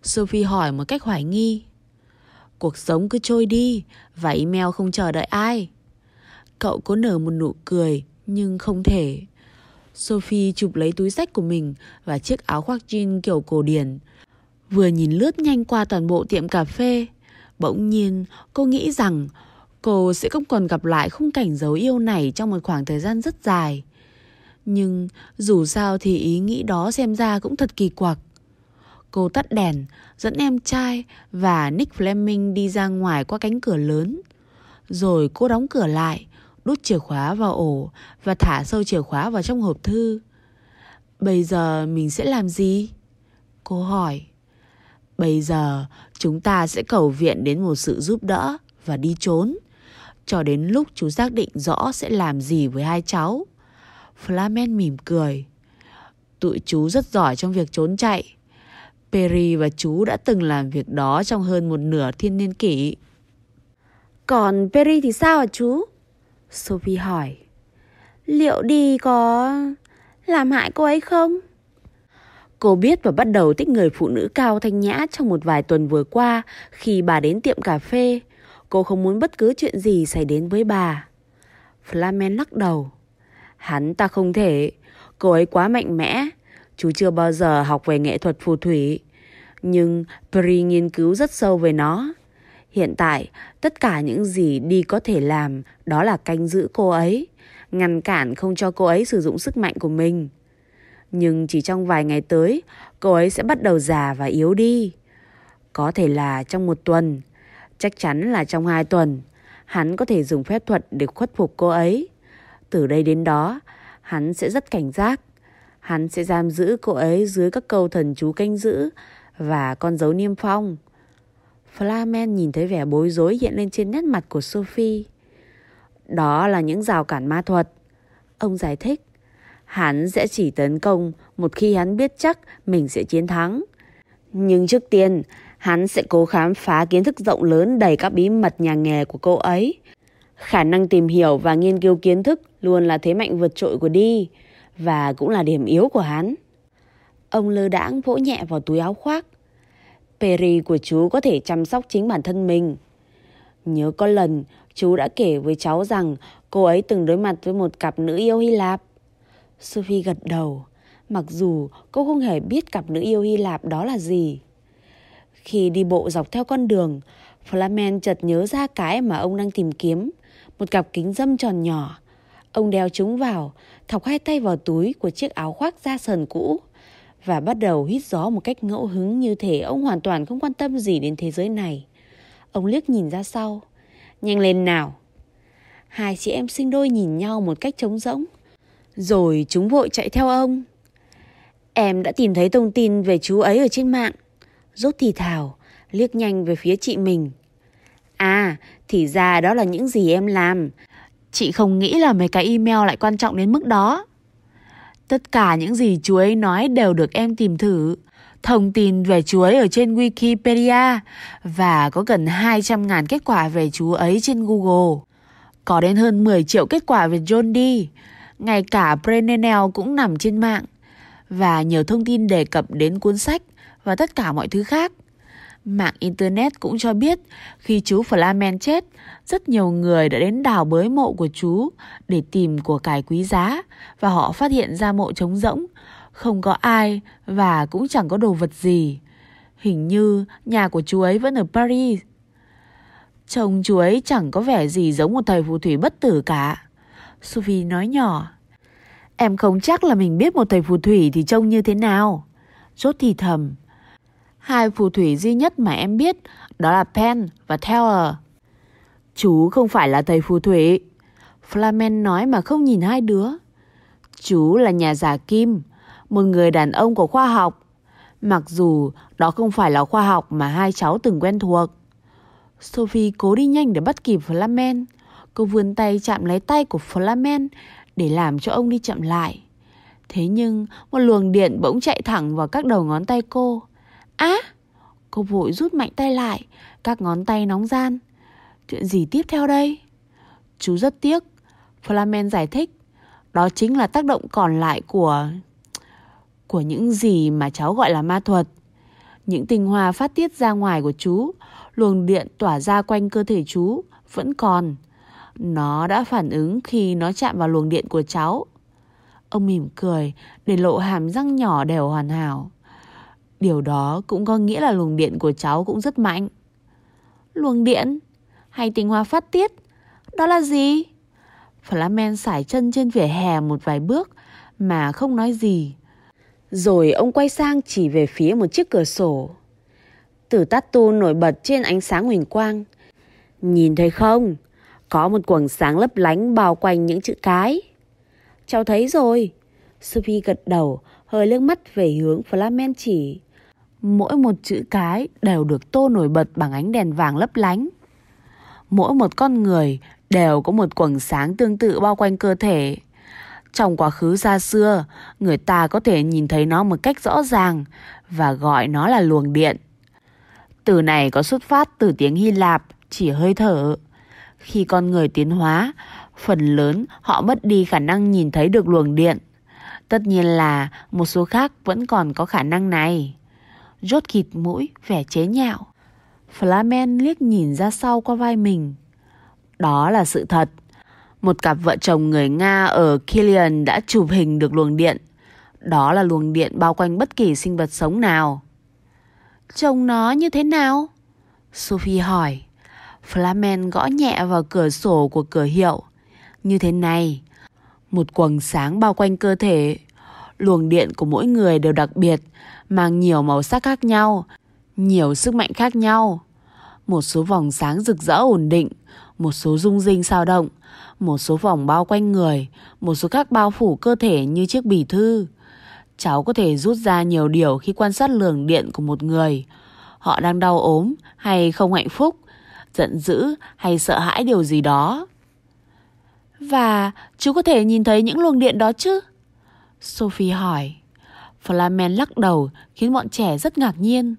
Sophie hỏi một cách hoài nghi. Cuộc sống cứ trôi đi và email không chờ đợi ai. Cậu cố nở một nụ cười nhưng không thể. Sophie chụp lấy túi sách của mình và chiếc áo khoác jean kiểu cổ điển. Vừa nhìn lướt nhanh qua toàn bộ tiệm cà phê, bỗng nhiên cô nghĩ rằng cô sẽ không còn gặp lại khung cảnh dấu yêu này trong một khoảng thời gian rất dài. Nhưng dù sao thì ý nghĩ đó xem ra cũng thật kỳ quặc. Cô tắt đèn, dẫn em trai và Nick Fleming đi ra ngoài qua cánh cửa lớn. Rồi cô đóng cửa lại, đút chìa khóa vào ổ và thả sâu chìa khóa vào trong hộp thư. Bây giờ mình sẽ làm gì? Cô hỏi. Bây giờ chúng ta sẽ cầu viện đến một sự giúp đỡ và đi trốn. Cho đến lúc chú xác định rõ sẽ làm gì với hai cháu. Flamen mỉm cười. Tụi chú rất giỏi trong việc trốn chạy. Perry và chú đã từng làm việc đó trong hơn một nửa thiên niên kỷ. Còn Perry thì sao hả chú? Sophie hỏi. Liệu đi có làm hại cô ấy không? Cô biết và bắt đầu thích người phụ nữ cao thanh nhã trong một vài tuần vừa qua khi bà đến tiệm cà phê. Cô không muốn bất cứ chuyện gì xảy đến với bà. Flamen lắc đầu. Hắn ta không thể. Cô ấy quá mạnh mẽ. Chú chưa bao giờ học về nghệ thuật phù thủy. Nhưng Pri nghiên cứu rất sâu về nó. Hiện tại, tất cả những gì đi có thể làm đó là canh giữ cô ấy, ngăn cản không cho cô ấy sử dụng sức mạnh của mình. Nhưng chỉ trong vài ngày tới, cô ấy sẽ bắt đầu già và yếu đi. Có thể là trong một tuần, chắc chắn là trong hai tuần, hắn có thể dùng phép thuật để khuất phục cô ấy. Từ đây đến đó, hắn sẽ rất cảnh giác. Hắn sẽ giam giữ cô ấy dưới các câu thần chú canh giữ và con dấu niêm phong. Flamen nhìn thấy vẻ bối rối hiện lên trên nét mặt của Sophie. Đó là những rào cản ma thuật. Ông giải thích. Hắn sẽ chỉ tấn công một khi hắn biết chắc mình sẽ chiến thắng. Nhưng trước tiên, hắn sẽ cố khám phá kiến thức rộng lớn đầy các bí mật nhà nghề của cô ấy. Khả năng tìm hiểu và nghiên cứu kiến thức luôn là thế mạnh vượt trội của Đi và cũng là điểm yếu của hắn. Ông lơ đãng vỗ nhẹ vào túi áo khoác. Perry của chú có thể chăm sóc chính bản thân mình. Nhớ có lần chú đã kể với cháu rằng cô ấy từng đối mặt với một cặp nữ yêu Hy Lạp. Sophie gật đầu, mặc dù cô không hề biết cặp nữ yêu Hy Lạp đó là gì. Khi đi bộ dọc theo con đường, Flamen chợt nhớ ra cái mà ông đang tìm kiếm, một cặp kính dâm tròn nhỏ. Ông đeo chúng vào, thọc hai tay vào túi của chiếc áo khoác da sờn cũ và bắt đầu hít gió một cách ngẫu hứng như thể ông hoàn toàn không quan tâm gì đến thế giới này. Ông liếc nhìn ra sau. Nhanh lên nào! Hai chị em sinh đôi nhìn nhau một cách trống rỗng. Rồi chúng vội chạy theo ông. Em đã tìm thấy thông tin về chú ấy ở trên mạng. Rốt thì thào, liếc nhanh về phía chị mình. À, thì ra đó là những gì em làm. Chị không nghĩ là mấy cái email lại quan trọng đến mức đó. Tất cả những gì chú ấy nói đều được em tìm thử. Thông tin về chú ấy ở trên Wikipedia và có gần 200.000 kết quả về chú ấy trên Google. Có đến hơn 10 triệu kết quả về John Dee. Ngay cả Brennan cũng nằm trên mạng. Và nhiều thông tin đề cập đến cuốn sách và tất cả mọi thứ khác. Mạng Internet cũng cho biết khi chú Flamen chết, rất nhiều người đã đến đào bới mộ của chú để tìm của cải quý giá và họ phát hiện ra mộ trống rỗng, không có ai và cũng chẳng có đồ vật gì. Hình như nhà của chú ấy vẫn ở Paris. Chồng chú ấy chẳng có vẻ gì giống một thầy phù thủy bất tử cả. Sophie nói nhỏ. Em không chắc là mình biết một thầy phù thủy thì trông như thế nào. Rốt thì thầm. Hai phù thủy duy nhất mà em biết đó là Pen và Teller. Chú không phải là thầy phù thủy. Flamen nói mà không nhìn hai đứa. Chú là nhà giả kim, một người đàn ông của khoa học. Mặc dù đó không phải là khoa học mà hai cháu từng quen thuộc. Sophie cố đi nhanh để bắt kịp Flamen. Cô vươn tay chạm lấy tay của Flamen để làm cho ông đi chậm lại. Thế nhưng một luồng điện bỗng chạy thẳng vào các đầu ngón tay cô. Á! cô vội rút mạnh tay lại, các ngón tay nóng gian. Chuyện gì tiếp theo đây? Chú rất tiếc. Flamen giải thích. Đó chính là tác động còn lại của... của những gì mà cháu gọi là ma thuật. Những tinh hoa phát tiết ra ngoài của chú, luồng điện tỏa ra quanh cơ thể chú vẫn còn. Nó đã phản ứng khi nó chạm vào luồng điện của cháu. Ông mỉm cười để lộ hàm răng nhỏ đều hoàn hảo. Điều đó cũng có nghĩa là luồng điện của cháu cũng rất mạnh. Luồng điện? Hay tinh hoa phát tiết? Đó là gì? Flamen sải chân trên vỉa hè một vài bước mà không nói gì. Rồi ông quay sang chỉ về phía một chiếc cửa sổ. Tử tattoo nổi bật trên ánh sáng huỳnh quang. Nhìn thấy không? Có một quầng sáng lấp lánh bao quanh những chữ cái. Cháu thấy rồi. Sophie gật đầu, hơi liếc mắt về hướng Flamen chỉ. Mỗi một chữ cái đều được tô nổi bật bằng ánh đèn vàng lấp lánh. Mỗi một con người đều có một quầng sáng tương tự bao quanh cơ thể. Trong quá khứ xa xưa, người ta có thể nhìn thấy nó một cách rõ ràng và gọi nó là luồng điện. Từ này có xuất phát từ tiếng Hy Lạp, chỉ hơi thở. Khi con người tiến hóa, phần lớn họ mất đi khả năng nhìn thấy được luồng điện. Tất nhiên là một số khác vẫn còn có khả năng này. Rốt khịt mũi, vẻ chế nhạo. Flamen liếc nhìn ra sau qua vai mình. Đó là sự thật. Một cặp vợ chồng người Nga ở Killian đã chụp hình được luồng điện. Đó là luồng điện bao quanh bất kỳ sinh vật sống nào. Trông nó như thế nào? Sophie hỏi. Flamen gõ nhẹ vào cửa sổ của cửa hiệu. Như thế này, một quầng sáng bao quanh cơ thể. Luồng điện của mỗi người đều đặc biệt, mang nhiều màu sắc khác nhau, nhiều sức mạnh khác nhau. Một số vòng sáng rực rỡ ổn định, một số rung rinh sao động, một số vòng bao quanh người, một số khác bao phủ cơ thể như chiếc bì thư. Cháu có thể rút ra nhiều điều khi quan sát luồng điện của một người. Họ đang đau ốm hay không hạnh phúc, giận dữ hay sợ hãi điều gì đó. Và chú có thể nhìn thấy những luồng điện đó chứ? Sophie hỏi. Flamen lắc đầu khiến bọn trẻ rất ngạc nhiên.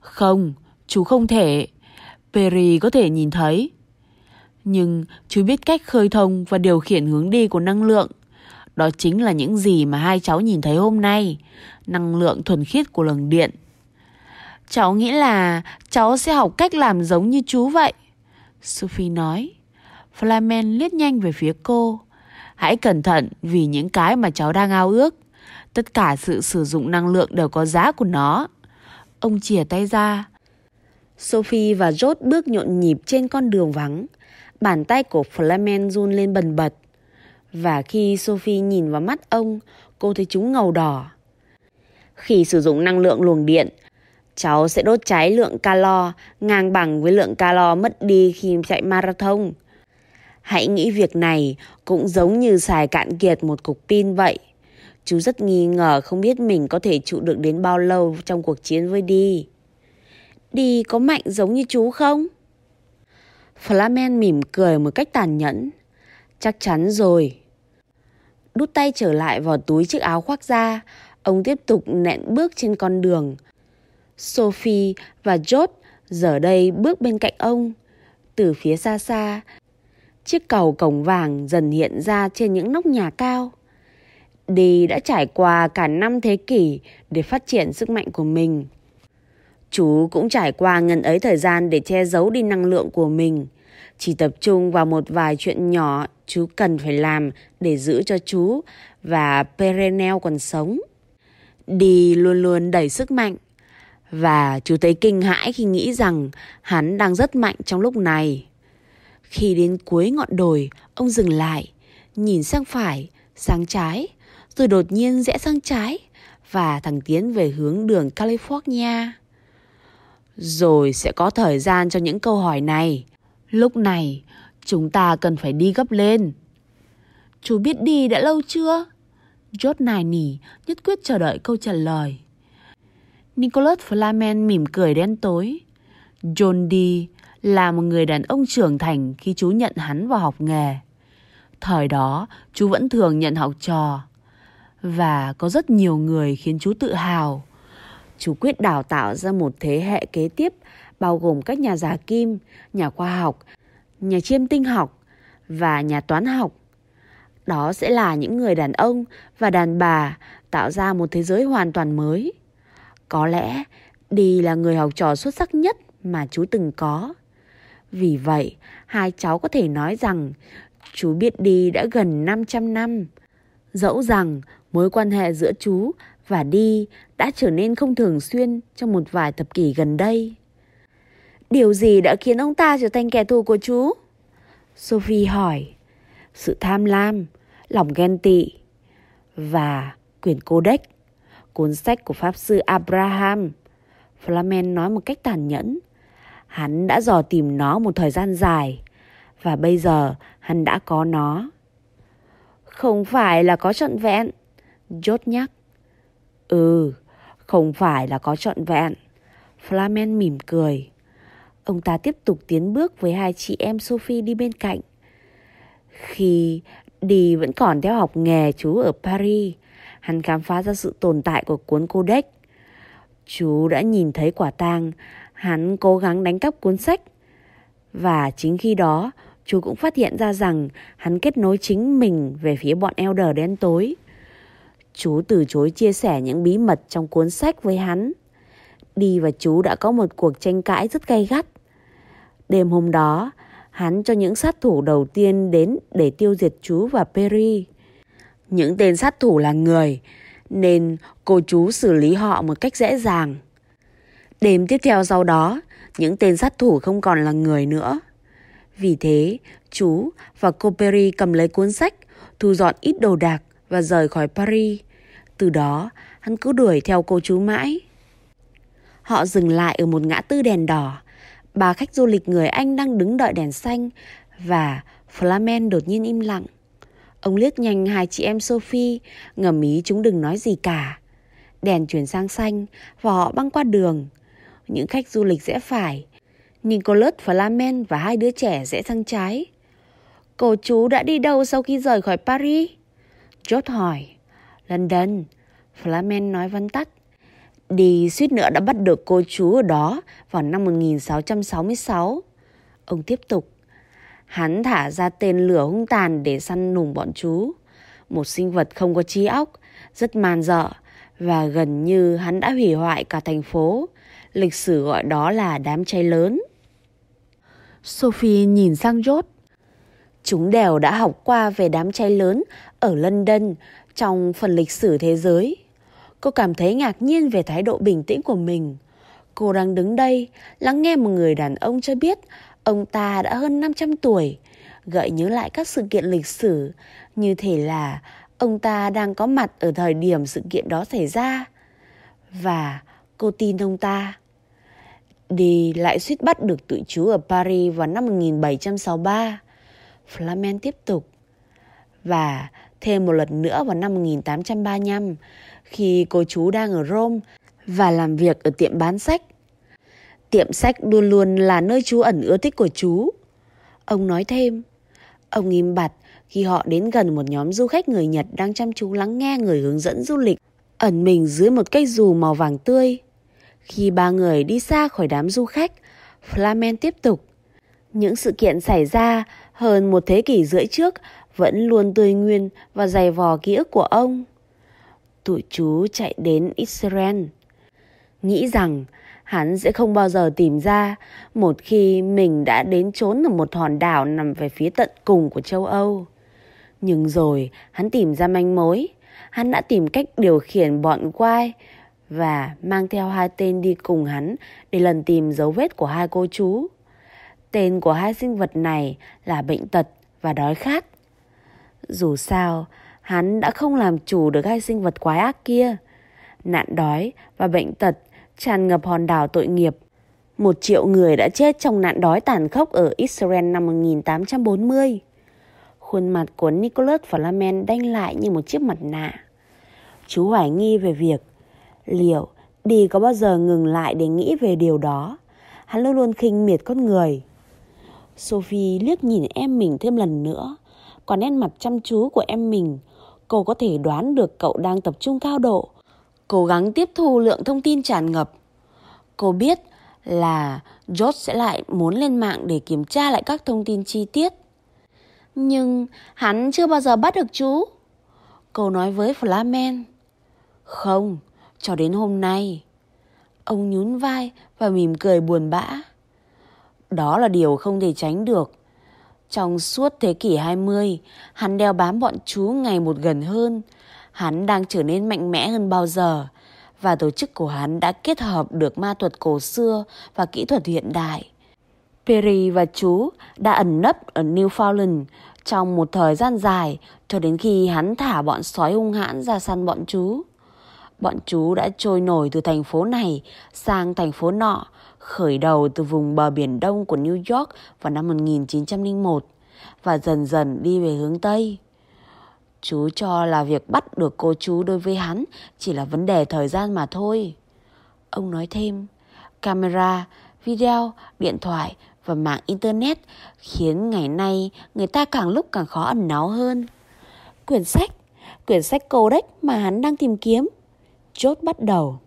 Không, chú không thể. Perry có thể nhìn thấy. Nhưng chú biết cách khơi thông và điều khiển hướng đi của năng lượng. Đó chính là những gì mà hai cháu nhìn thấy hôm nay. Năng lượng thuần khiết của lường điện. Cháu nghĩ là cháu sẽ học cách làm giống như chú vậy. Sophie nói. Flamen liếc nhanh về phía cô. Hãy cẩn thận vì những cái mà cháu đang ao ước. Tất cả sự sử dụng năng lượng đều có giá của nó. Ông chìa tay ra. Sophie và George bước nhộn nhịp trên con đường vắng. Bàn tay của Flamen run lên bần bật. Và khi Sophie nhìn vào mắt ông, cô thấy chúng ngầu đỏ. Khi sử dụng năng lượng luồng điện, cháu sẽ đốt cháy lượng calo ngang bằng với lượng calo mất đi khi chạy marathon. Hãy nghĩ việc này cũng giống như xài cạn kiệt một cục pin vậy. Chú rất nghi ngờ không biết mình có thể trụ được đến bao lâu trong cuộc chiến với Đi. Đi có mạnh giống như chú không? Flamen mỉm cười một cách tàn nhẫn. Chắc chắn rồi. Đút tay trở lại vào túi chiếc áo khoác ra, ông tiếp tục nện bước trên con đường. Sophie và George giờ đây bước bên cạnh ông. Từ phía xa xa, chiếc cầu cổng vàng dần hiện ra trên những nóc nhà cao. Đi đã trải qua cả năm thế kỷ để phát triển sức mạnh của mình. Chú cũng trải qua ngần ấy thời gian để che giấu đi năng lượng của mình. Chỉ tập trung vào một vài chuyện nhỏ chú cần phải làm để giữ cho chú và Perenel còn sống. Đi luôn luôn đầy sức mạnh. Và chú thấy kinh hãi khi nghĩ rằng hắn đang rất mạnh trong lúc này. Khi đến cuối ngọn đồi, ông dừng lại, nhìn sang phải, sang trái, rồi đột nhiên rẽ sang trái và thẳng tiến về hướng đường California. Rồi sẽ có thời gian cho những câu hỏi này. Lúc này, chúng ta cần phải đi gấp lên. Chú biết đi đã lâu chưa? George nài nỉ, nhất quyết chờ đợi câu trả lời. Nicholas Flamen mỉm cười đen tối. John Dee là một người đàn ông trưởng thành khi chú nhận hắn vào học nghề. Thời đó, chú vẫn thường nhận học trò. Và có rất nhiều người khiến chú tự hào. Chú quyết đào tạo ra một thế hệ kế tiếp bao gồm các nhà giả kim, nhà khoa học, nhà chiêm tinh học và nhà toán học. Đó sẽ là những người đàn ông và đàn bà tạo ra một thế giới hoàn toàn mới. Có lẽ đi là người học trò xuất sắc nhất mà chú từng có. Vì vậy, hai cháu có thể nói rằng chú biết đi đã gần 500 năm. Dẫu rằng mối quan hệ giữa chú và đi đã trở nên không thường xuyên trong một vài thập kỷ gần đây. Điều gì đã khiến ông ta trở thành kẻ thù của chú? Sophie hỏi. Sự tham lam, lòng ghen tị và quyển Codex, cuốn sách của Pháp sư Abraham. Flamen nói một cách tàn nhẫn. Hắn đã dò tìm nó một thời gian dài và bây giờ hắn đã có nó. Không phải là có trọn vẹn, Jot nhắc. Ừ, không phải là có trọn vẹn. Flamen mỉm cười. Ông ta tiếp tục tiến bước với hai chị em Sophie đi bên cạnh. Khi đi vẫn còn theo học nghề chú ở Paris, hắn khám phá ra sự tồn tại của cuốn Codex. Chú đã nhìn thấy quả tang, hắn cố gắng đánh cắp cuốn sách. Và chính khi đó, chú cũng phát hiện ra rằng hắn kết nối chính mình về phía bọn Elder đen tối. Chú từ chối chia sẻ những bí mật trong cuốn sách với hắn. Đi và chú đã có một cuộc tranh cãi rất gay gắt. Đêm hôm đó, hắn cho những sát thủ đầu tiên đến để tiêu diệt chú và Perry. Những tên sát thủ là người, nên cô chú xử lý họ một cách dễ dàng. Đêm tiếp theo sau đó, những tên sát thủ không còn là người nữa. Vì thế, chú và cô Perry cầm lấy cuốn sách, thu dọn ít đồ đạc và rời khỏi Paris. Từ đó, hắn cứ đuổi theo cô chú mãi. Họ dừng lại ở một ngã tư đèn đỏ. bà khách du lịch người Anh đang đứng đợi đèn xanh và Flamen đột nhiên im lặng. Ông liếc nhanh hai chị em Sophie, ngầm ý chúng đừng nói gì cả. Đèn chuyển sang xanh và họ băng qua đường. Những khách du lịch rẽ phải. nhìn cô Flamen và hai đứa trẻ rẽ sang trái. Cô chú đã đi đâu sau khi rời khỏi Paris? George hỏi. London. Flamen nói vắn tắt. Đi suýt nữa đã bắt được cô chú ở đó vào năm 1666. Ông tiếp tục. Hắn thả ra tên lửa hung tàn để săn nùng bọn chú. Một sinh vật không có trí óc, rất man dợ và gần như hắn đã hủy hoại cả thành phố. Lịch sử gọi đó là đám cháy lớn. Sophie nhìn sang George. Chúng đều đã học qua về đám cháy lớn ở London trong phần lịch sử thế giới. Cô cảm thấy ngạc nhiên về thái độ bình tĩnh của mình. Cô đang đứng đây, lắng nghe một người đàn ông cho biết ông ta đã hơn 500 tuổi, gợi nhớ lại các sự kiện lịch sử, như thể là ông ta đang có mặt ở thời điểm sự kiện đó xảy ra. Và cô tin ông ta. Đi lại suýt bắt được tụi chú ở Paris vào năm 1763. Flamen tiếp tục. Và thêm một lần nữa vào năm 1835 khi cô chú đang ở Rome và làm việc ở tiệm bán sách. Tiệm sách luôn luôn là nơi chú ẩn ưa thích của chú. Ông nói thêm, ông im bặt khi họ đến gần một nhóm du khách người Nhật đang chăm chú lắng nghe người hướng dẫn du lịch, ẩn mình dưới một cây dù màu vàng tươi. Khi ba người đi xa khỏi đám du khách, Flamen tiếp tục. Những sự kiện xảy ra hơn một thế kỷ rưỡi trước vẫn luôn tươi nguyên và dày vò ký ức của ông. Tụi chú chạy đến Israel, nghĩ rằng hắn sẽ không bao giờ tìm ra một khi mình đã đến trốn ở một hòn đảo nằm về phía tận cùng của châu Âu. Nhưng rồi hắn tìm ra manh mối, hắn đã tìm cách điều khiển bọn quai và mang theo hai tên đi cùng hắn để lần tìm dấu vết của hai cô chú. Tên của hai sinh vật này là bệnh tật và đói khát. Dù sao, hắn đã không làm chủ được hai sinh vật quái ác kia. Nạn đói và bệnh tật tràn ngập hòn đảo tội nghiệp. Một triệu người đã chết trong nạn đói tàn khốc ở Israel năm 1840. Khuôn mặt của Nicholas Flamen đanh lại như một chiếc mặt nạ. Chú hoài nghi về việc liệu đi có bao giờ ngừng lại để nghĩ về điều đó. Hắn luôn luôn khinh miệt con người. Sophie liếc nhìn em mình thêm lần nữa. Còn nét mặt chăm chú của em mình, cô có thể đoán được cậu đang tập trung cao độ. Cố gắng tiếp thu lượng thông tin tràn ngập. Cô biết là George sẽ lại muốn lên mạng để kiểm tra lại các thông tin chi tiết. Nhưng hắn chưa bao giờ bắt được chú. Cô nói với Flamen. Không, cho đến hôm nay. Ông nhún vai và mỉm cười buồn bã. Đó là điều không thể tránh được. Trong suốt thế kỷ 20, hắn đeo bám bọn chú ngày một gần hơn. Hắn đang trở nên mạnh mẽ hơn bao giờ. Và tổ chức của hắn đã kết hợp được ma thuật cổ xưa và kỹ thuật hiện đại. Perry và chú đã ẩn nấp ở Newfoundland trong một thời gian dài cho đến khi hắn thả bọn sói hung hãn ra săn bọn chú. Bọn chú đã trôi nổi từ thành phố này sang thành phố nọ, khởi đầu từ vùng bờ biển đông của New York vào năm 1901 và dần dần đi về hướng Tây. Chú cho là việc bắt được cô chú đối với hắn chỉ là vấn đề thời gian mà thôi. Ông nói thêm, camera, video, điện thoại và mạng Internet khiến ngày nay người ta càng lúc càng khó ẩn náu hơn. Quyển sách, quyển sách Codex mà hắn đang tìm kiếm. Chốt bắt đầu.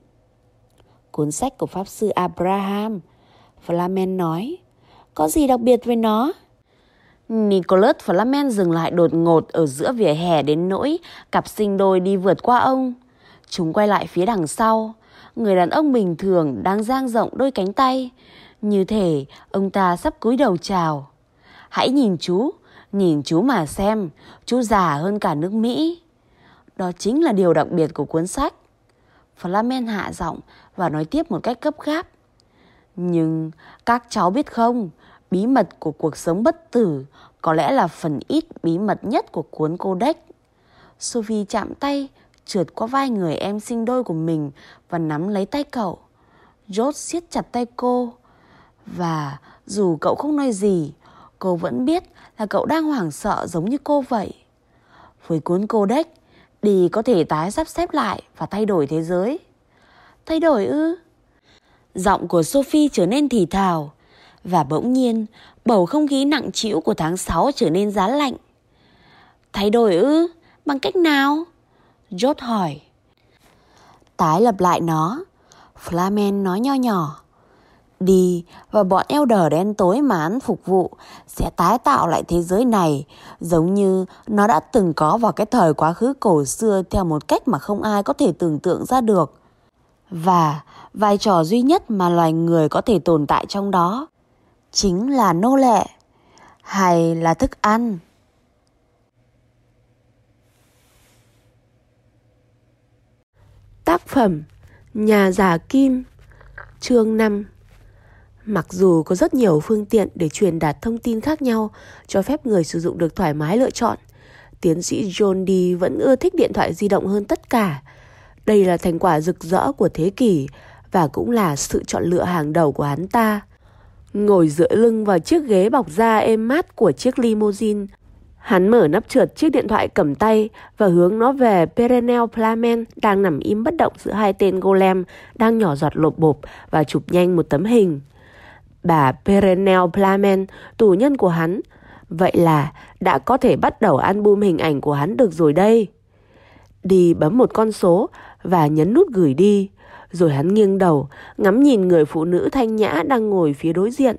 Cuốn sách của Pháp Sư Abraham, Flamen nói. Có gì đặc biệt với nó? Nicholas Flamen dừng lại đột ngột ở giữa vỉa hè đến nỗi cặp sinh đôi đi vượt qua ông. Chúng quay lại phía đằng sau. Người đàn ông bình thường đang dang rộng đôi cánh tay, như thể ông ta sắp cúi đầu chào. Hãy nhìn chú, nhìn chú mà xem, chú già hơn cả nước Mỹ. Đó chính là điều đặc biệt của cuốn sách. Flamen hạ giọng và nói tiếp một cách gấp gáp. Nhưng các cháu biết không, bí mật của cuộc sống bất tử có lẽ là phần ít bí mật nhất của cuốn Codex. Sophie chạm tay, trượt qua vai người em sinh đôi của mình và nắm lấy tay cậu. George siết chặt tay cô. Và dù cậu không nói gì, cô vẫn biết là cậu đang hoảng sợ giống như cô vậy. Với cuốn Codex, đi có thể tái sắp xếp lại và thay đổi thế giới. Thay đổi ư? Giọng của Sophie trở nên thì thào, và bỗng nhiên, bầu không khí nặng trĩu của tháng 6 trở nên giá lạnh. Thay đổi ư? Bằng cách nào? George hỏi. Tái lập lại nó. Flamen nói nho nhỏ. Đi, và bọn Elder đen tối mà hắn phục vụ, sẽ tái tạo lại thế giới này giống như nó đã từng có vào cái thời quá khứ cổ xưa theo một cách mà không ai có thể tưởng tượng ra được. Và vai trò duy nhất mà loài người có thể tồn tại trong đó chính là nô lệ hay là thức ăn. Tác phẩm Nhà giả kim, Chương 5 Mặc dù có rất nhiều phương tiện để truyền đạt thông tin khác nhau cho phép người sử dụng được thoải mái lựa chọn, tiến sĩ John Dee vẫn ưa thích điện thoại di động hơn tất cả. Đây là thành quả rực rỡ của thế kỷ và cũng là sự chọn lựa hàng đầu của hắn ta. Ngồi dựa lưng vào chiếc ghế bọc da êm mát của chiếc limousine, Hắn mở nắp trượt chiếc điện thoại cầm tay và hướng nó về Perenel Plamen đang nằm im bất động giữa hai tên golem đang nhỏ giọt lột bộp và chụp nhanh một tấm hình. Bà Perenel Plamen, tù nhân của hắn, vậy là đã có thể bắt đầu album hình ảnh của hắn được rồi đây. Đi bấm một con số và nhấn nút gửi đi, rồi hắn nghiêng đầu, ngắm nhìn người phụ nữ thanh nhã đang ngồi phía đối diện.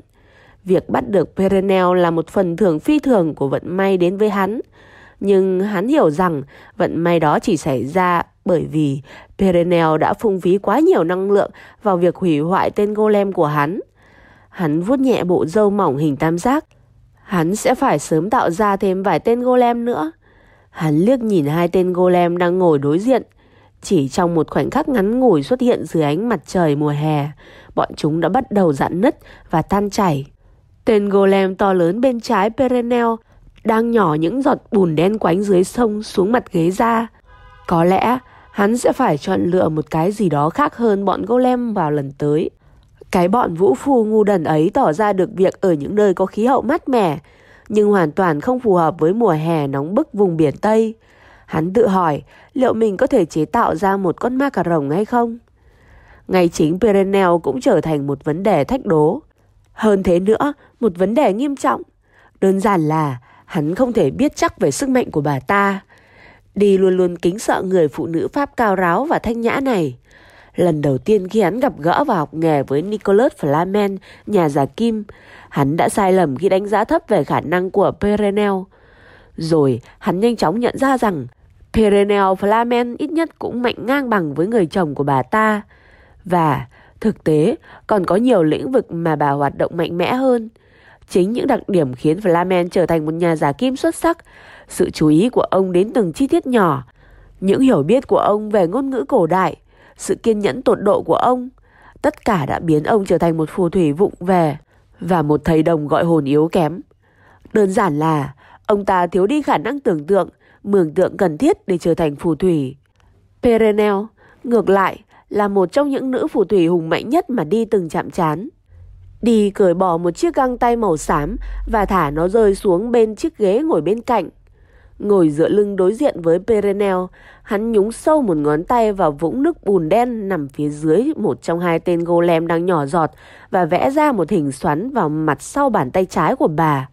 Việc bắt được Perenel là một phần thưởng phi thường của vận may đến với hắn. Nhưng hắn hiểu rằng vận may đó chỉ xảy ra bởi vì Perenel đã phung phí quá nhiều năng lượng vào việc hủy hoại tên golem của hắn. Hắn vuốt nhẹ bộ râu mỏng hình tam giác. Hắn sẽ phải sớm tạo ra thêm vài tên golem nữa. Hắn liếc nhìn hai tên golem đang ngồi đối diện. Chỉ trong một khoảnh khắc ngắn ngủi xuất hiện dưới ánh mặt trời mùa hè, bọn chúng đã bắt đầu giãn nứt và tan chảy. Tên golem to lớn bên trái Perenel đang nhỏ những giọt bùn đen quánh dưới sông xuống mặt ghế ra. Có lẽ hắn sẽ phải chọn lựa một cái gì đó khác hơn bọn golem vào lần tới. Cái bọn vũ phu ngu đần ấy tỏ ra được việc ở những nơi có khí hậu mát mẻ, nhưng hoàn toàn không phù hợp với mùa hè nóng bức vùng biển Tây. Hắn tự hỏi liệu mình có thể chế tạo ra một con ma cà rồng hay không? Ngay chính Perenel cũng trở thành một vấn đề thách đố. Hơn thế nữa, một vấn đề nghiêm trọng. Đơn giản là hắn không thể biết chắc về sức mạnh của bà ta. Đi luôn luôn kính sợ người phụ nữ Pháp cao ráo và thanh nhã này. Lần đầu tiên khi hắn gặp gỡ và học nghề với Nicholas Flamen, nhà giả kim, hắn đã sai lầm khi đánh giá thấp về khả năng của Perenel. Rồi hắn nhanh chóng nhận ra rằng Perenel Flamen ít nhất cũng mạnh ngang bằng với người chồng của bà ta. Và thực tế còn có nhiều lĩnh vực mà bà hoạt động mạnh mẽ hơn. Chính những đặc điểm khiến Flamen trở thành một nhà giả kim xuất sắc, sự chú ý của ông đến từng chi tiết nhỏ, những hiểu biết của ông về ngôn ngữ cổ đại, sự kiên nhẫn tột độ của ông, tất cả đã biến ông trở thành một phù thủy vụng về và một thầy đồng gọi hồn yếu kém. Đơn giản là ông ta thiếu đi khả năng tưởng tượng, mường tượng cần thiết để trở thành phù thủy. Perenel, ngược lại, là một trong những nữ phù thủy hùng mạnh nhất mà đi từng chạm chán. Đi cởi bỏ một chiếc găng tay màu xám và thả nó rơi xuống bên chiếc ghế ngồi bên cạnh. Ngồi dựa lưng đối diện với Perenel, hắn nhúng sâu một ngón tay vào vũng nước bùn đen nằm phía dưới một trong hai tên golem đang nhỏ giọt và vẽ ra một hình xoắn vào mặt sau bàn tay trái của bà.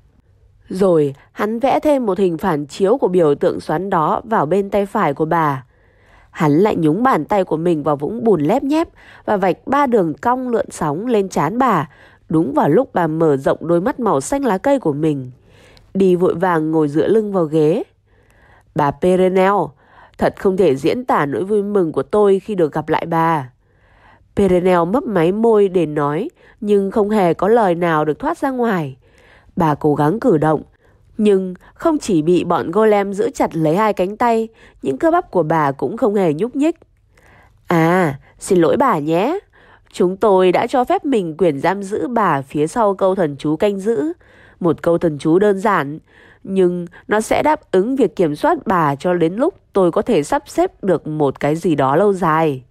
Rồi hắn vẽ thêm một hình phản chiếu của biểu tượng xoắn đó vào bên tay phải của bà. Hắn lại nhúng bàn tay của mình vào vũng bùn lép nhép và vạch ba đường cong lượn sóng lên trán bà, đúng vào lúc bà mở rộng đôi mắt màu xanh lá cây của mình. Đi vội vàng ngồi dựa lưng vào ghế. Bà Perenel, thật không thể diễn tả nỗi vui mừng của tôi khi được gặp lại bà. Perenel mấp máy môi để nói, nhưng không hề có lời nào được thoát ra ngoài. Bà cố gắng cử động, nhưng không chỉ bị bọn golem giữ chặt lấy hai cánh tay, những cơ bắp của bà cũng không hề nhúc nhích. À, xin lỗi bà nhé. Chúng tôi đã cho phép mình quyền giam giữ bà phía sau câu thần chú canh giữ. Một câu thần chú đơn giản, nhưng nó sẽ đáp ứng việc kiểm soát bà cho đến lúc tôi có thể sắp xếp được một cái gì đó lâu dài.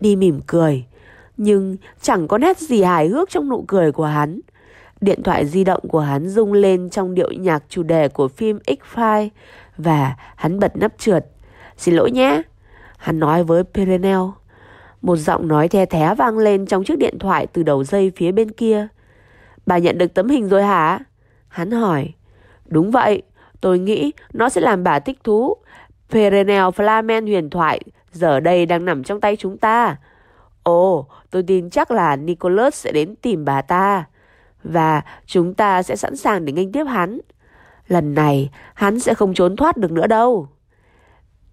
Đi mỉm cười, nhưng chẳng có nét gì hài hước trong nụ cười của hắn. Điện thoại di động của hắn rung lên trong điệu nhạc chủ đề của phim X-File và hắn bật nắp trượt. Xin lỗi nhé, hắn nói với Perenel. Một giọng nói the thé vang lên trong chiếc điện thoại từ đầu dây phía bên kia. Bà nhận được tấm hình rồi hả? Hắn hỏi. Đúng vậy, tôi nghĩ nó sẽ làm bà thích thú. Perenel Flamen huyền thoại giờ đây đang nằm trong tay chúng ta. Ồ, tôi tin chắc là Nicholas sẽ đến tìm bà ta. Và chúng ta sẽ sẵn sàng để nghênh tiếp hắn. Lần này, hắn sẽ không trốn thoát được nữa đâu.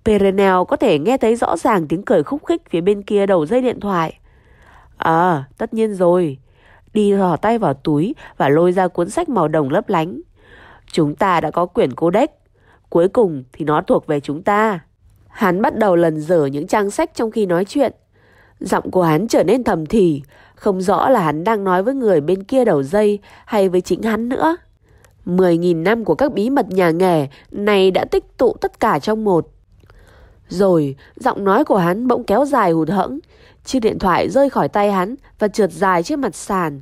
Perenel có thể nghe thấy rõ ràng tiếng cười khúc khích phía bên kia đầu dây điện thoại. À, tất nhiên rồi. Đi thò tay vào túi và lôi ra cuốn sách màu đồng lấp lánh. Chúng ta đã có quyển codex. Cuối cùng thì nó thuộc về chúng ta. Hắn bắt đầu lần dở những trang sách trong khi nói chuyện. Giọng của hắn trở nên thầm thì, không rõ là hắn đang nói với người bên kia đầu dây hay với chính hắn nữa. Mười nghìn năm của các bí mật nhà nghề này đã tích tụ tất cả trong một. Rồi, giọng nói của hắn bỗng kéo dài hụt hẫng. Chiếc điện thoại rơi khỏi tay hắn và trượt dài trên mặt sàn.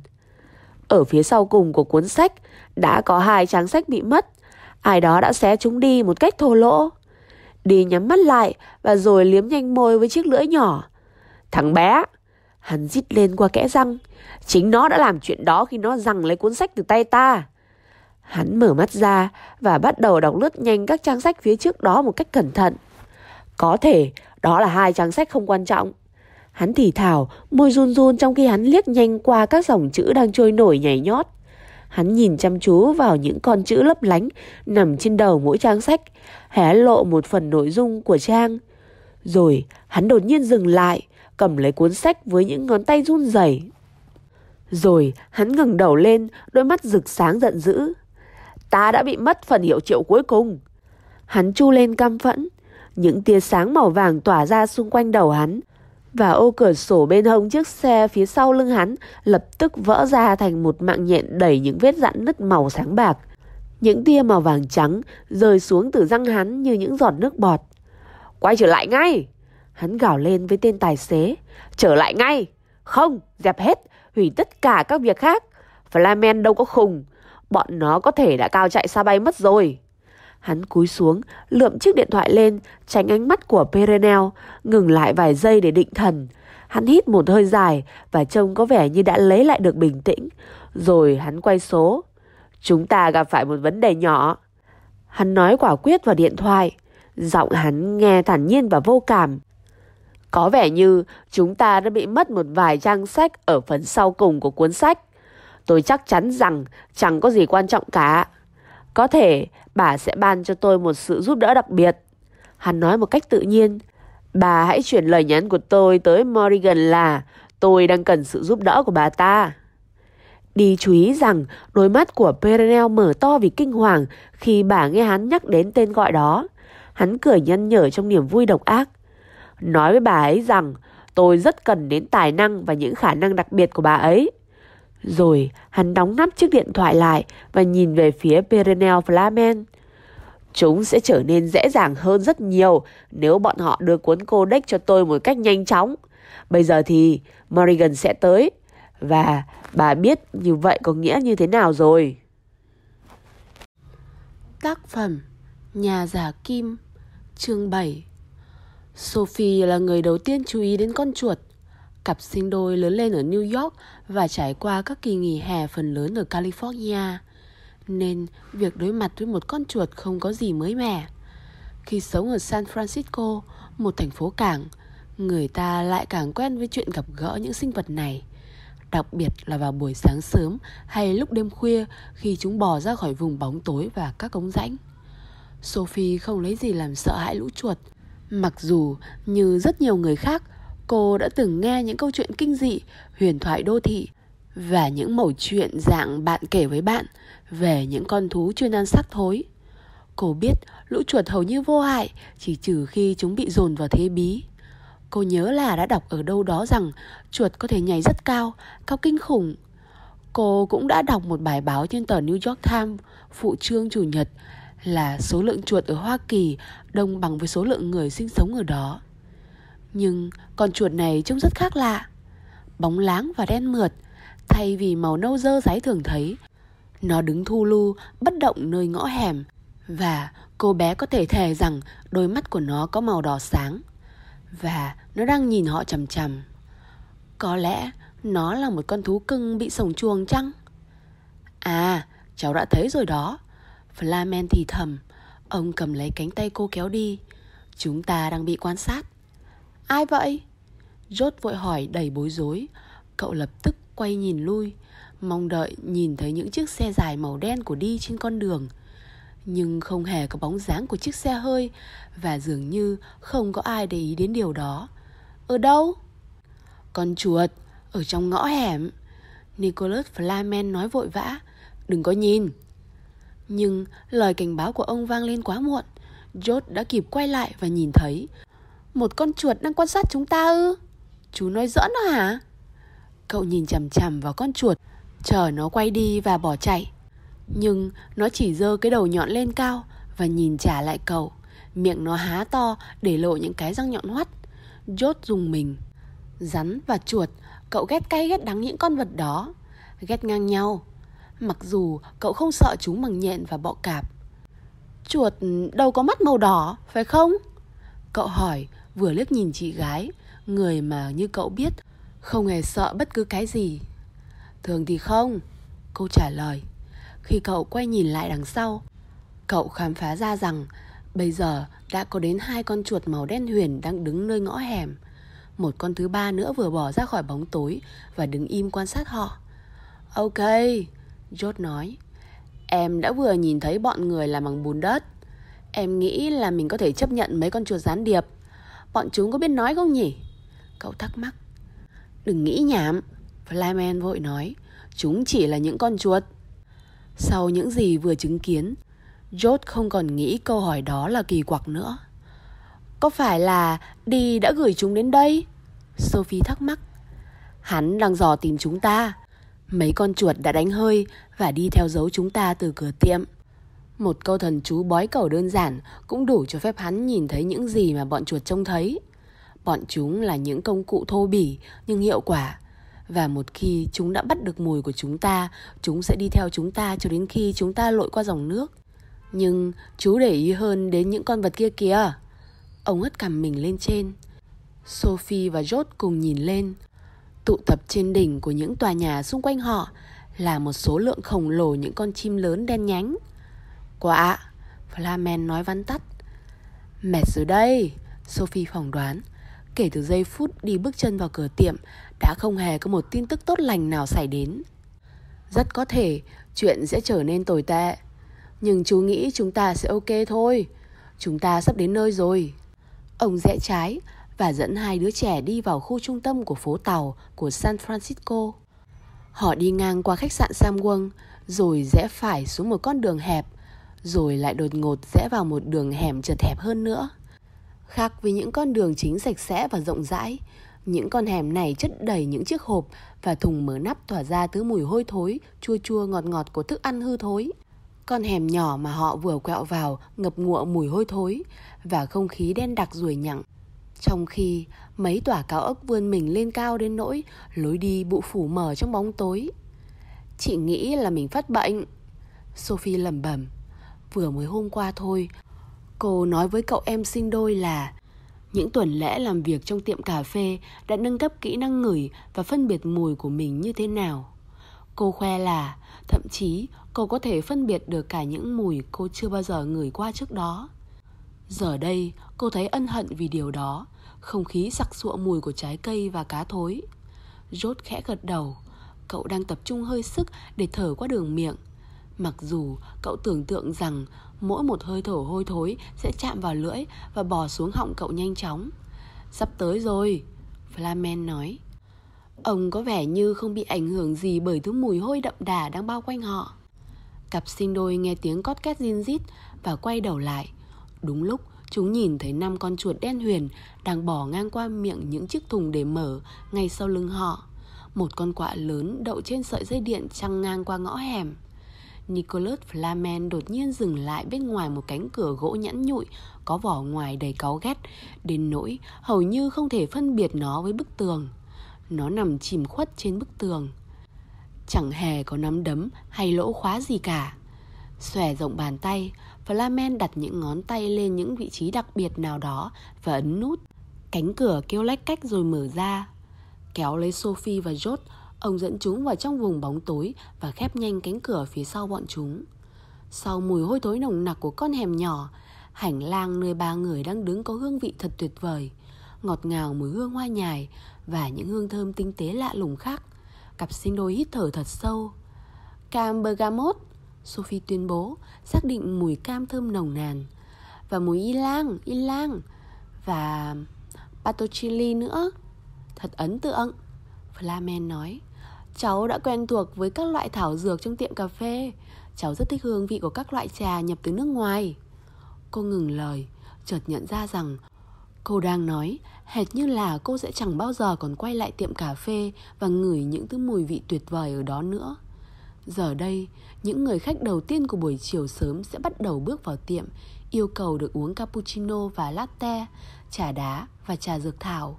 Ở phía sau cùng của cuốn sách đã có hai trang sách bị mất. Ai đó đã xé chúng đi một cách thô lỗ. Đi nhắm mắt lại và rồi liếm nhanh môi với chiếc lưỡi nhỏ. Thằng bé! Hắn rít lên qua kẽ răng. Chính nó đã làm chuyện đó khi nó giằng lấy cuốn sách từ tay ta. Hắn mở mắt ra và bắt đầu đọc lướt nhanh các trang sách phía trước đó một cách cẩn thận. Có thể đó là hai trang sách không quan trọng. Hắn thì thào, môi run run trong khi hắn liếc nhanh qua các dòng chữ đang trôi nổi nhảy nhót. Hắn nhìn chăm chú vào những con chữ lấp lánh nằm trên đầu mỗi trang sách, hé lộ một phần nội dung của trang. Rồi hắn đột nhiên dừng lại, cầm lấy cuốn sách với những ngón tay run rẩy. Rồi hắn ngẩng đầu lên, đôi mắt rực sáng giận dữ. Ta đã bị mất phần hiệu triệu cuối cùng. Hắn chu lên căm phẫn, những tia sáng màu vàng tỏa ra xung quanh đầu hắn. Và ô cửa sổ bên hông chiếc xe phía sau lưng hắn lập tức vỡ ra thành một mạng nhện đầy những vết dặn nứt màu sáng bạc. Những tia màu vàng trắng rơi xuống từ răng hắn như những giọt nước bọt. Quay trở lại ngay! Hắn gào lên với tên tài xế. Trở lại ngay! Không, dẹp hết, hủy tất cả các việc khác. Flamen đâu có khùng. Bọn nó có thể đã cao chạy xa bay mất rồi. Hắn cúi xuống, lượm chiếc điện thoại lên, tránh ánh mắt của Perenel, ngừng lại vài giây để định thần. Hắn hít một hơi dài và trông có vẻ như đã lấy lại được bình tĩnh. Rồi hắn quay số. Chúng ta gặp phải một vấn đề nhỏ. Hắn nói quả quyết vào điện thoại. Giọng hắn nghe thản nhiên và vô cảm. Có vẻ như chúng ta đã bị mất một vài trang sách ở phần sau cùng của cuốn sách. Tôi chắc chắn rằng chẳng có gì quan trọng cả. Có thể bà sẽ ban cho tôi một sự giúp đỡ đặc biệt. Hắn nói một cách tự nhiên. Bà hãy chuyển lời nhắn của tôi tới Morrigan là, tôi đang cần sự giúp đỡ của bà ta. Đi chú ý rằng, đôi mắt của Perenel mở to vì kinh hoàng khi bà nghe hắn nhắc đến tên gọi đó. Hắn cười nhăn nhở trong niềm vui độc ác. Nói với bà ấy rằng, tôi rất cần đến tài năng và những khả năng đặc biệt của bà ấy. Rồi, hắn đóng nắp chiếc điện thoại lại và nhìn về phía Perenel Flamen. Chúng sẽ trở nên dễ dàng hơn rất nhiều nếu bọn họ đưa cuốn codex cho tôi một cách nhanh chóng. Bây giờ thì Morrigan sẽ tới và bà biết như vậy có nghĩa như thế nào rồi. Tác phẩm Nhà giả kim, Chương 7 Sophie là người đầu tiên chú ý đến con chuột Cặp sinh đôi lớn lên ở New York và trải qua các kỳ nghỉ hè phần lớn ở California. Nên việc đối mặt với một con chuột không có gì mới mẻ. Khi sống ở San Francisco, một thành phố cảng, người ta lại càng quen với chuyện gặp gỡ những sinh vật này. Đặc biệt là vào buổi sáng sớm hay lúc đêm khuya khi chúng bò ra khỏi vùng bóng tối và các cống rãnh. Sophie không lấy gì làm sợ hãi lũ chuột, mặc dù như rất nhiều người khác cô đã từng nghe những câu chuyện kinh dị, huyền thoại đô thị và những mẩu chuyện dạng bạn kể với bạn về những con thú chuyên ăn xác thối. Cô biết lũ chuột hầu như vô hại chỉ trừ khi chúng bị dồn vào thế bí. Cô nhớ là đã đọc ở đâu đó rằng chuột có thể nhảy rất cao, cao kinh khủng. Cô cũng đã đọc một bài báo trên tờ New York Times phụ trương chủ nhật là số lượng chuột ở Hoa Kỳ đông bằng với số lượng người sinh sống ở đó. Nhưng con chuột này trông rất khác lạ. Bóng láng và đen mượt, thay vì màu nâu dơ giấy thường thấy. Nó đứng thu lu, bất động nơi ngõ hẻm. Và cô bé có thể thề rằng đôi mắt của nó có màu đỏ sáng. Và nó đang nhìn họ chầm chầm Có lẽ nó là một con thú cưng bị sổng chuồng chăng? À, cháu đã thấy rồi đó. Flamen thì thầm. Ông cầm lấy cánh tay cô kéo đi. Chúng ta đang bị quan sát. Ai vậy? Rốt vội hỏi đầy bối rối. Cậu lập tức quay nhìn lui, mong đợi nhìn thấy những chiếc xe dài màu đen của đi trên con đường. Nhưng không hề có bóng dáng của chiếc xe hơi và dường như không có ai để ý đến điều đó. Ở đâu? Con chuột, ở trong ngõ hẻm. Nicholas Flamen nói vội vã. Đừng có nhìn. Nhưng lời cảnh báo của ông vang lên quá muộn. George đã kịp quay lại và nhìn thấy một con chuột đang quan sát chúng ta ư? Chú nói giỡn đó hả? Cậu nhìn chằm chằm vào con chuột, chờ nó quay đi và bỏ chạy. Nhưng nó chỉ dơ cái đầu nhọn lên cao và nhìn trả lại cậu. Miệng nó há to để lộ những cái răng nhọn hoắt. Chốt dùng mình. Rắn và chuột, cậu ghét cay ghét đắng những con vật đó. Ghét ngang nhau. Mặc dù cậu không sợ chúng bằng nhện và bọ cạp. Chuột đâu có mắt màu đỏ, phải không? Cậu hỏi, vừa liếc nhìn chị gái, người mà như cậu biết không hề sợ bất cứ cái gì. Thường thì không, cô trả lời. Khi cậu quay nhìn lại đằng sau, cậu khám phá ra rằng bây giờ đã có đến hai con chuột màu đen huyền đang đứng nơi ngõ hẻm. Một con thứ ba nữa vừa bỏ ra khỏi bóng tối và đứng im quan sát họ. Ok, George nói. Em đã vừa nhìn thấy bọn người làm bằng bùn đất. Em nghĩ là mình có thể chấp nhận mấy con chuột gián điệp. Bọn chúng có biết nói không nhỉ? Cậu thắc mắc. Đừng nghĩ nhảm, Flyman vội nói. Chúng chỉ là những con chuột. Sau những gì vừa chứng kiến, George không còn nghĩ câu hỏi đó là kỳ quặc nữa. Có phải là đi đã gửi chúng đến đây? Sophie thắc mắc. Hắn đang dò tìm chúng ta. Mấy con chuột đã đánh hơi và đi theo dấu chúng ta từ cửa tiệm. Một câu thần chú bói cầu đơn giản cũng đủ cho phép hắn nhìn thấy những gì mà bọn chuột trông thấy. Bọn chúng là những công cụ thô bỉ nhưng hiệu quả. Và một khi chúng đã bắt được mùi của chúng ta, chúng sẽ đi theo chúng ta cho đến khi chúng ta lội qua dòng nước. Nhưng chú để ý hơn đến những con vật kia kìa. Ông hất cằm mình lên trên. Sophie và George cùng nhìn lên. Tụ tập trên đỉnh của những tòa nhà xung quanh họ là một số lượng khổng lồ những con chim lớn đen nhánh. Quả, Flamen nói vắn tắt. Mệt rồi đây, Sophie phỏng đoán. Kể từ giây phút đi bước chân vào cửa tiệm đã không hề có một tin tức tốt lành nào xảy đến. Rất có thể chuyện sẽ trở nên tồi tệ. Nhưng chú nghĩ chúng ta sẽ ok thôi. Chúng ta sắp đến nơi rồi. Ông rẽ trái và dẫn hai đứa trẻ đi vào khu trung tâm của phố tàu của San Francisco. Họ đi ngang qua khách sạn Samwon rồi rẽ phải xuống một con đường hẹp rồi lại đột ngột rẽ vào một đường hẻm chật hẹp hơn nữa. Khác với những con đường chính sạch sẽ và rộng rãi, những con hẻm này chất đầy những chiếc hộp và thùng mở nắp tỏa ra thứ mùi hôi thối, chua chua ngọt ngọt của thức ăn hư thối. Con hẻm nhỏ mà họ vừa quẹo vào ngập ngụa mùi hôi thối và không khí đen đặc ruồi nhặng. Trong khi mấy tòa cao ốc vươn mình lên cao đến nỗi lối đi bụ phủ mờ trong bóng tối. Chị nghĩ là mình phát bệnh. Sophie lẩm bẩm. Vừa mới hôm qua thôi, cô nói với cậu em sinh đôi là những tuần lễ làm việc trong tiệm cà phê đã nâng cấp kỹ năng ngửi và phân biệt mùi của mình như thế nào. Cô khoe là thậm chí cô có thể phân biệt được cả những mùi cô chưa bao giờ ngửi qua trước đó. Giờ đây, cô thấy ân hận vì điều đó, không khí sặc sụa mùi của trái cây và cá thối. Rốt khẽ gật đầu, cậu đang tập trung hơi sức để thở qua đường miệng. Mặc dù cậu tưởng tượng rằng mỗi một hơi thở hôi thối sẽ chạm vào lưỡi và bò xuống họng cậu nhanh chóng. Sắp tới rồi, Flamen nói. Ông có vẻ như không bị ảnh hưởng gì bởi thứ mùi hôi đậm đà đang bao quanh họ. Cặp sinh đôi nghe tiếng cót két zin rít và quay đầu lại. Đúng lúc Chúng nhìn thấy năm con chuột đen huyền đang bỏ ngang qua miệng những chiếc thùng để mở ngay sau lưng họ. Một con quạ lớn đậu trên sợi dây điện trăng ngang qua ngõ hẻm. Nicholas Flamen đột nhiên dừng lại bên ngoài một cánh cửa gỗ nhẵn nhụi có vỏ ngoài đầy cáu ghét, đến nỗi hầu như không thể phân biệt nó với bức tường. Nó nằm chìm khuất trên bức tường. Chẳng hề có nắm đấm hay lỗ khóa gì cả. Xòe rộng bàn tay, Flamen đặt những ngón tay lên những vị trí đặc biệt nào đó và ấn nút. Cánh cửa kêu lách cách rồi mở ra. Kéo lấy Sophie và George, ông dẫn chúng vào trong vùng bóng tối và khép nhanh cánh cửa phía sau bọn chúng. Sau mùi hôi thối nồng nặc của con hẻm nhỏ, hành lang nơi ba người đang đứng có hương vị thật tuyệt vời. Ngọt ngào mùi hương hoa nhài và những hương thơm tinh tế lạ lùng khác. Cặp sinh đôi hít thở thật sâu. Cam bergamot, Sophie tuyên bố, xác định mùi cam thơm nồng nàn. Và mùi ylang, ylang. Và patochili nữa. Thật ấn tượng. Flamen nói. Cháu đã quen thuộc với các loại thảo dược trong tiệm cà phê. Cháu rất thích hương vị của các loại trà nhập từ nước ngoài. Cô ngừng lời, chợt nhận ra rằng cô đang nói hệt như là cô sẽ chẳng bao giờ còn quay lại tiệm cà phê và ngửi những thứ mùi vị tuyệt vời ở đó nữa. Giờ đây, những người khách đầu tiên của buổi chiều sớm sẽ bắt đầu bước vào tiệm, yêu cầu được uống cappuccino và latte, trà đá và trà dược thảo.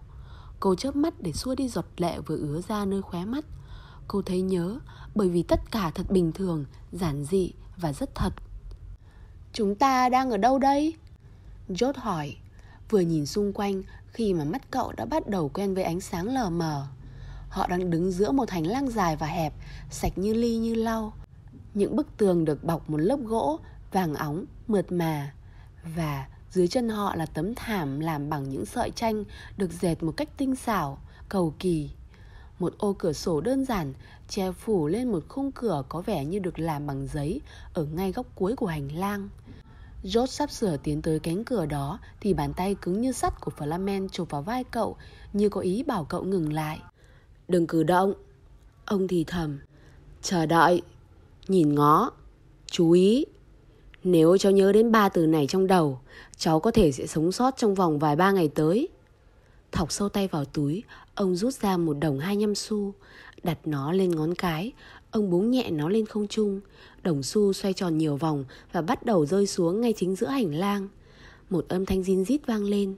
Cô chớp mắt để xua đi giọt lệ vừa ứa ra nơi khóe mắt. Cô thấy nhớ bởi vì tất cả thật bình thường, giản dị và rất thật. Chúng ta đang ở đâu đây? Jot hỏi, vừa nhìn xung quanh khi mà mắt cậu đã bắt đầu quen với ánh sáng lờ mờ. Họ đang đứng giữa một hành lang dài và hẹp, sạch như ly như lau. Những bức tường được bọc một lớp gỗ vàng óng, mượt mà. Và dưới chân họ là tấm thảm làm bằng những sợi tranh được dệt một cách tinh xảo, cầu kỳ. Một ô cửa sổ đơn giản che phủ lên một khung cửa có vẻ như được làm bằng giấy ở ngay góc cuối của hành lang. George sắp sửa tiến tới cánh cửa đó thì bàn tay cứng như sắt của Flamen chụp vào vai cậu như có ý bảo cậu ngừng lại. Đừng cử động. Ông thì thầm. Chờ đợi. Nhìn ngó. Chú ý. Nếu cháu nhớ đến ba từ này trong đầu, cháu có thể sẽ sống sót trong vòng vài ba ngày tới. Thọc sâu tay vào túi, ông rút ra một đồng 25 xu, đặt nó lên ngón cái, ông búng nhẹ nó lên không trung. Đồng xu xoay tròn nhiều vòng và bắt đầu rơi xuống ngay chính giữa hành lang. Một âm thanh zin rít vang lên.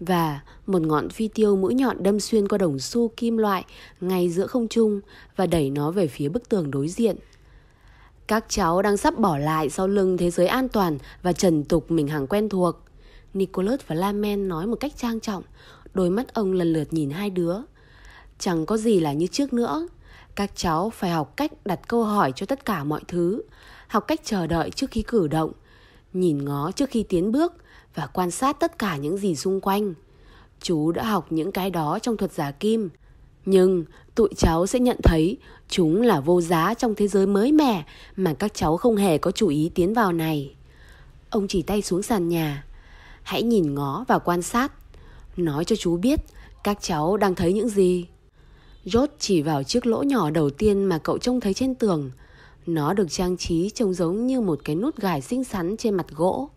Và một ngọn phi tiêu mũi nhọn đâm xuyên qua đồng xu kim loại ngay giữa không trung và đẩy nó về phía bức tường đối diện. Các cháu đang sắp bỏ lại sau lưng thế giới an toàn và trần tục mình hàng quen thuộc. Nicholas và Lamen nói một cách trang trọng, đôi mắt ông lần lượt nhìn hai đứa. Chẳng có gì là như trước nữa. Các cháu phải học cách đặt câu hỏi cho tất cả mọi thứ, học cách chờ đợi trước khi cử động, nhìn ngó trước khi tiến bước và quan sát tất cả những gì xung quanh. Chú đã học những cái đó trong thuật giả kim. Nhưng tụi cháu sẽ nhận thấy chúng là vô giá trong thế giới mới mẻ mà các cháu không hề có chủ ý tiến vào này. Ông chỉ tay xuống sàn nhà. Hãy nhìn ngó và quan sát. Nói cho chú biết các cháu đang thấy những gì. Rốt chỉ vào chiếc lỗ nhỏ đầu tiên mà cậu trông thấy trên tường. Nó được trang trí trông giống như một cái nút gài xinh xắn trên mặt gỗ.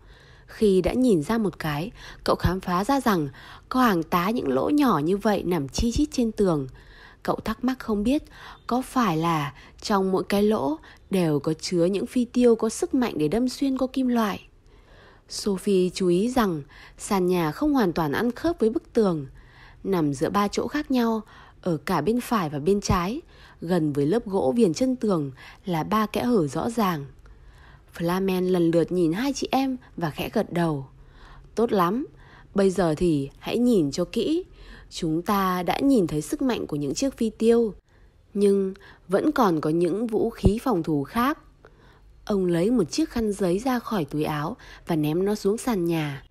Khi đã nhìn ra một cái, cậu khám phá ra rằng có hàng tá những lỗ nhỏ như vậy nằm chi chít trên tường. Cậu thắc mắc không biết có phải là trong mỗi cái lỗ đều có chứa những phi tiêu có sức mạnh để đâm xuyên qua kim loại. Sophie chú ý rằng sàn nhà không hoàn toàn ăn khớp với bức tường. Nằm giữa ba chỗ khác nhau, ở cả bên phải và bên trái, gần với lớp gỗ viền chân tường là ba kẽ hở rõ ràng. Flamen lần lượt nhìn hai chị em và khẽ gật đầu. Tốt lắm, bây giờ thì hãy nhìn cho kỹ. Chúng ta đã nhìn thấy sức mạnh của những chiếc phi tiêu. Nhưng vẫn còn có những vũ khí phòng thủ khác. Ông lấy một chiếc khăn giấy ra khỏi túi áo và ném nó xuống sàn nhà,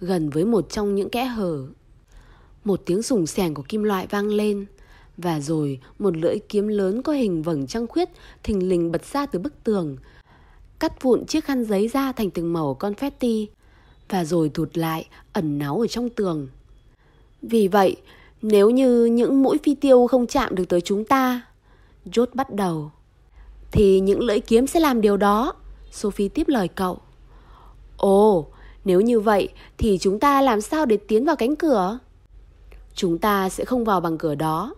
gần với một trong những kẽ hở. Một tiếng sùng sèn của kim loại vang lên, và rồi một lưỡi kiếm lớn có hình vầng trăng khuyết thình lình bật ra từ bức tường, cắt vụn chiếc khăn giấy ra thành từng màu confetti và rồi thụt lại ẩn náu ở trong tường. Vì vậy, nếu như những mũi phi tiêu không chạm được tới chúng ta, Jot bắt đầu, thì những lưỡi kiếm sẽ làm điều đó. Sophie tiếp lời cậu. Ồ, Nếu như vậy thì chúng ta làm sao để tiến vào cánh cửa? Chúng ta sẽ không vào bằng cửa đó.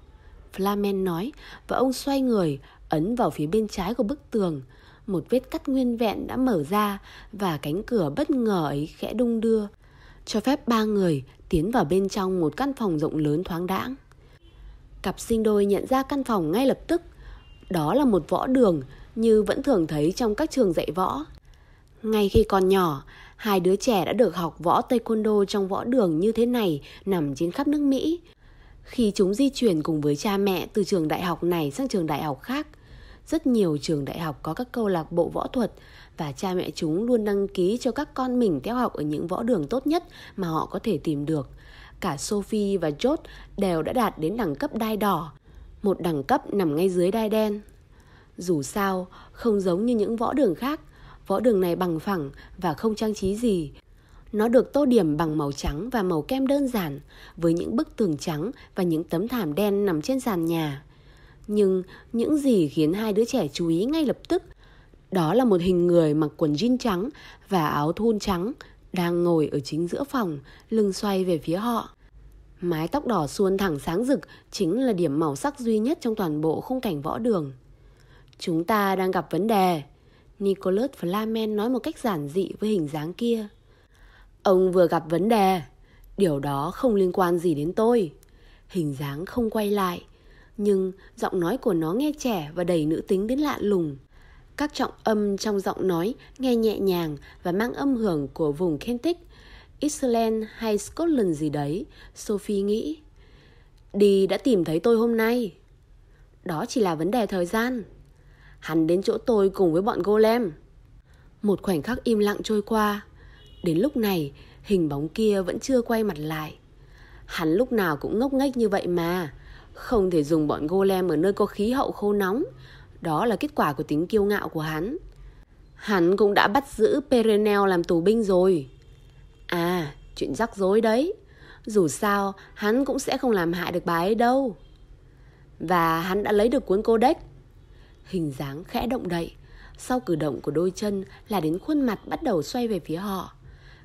Flamen nói và ông xoay người, ấn vào phía bên trái của bức tường. Một vết cắt nguyên vẹn đã mở ra và cánh cửa bất ngờ ấy khẽ đung đưa, cho phép ba người tiến vào bên trong một căn phòng rộng lớn thoáng đãng. Cặp sinh đôi nhận ra căn phòng ngay lập tức. Đó là một võ đường như vẫn thường thấy trong các trường dạy võ. Ngay khi còn nhỏ, hai đứa trẻ đã được học võ taekwondo trong võ đường như thế này nằm trên khắp nước Mỹ. Khi chúng di chuyển cùng với cha mẹ từ trường đại học này sang trường đại học khác, rất nhiều trường đại học có các câu lạc bộ võ thuật và cha mẹ chúng luôn đăng ký cho các con mình theo học ở những võ đường tốt nhất mà họ có thể tìm được. Cả Sophie và George đều đã đạt đến đẳng cấp đai đỏ, một đẳng cấp nằm ngay dưới đai đen. Dù sao, không giống như những võ đường khác, võ đường này bằng phẳng và không trang trí gì. Nó được tô điểm bằng màu trắng và màu kem đơn giản, với những bức tường trắng và những tấm thảm đen nằm trên sàn nhà. Nhưng những gì khiến hai đứa trẻ chú ý ngay lập tức đó là một hình người mặc quần jean trắng và áo thun trắng đang ngồi ở chính giữa phòng, lưng xoay về phía họ. Mái tóc đỏ suôn thẳng sáng rực chính là điểm màu sắc duy nhất trong toàn bộ khung cảnh võ đường. Chúng ta đang gặp vấn đề. Nicholas Flamen nói một cách giản dị với hình dáng kia. Ông vừa gặp vấn đề. Điều đó không liên quan gì đến tôi. Hình dáng không quay lại. Nhưng giọng nói của nó nghe trẻ và đầy nữ tính đến lạ lùng. Các trọng âm trong giọng nói nghe nhẹ nhàng và mang âm hưởng của vùng Kentic. Iceland hay Scotland gì đấy, Sophie nghĩ. Đi đã tìm thấy tôi hôm nay. Đó chỉ là vấn đề thời gian. Hắn đến chỗ tôi cùng với bọn golem. Một khoảnh khắc im lặng trôi qua. Đến lúc này, hình bóng kia vẫn chưa quay mặt lại. Hắn lúc nào cũng ngốc nghếch như vậy mà. Không thể dùng bọn golem ở nơi có khí hậu khô nóng. Đó là kết quả của tính kiêu ngạo của hắn. Hắn cũng đã bắt giữ Perenel làm tù binh rồi. À, chuyện rắc rối đấy. Dù sao, hắn cũng sẽ không làm hại được bà ấy đâu. Và hắn đã lấy được cuốn codex. Hình dáng khẽ động đậy. Sau cử động của đôi chân là đến khuôn mặt bắt đầu xoay về phía họ.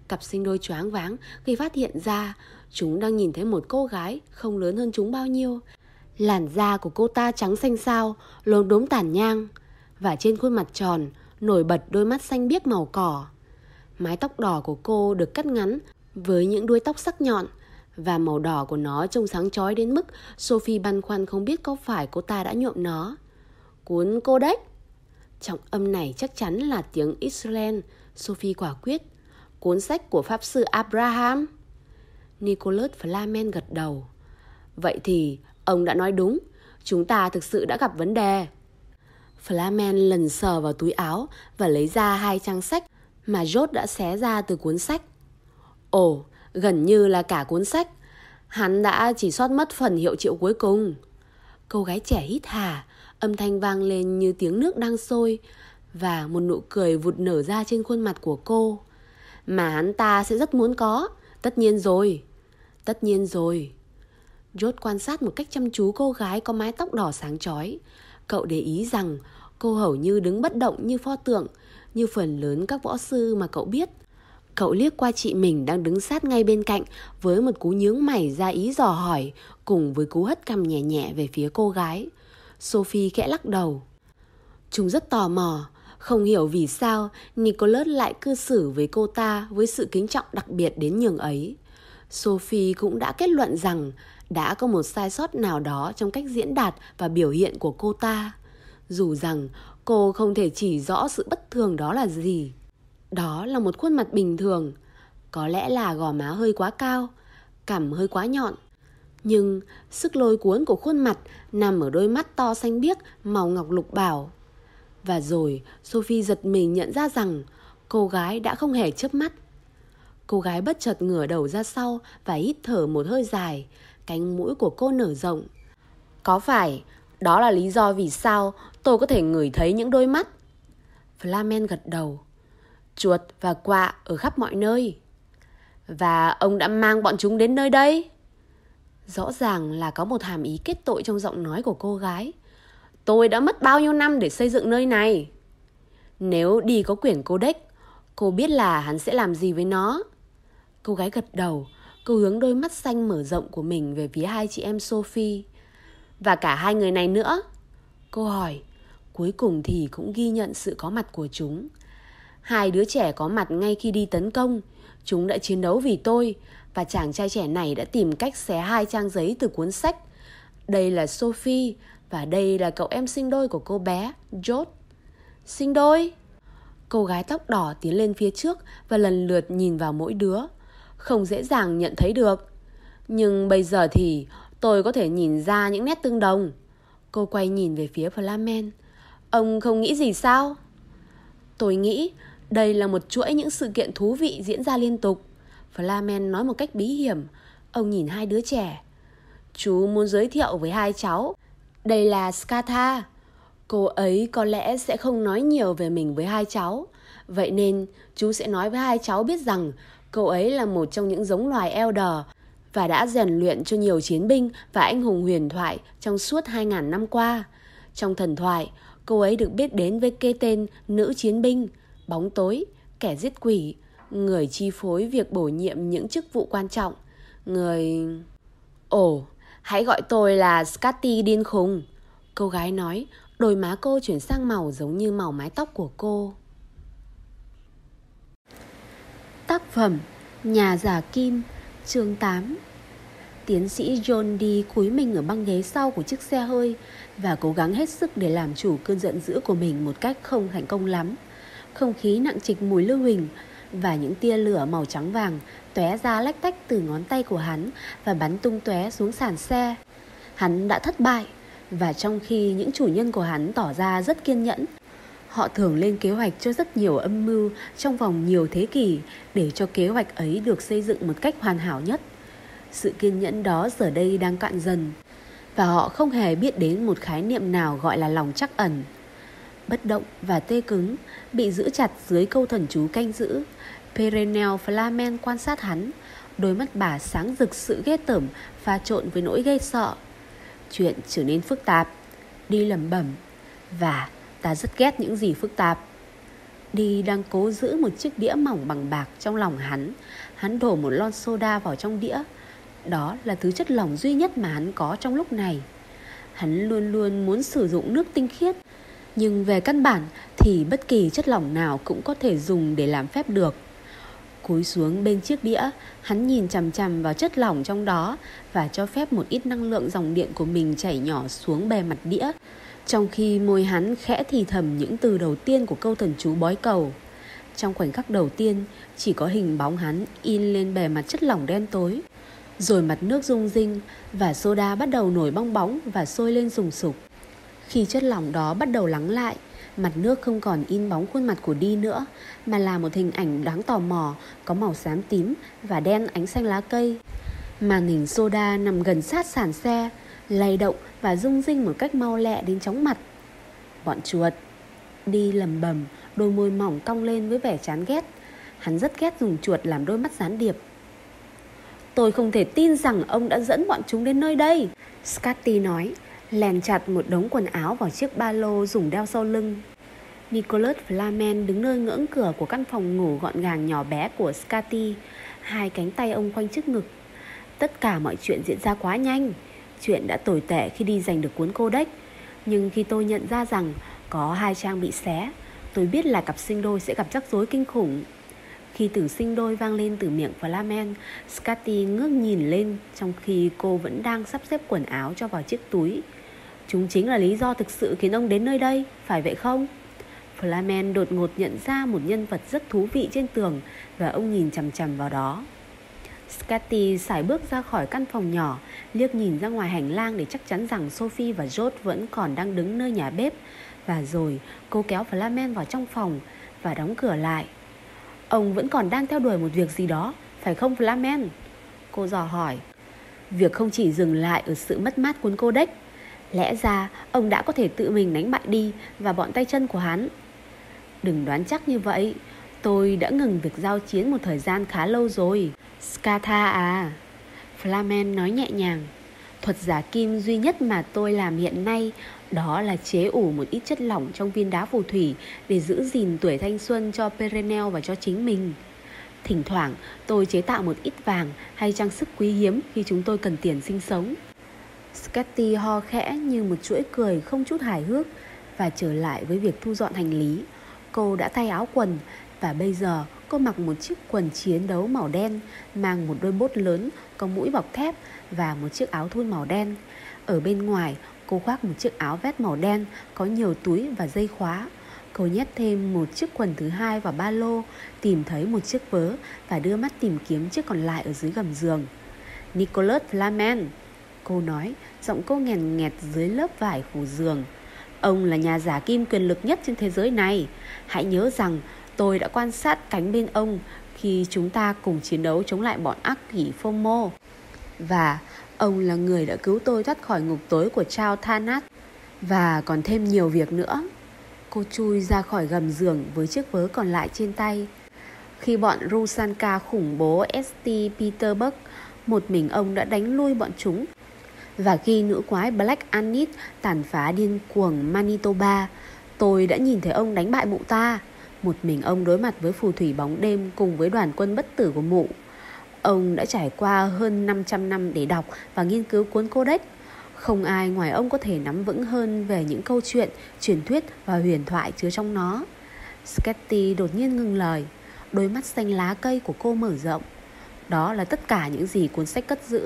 Cặp sinh đôi choáng váng khi phát hiện ra chúng đang nhìn thấy một cô gái không lớn hơn chúng bao nhiêu. Làn da của cô ta trắng xanh xao, lốm đốm tàn nhang. Và trên khuôn mặt tròn, nổi bật đôi mắt xanh biếc màu cỏ. Mái tóc đỏ của cô được cắt ngắn với những đuôi tóc sắc nhọn và màu đỏ của nó trông sáng chói đến mức Sophie băn khoăn không biết có phải cô ta đã nhuộm nó. Cuốn cô đấy. Trọng âm này chắc chắn là tiếng Israel, Sophie quả quyết. Cuốn sách của Pháp sư Abraham. Nicholas Flamen gật đầu. Vậy thì ông đã nói đúng, chúng ta thực sự đã gặp vấn đề. Flamen lần sờ vào túi áo và lấy ra hai trang sách mà Jot đã xé ra từ cuốn sách. Ồ, gần như là cả cuốn sách. Hắn đã chỉ sót mất phần hiệu triệu cuối cùng. Cô gái trẻ hít hà, âm thanh vang lên như tiếng nước đang sôi và một nụ cười vụt nở ra trên khuôn mặt của cô. Mà hắn ta sẽ rất muốn có, tất nhiên rồi. Tất nhiên rồi. Jot quan sát một cách chăm chú cô gái có mái tóc đỏ sáng chói. Cậu để ý rằng cô hầu như đứng bất động như pho tượng, như phần lớn các võ sư mà cậu biết. Cậu liếc qua chị mình đang đứng sát ngay bên cạnh với một cú nhướng mày ra ý dò hỏi cùng với cú hất cằm nhẹ nhẹ về phía cô gái. Sophie khẽ lắc đầu. Chúng rất tò mò, không hiểu vì sao Nicholas lại cư xử với cô ta với sự kính trọng đặc biệt đến nhường ấy. Sophie cũng đã kết luận rằng đã có một sai sót nào đó trong cách diễn đạt và biểu hiện của cô ta. Dù rằng cô không thể chỉ rõ sự bất thường đó là gì. Đó là một khuôn mặt bình thường, có lẽ là gò má hơi quá cao, cằm hơi quá nhọn. Nhưng sức lôi cuốn của khuôn mặt nằm ở đôi mắt to xanh biếc màu ngọc lục bảo. Và rồi Sophie giật mình nhận ra rằng cô gái đã không hề chớp mắt. Cô gái bất chợt ngửa đầu ra sau và hít thở một hơi dài, cánh mũi của cô nở rộng. Có phải đó là lý do vì sao tôi có thể ngửi thấy những đôi mắt? Flamen gật đầu. Chuột và quạ ở khắp mọi nơi. Và ông đã mang bọn chúng đến nơi đây? Rõ ràng là có một hàm ý kết tội trong giọng nói của cô gái. Tôi đã mất bao nhiêu năm để xây dựng nơi này? Nếu đi có quyển codex, cô biết là hắn sẽ làm gì với nó? Cô gái gật đầu, cô hướng đôi mắt xanh mở rộng của mình về phía hai chị em Sophie. Và cả hai người này nữa. Cô hỏi, cuối cùng thì cũng ghi nhận sự có mặt của chúng. Hai đứa trẻ có mặt ngay khi đi tấn công. Chúng đã chiến đấu vì tôi và chàng trai trẻ này đã tìm cách xé hai trang giấy từ cuốn sách. Đây là Sophie và đây là cậu em sinh đôi của cô bé, George. Sinh đôi? Cô gái tóc đỏ tiến lên phía trước và lần lượt nhìn vào mỗi đứa. Không dễ dàng nhận thấy được. Nhưng bây giờ thì tôi có thể nhìn ra những nét tương đồng. Cô quay nhìn về phía Flamen. Ông không nghĩ gì sao? Tôi nghĩ đây là một chuỗi những sự kiện thú vị diễn ra liên tục. Flamen nói một cách bí hiểm. Ông nhìn hai đứa trẻ. Chú muốn giới thiệu với hai cháu. Đây là Skatha. Cô ấy có lẽ sẽ không nói nhiều về mình với hai cháu. Vậy nên chú sẽ nói với hai cháu biết rằng cô ấy là một trong những giống loài Elder và đã rèn luyện cho nhiều chiến binh và anh hùng huyền thoại trong suốt 2.000 năm qua. Trong thần thoại, cô ấy được biết đến với cái tên nữ chiến binh, bóng tối, kẻ giết quỷ, người chi phối việc bổ nhiệm những chức vụ quan trọng, người... Ồ, hãy gọi tôi là Scotty điên khùng. Cô gái nói, đôi má cô chuyển sang màu giống như màu mái tóc của cô. Tác phẩm Nhà giả kim chương 8 Tiến sĩ John đi cúi mình ở băng ghế sau của chiếc xe hơi và cố gắng hết sức để làm chủ cơn giận dữ của mình một cách không thành công lắm. Không khí nặng trịch mùi lưu huỳnh và những tia lửa màu trắng vàng tóe ra lách tách từ ngón tay của hắn và bắn tung tóe xuống sàn xe. Hắn đã thất bại và trong khi những chủ nhân của hắn tỏ ra rất kiên nhẫn, họ thường lên kế hoạch cho rất nhiều âm mưu trong vòng nhiều thế kỷ để cho kế hoạch ấy được xây dựng một cách hoàn hảo nhất. Sự kiên nhẫn đó giờ đây đang cạn dần và họ không hề biết đến một khái niệm nào gọi là lòng chắc ẩn. Bất động và tê cứng, bị giữ chặt dưới câu thần chú canh giữ, Perenel Flamen quan sát hắn, đôi mắt bà sáng rực sự ghê tởm pha trộn với nỗi ghê sợ. Chuyện trở nên phức tạp, đi lầm bẩm và ta rất ghét những gì phức tạp. Đi đang cố giữ một chiếc đĩa mỏng bằng bạc trong lòng hắn. Hắn đổ một lon soda vào trong đĩa. Đó là thứ chất lỏng duy nhất mà hắn có trong lúc này. Hắn luôn luôn muốn sử dụng nước tinh khiết. Nhưng về căn bản thì bất kỳ chất lỏng nào cũng có thể dùng để làm phép được. Cúi xuống bên chiếc đĩa, hắn nhìn chằm chằm vào chất lỏng trong đó và cho phép một ít năng lượng dòng điện của mình chảy nhỏ xuống bề mặt đĩa. Trong khi môi hắn khẽ thì thầm những từ đầu tiên của câu thần chú bói cầu. Trong khoảnh khắc đầu tiên, chỉ có hình bóng hắn in lên bề mặt chất lỏng đen tối. Rồi mặt nước rung rinh và soda bắt đầu nổi bong bóng và sôi lên sùng sục. Khi chất lỏng đó bắt đầu lắng lại, mặt nước không còn in bóng khuôn mặt của đi nữa, mà là một hình ảnh đáng tò mò, có màu xám tím và đen ánh xanh lá cây. Màn hình soda nằm gần sát sàn xe, lay động và rung rinh một cách mau lẹ đến chóng mặt. Bọn chuột đi lầm bầm, đôi môi mỏng cong lên với vẻ chán ghét. Hắn rất ghét dùng chuột làm đôi mắt gián điệp. Tôi không thể tin rằng ông đã dẫn bọn chúng đến nơi đây, Scotty nói, lèn chặt một đống quần áo vào chiếc ba lô dùng đeo sau lưng. Nicholas Flamen đứng nơi ngưỡng cửa của căn phòng ngủ gọn gàng nhỏ bé của Scotty, hai cánh tay ông quanh trước ngực. Tất cả mọi chuyện diễn ra quá nhanh. Chuyện đã tồi tệ khi đi giành được cuốn codex. Nhưng khi tôi nhận ra rằng có hai trang bị xé, Tôi biết là cặp sinh đôi sẽ gặp rắc rối kinh khủng. Khi từ sinh đôi vang lên từ miệng Flamen, Scotty ngước nhìn lên Trong khi cô vẫn đang sắp xếp quần áo cho vào chiếc túi. Chúng chính là lý do thực sự khiến ông đến nơi đây, Phải vậy không? Flamen đột ngột nhận ra một nhân vật rất thú vị trên tường Và ông nhìn chằm chằm vào đó. Scotty xài bước ra khỏi căn phòng nhỏ, liếc nhìn ra ngoài hành lang để chắc chắn rằng Sophie và George vẫn còn đang đứng nơi nhà bếp. Và rồi cô kéo Flamen vào trong phòng và đóng cửa lại. Ông vẫn còn đang theo đuổi một việc gì đó, phải không Flamen? Cô dò hỏi. Việc không chỉ dừng lại ở sự mất mát cuốn cô đếch. Lẽ ra ông đã có thể tự mình đánh bại đi và bọn tay chân của hắn. Đừng đoán chắc như vậy. Tôi đã ngừng việc giao chiến một thời gian khá lâu rồi. Skatha à Flamen nói nhẹ nhàng Thuật giả kim duy nhất mà tôi làm hiện nay Đó là chế ủ một ít chất lỏng trong viên đá phù thủy Để giữ gìn tuổi thanh xuân cho Perenel và cho chính mình Thỉnh thoảng, tôi chế tạo một ít vàng hay trang sức quý hiếm khi chúng tôi cần tiền sinh sống. Sketty ho khẽ như một chuỗi cười không chút hài hước và trở lại với việc thu dọn hành lý. Cô đã thay áo quần và bây giờ cô mặc một chiếc quần chiến đấu màu đen, mang một đôi bốt lớn có mũi bọc thép và một chiếc áo thun màu đen. Ở bên ngoài, cô khoác một chiếc áo vest màu đen có nhiều túi và dây khóa. Cô nhét thêm một chiếc quần thứ hai vào ba lô, tìm thấy một chiếc vớ và đưa mắt tìm kiếm chiếc còn lại ở dưới gầm giường. Nicholas Flamen, cô nói, giọng cô nghèn nghẹt dưới lớp vải phủ giường. Ông là nhà giả kim quyền lực nhất trên thế giới này. Hãy nhớ rằng tôi đã quan sát cánh bên ông khi chúng ta cùng chiến đấu chống lại bọn ác quỷ Fomo. Và ông là người đã cứu tôi thoát khỏi ngục tối của Chao Thanat. Và còn thêm nhiều việc nữa. Cô chui ra khỏi gầm giường với chiếc vớ còn lại trên tay. Khi bọn Rusanka khủng bố St. Petersburg, một mình ông đã đánh lui bọn chúng. Và khi nữ quái Black anit tàn phá điên cuồng Manitoba, tôi đã nhìn thấy ông đánh bại mụ ta. Một mình ông đối mặt với phù thủy bóng đêm cùng với đoàn quân bất tử của mụ. Ông đã trải qua hơn 500 năm để đọc và nghiên cứu cuốn Codex. Không ai ngoài ông có thể nắm vững hơn về những câu chuyện, truyền thuyết và huyền thoại chứa trong nó. Sketty đột nhiên ngừng lời. Đôi mắt xanh lá cây của cô mở rộng. Đó là tất cả những gì cuốn sách cất giữ.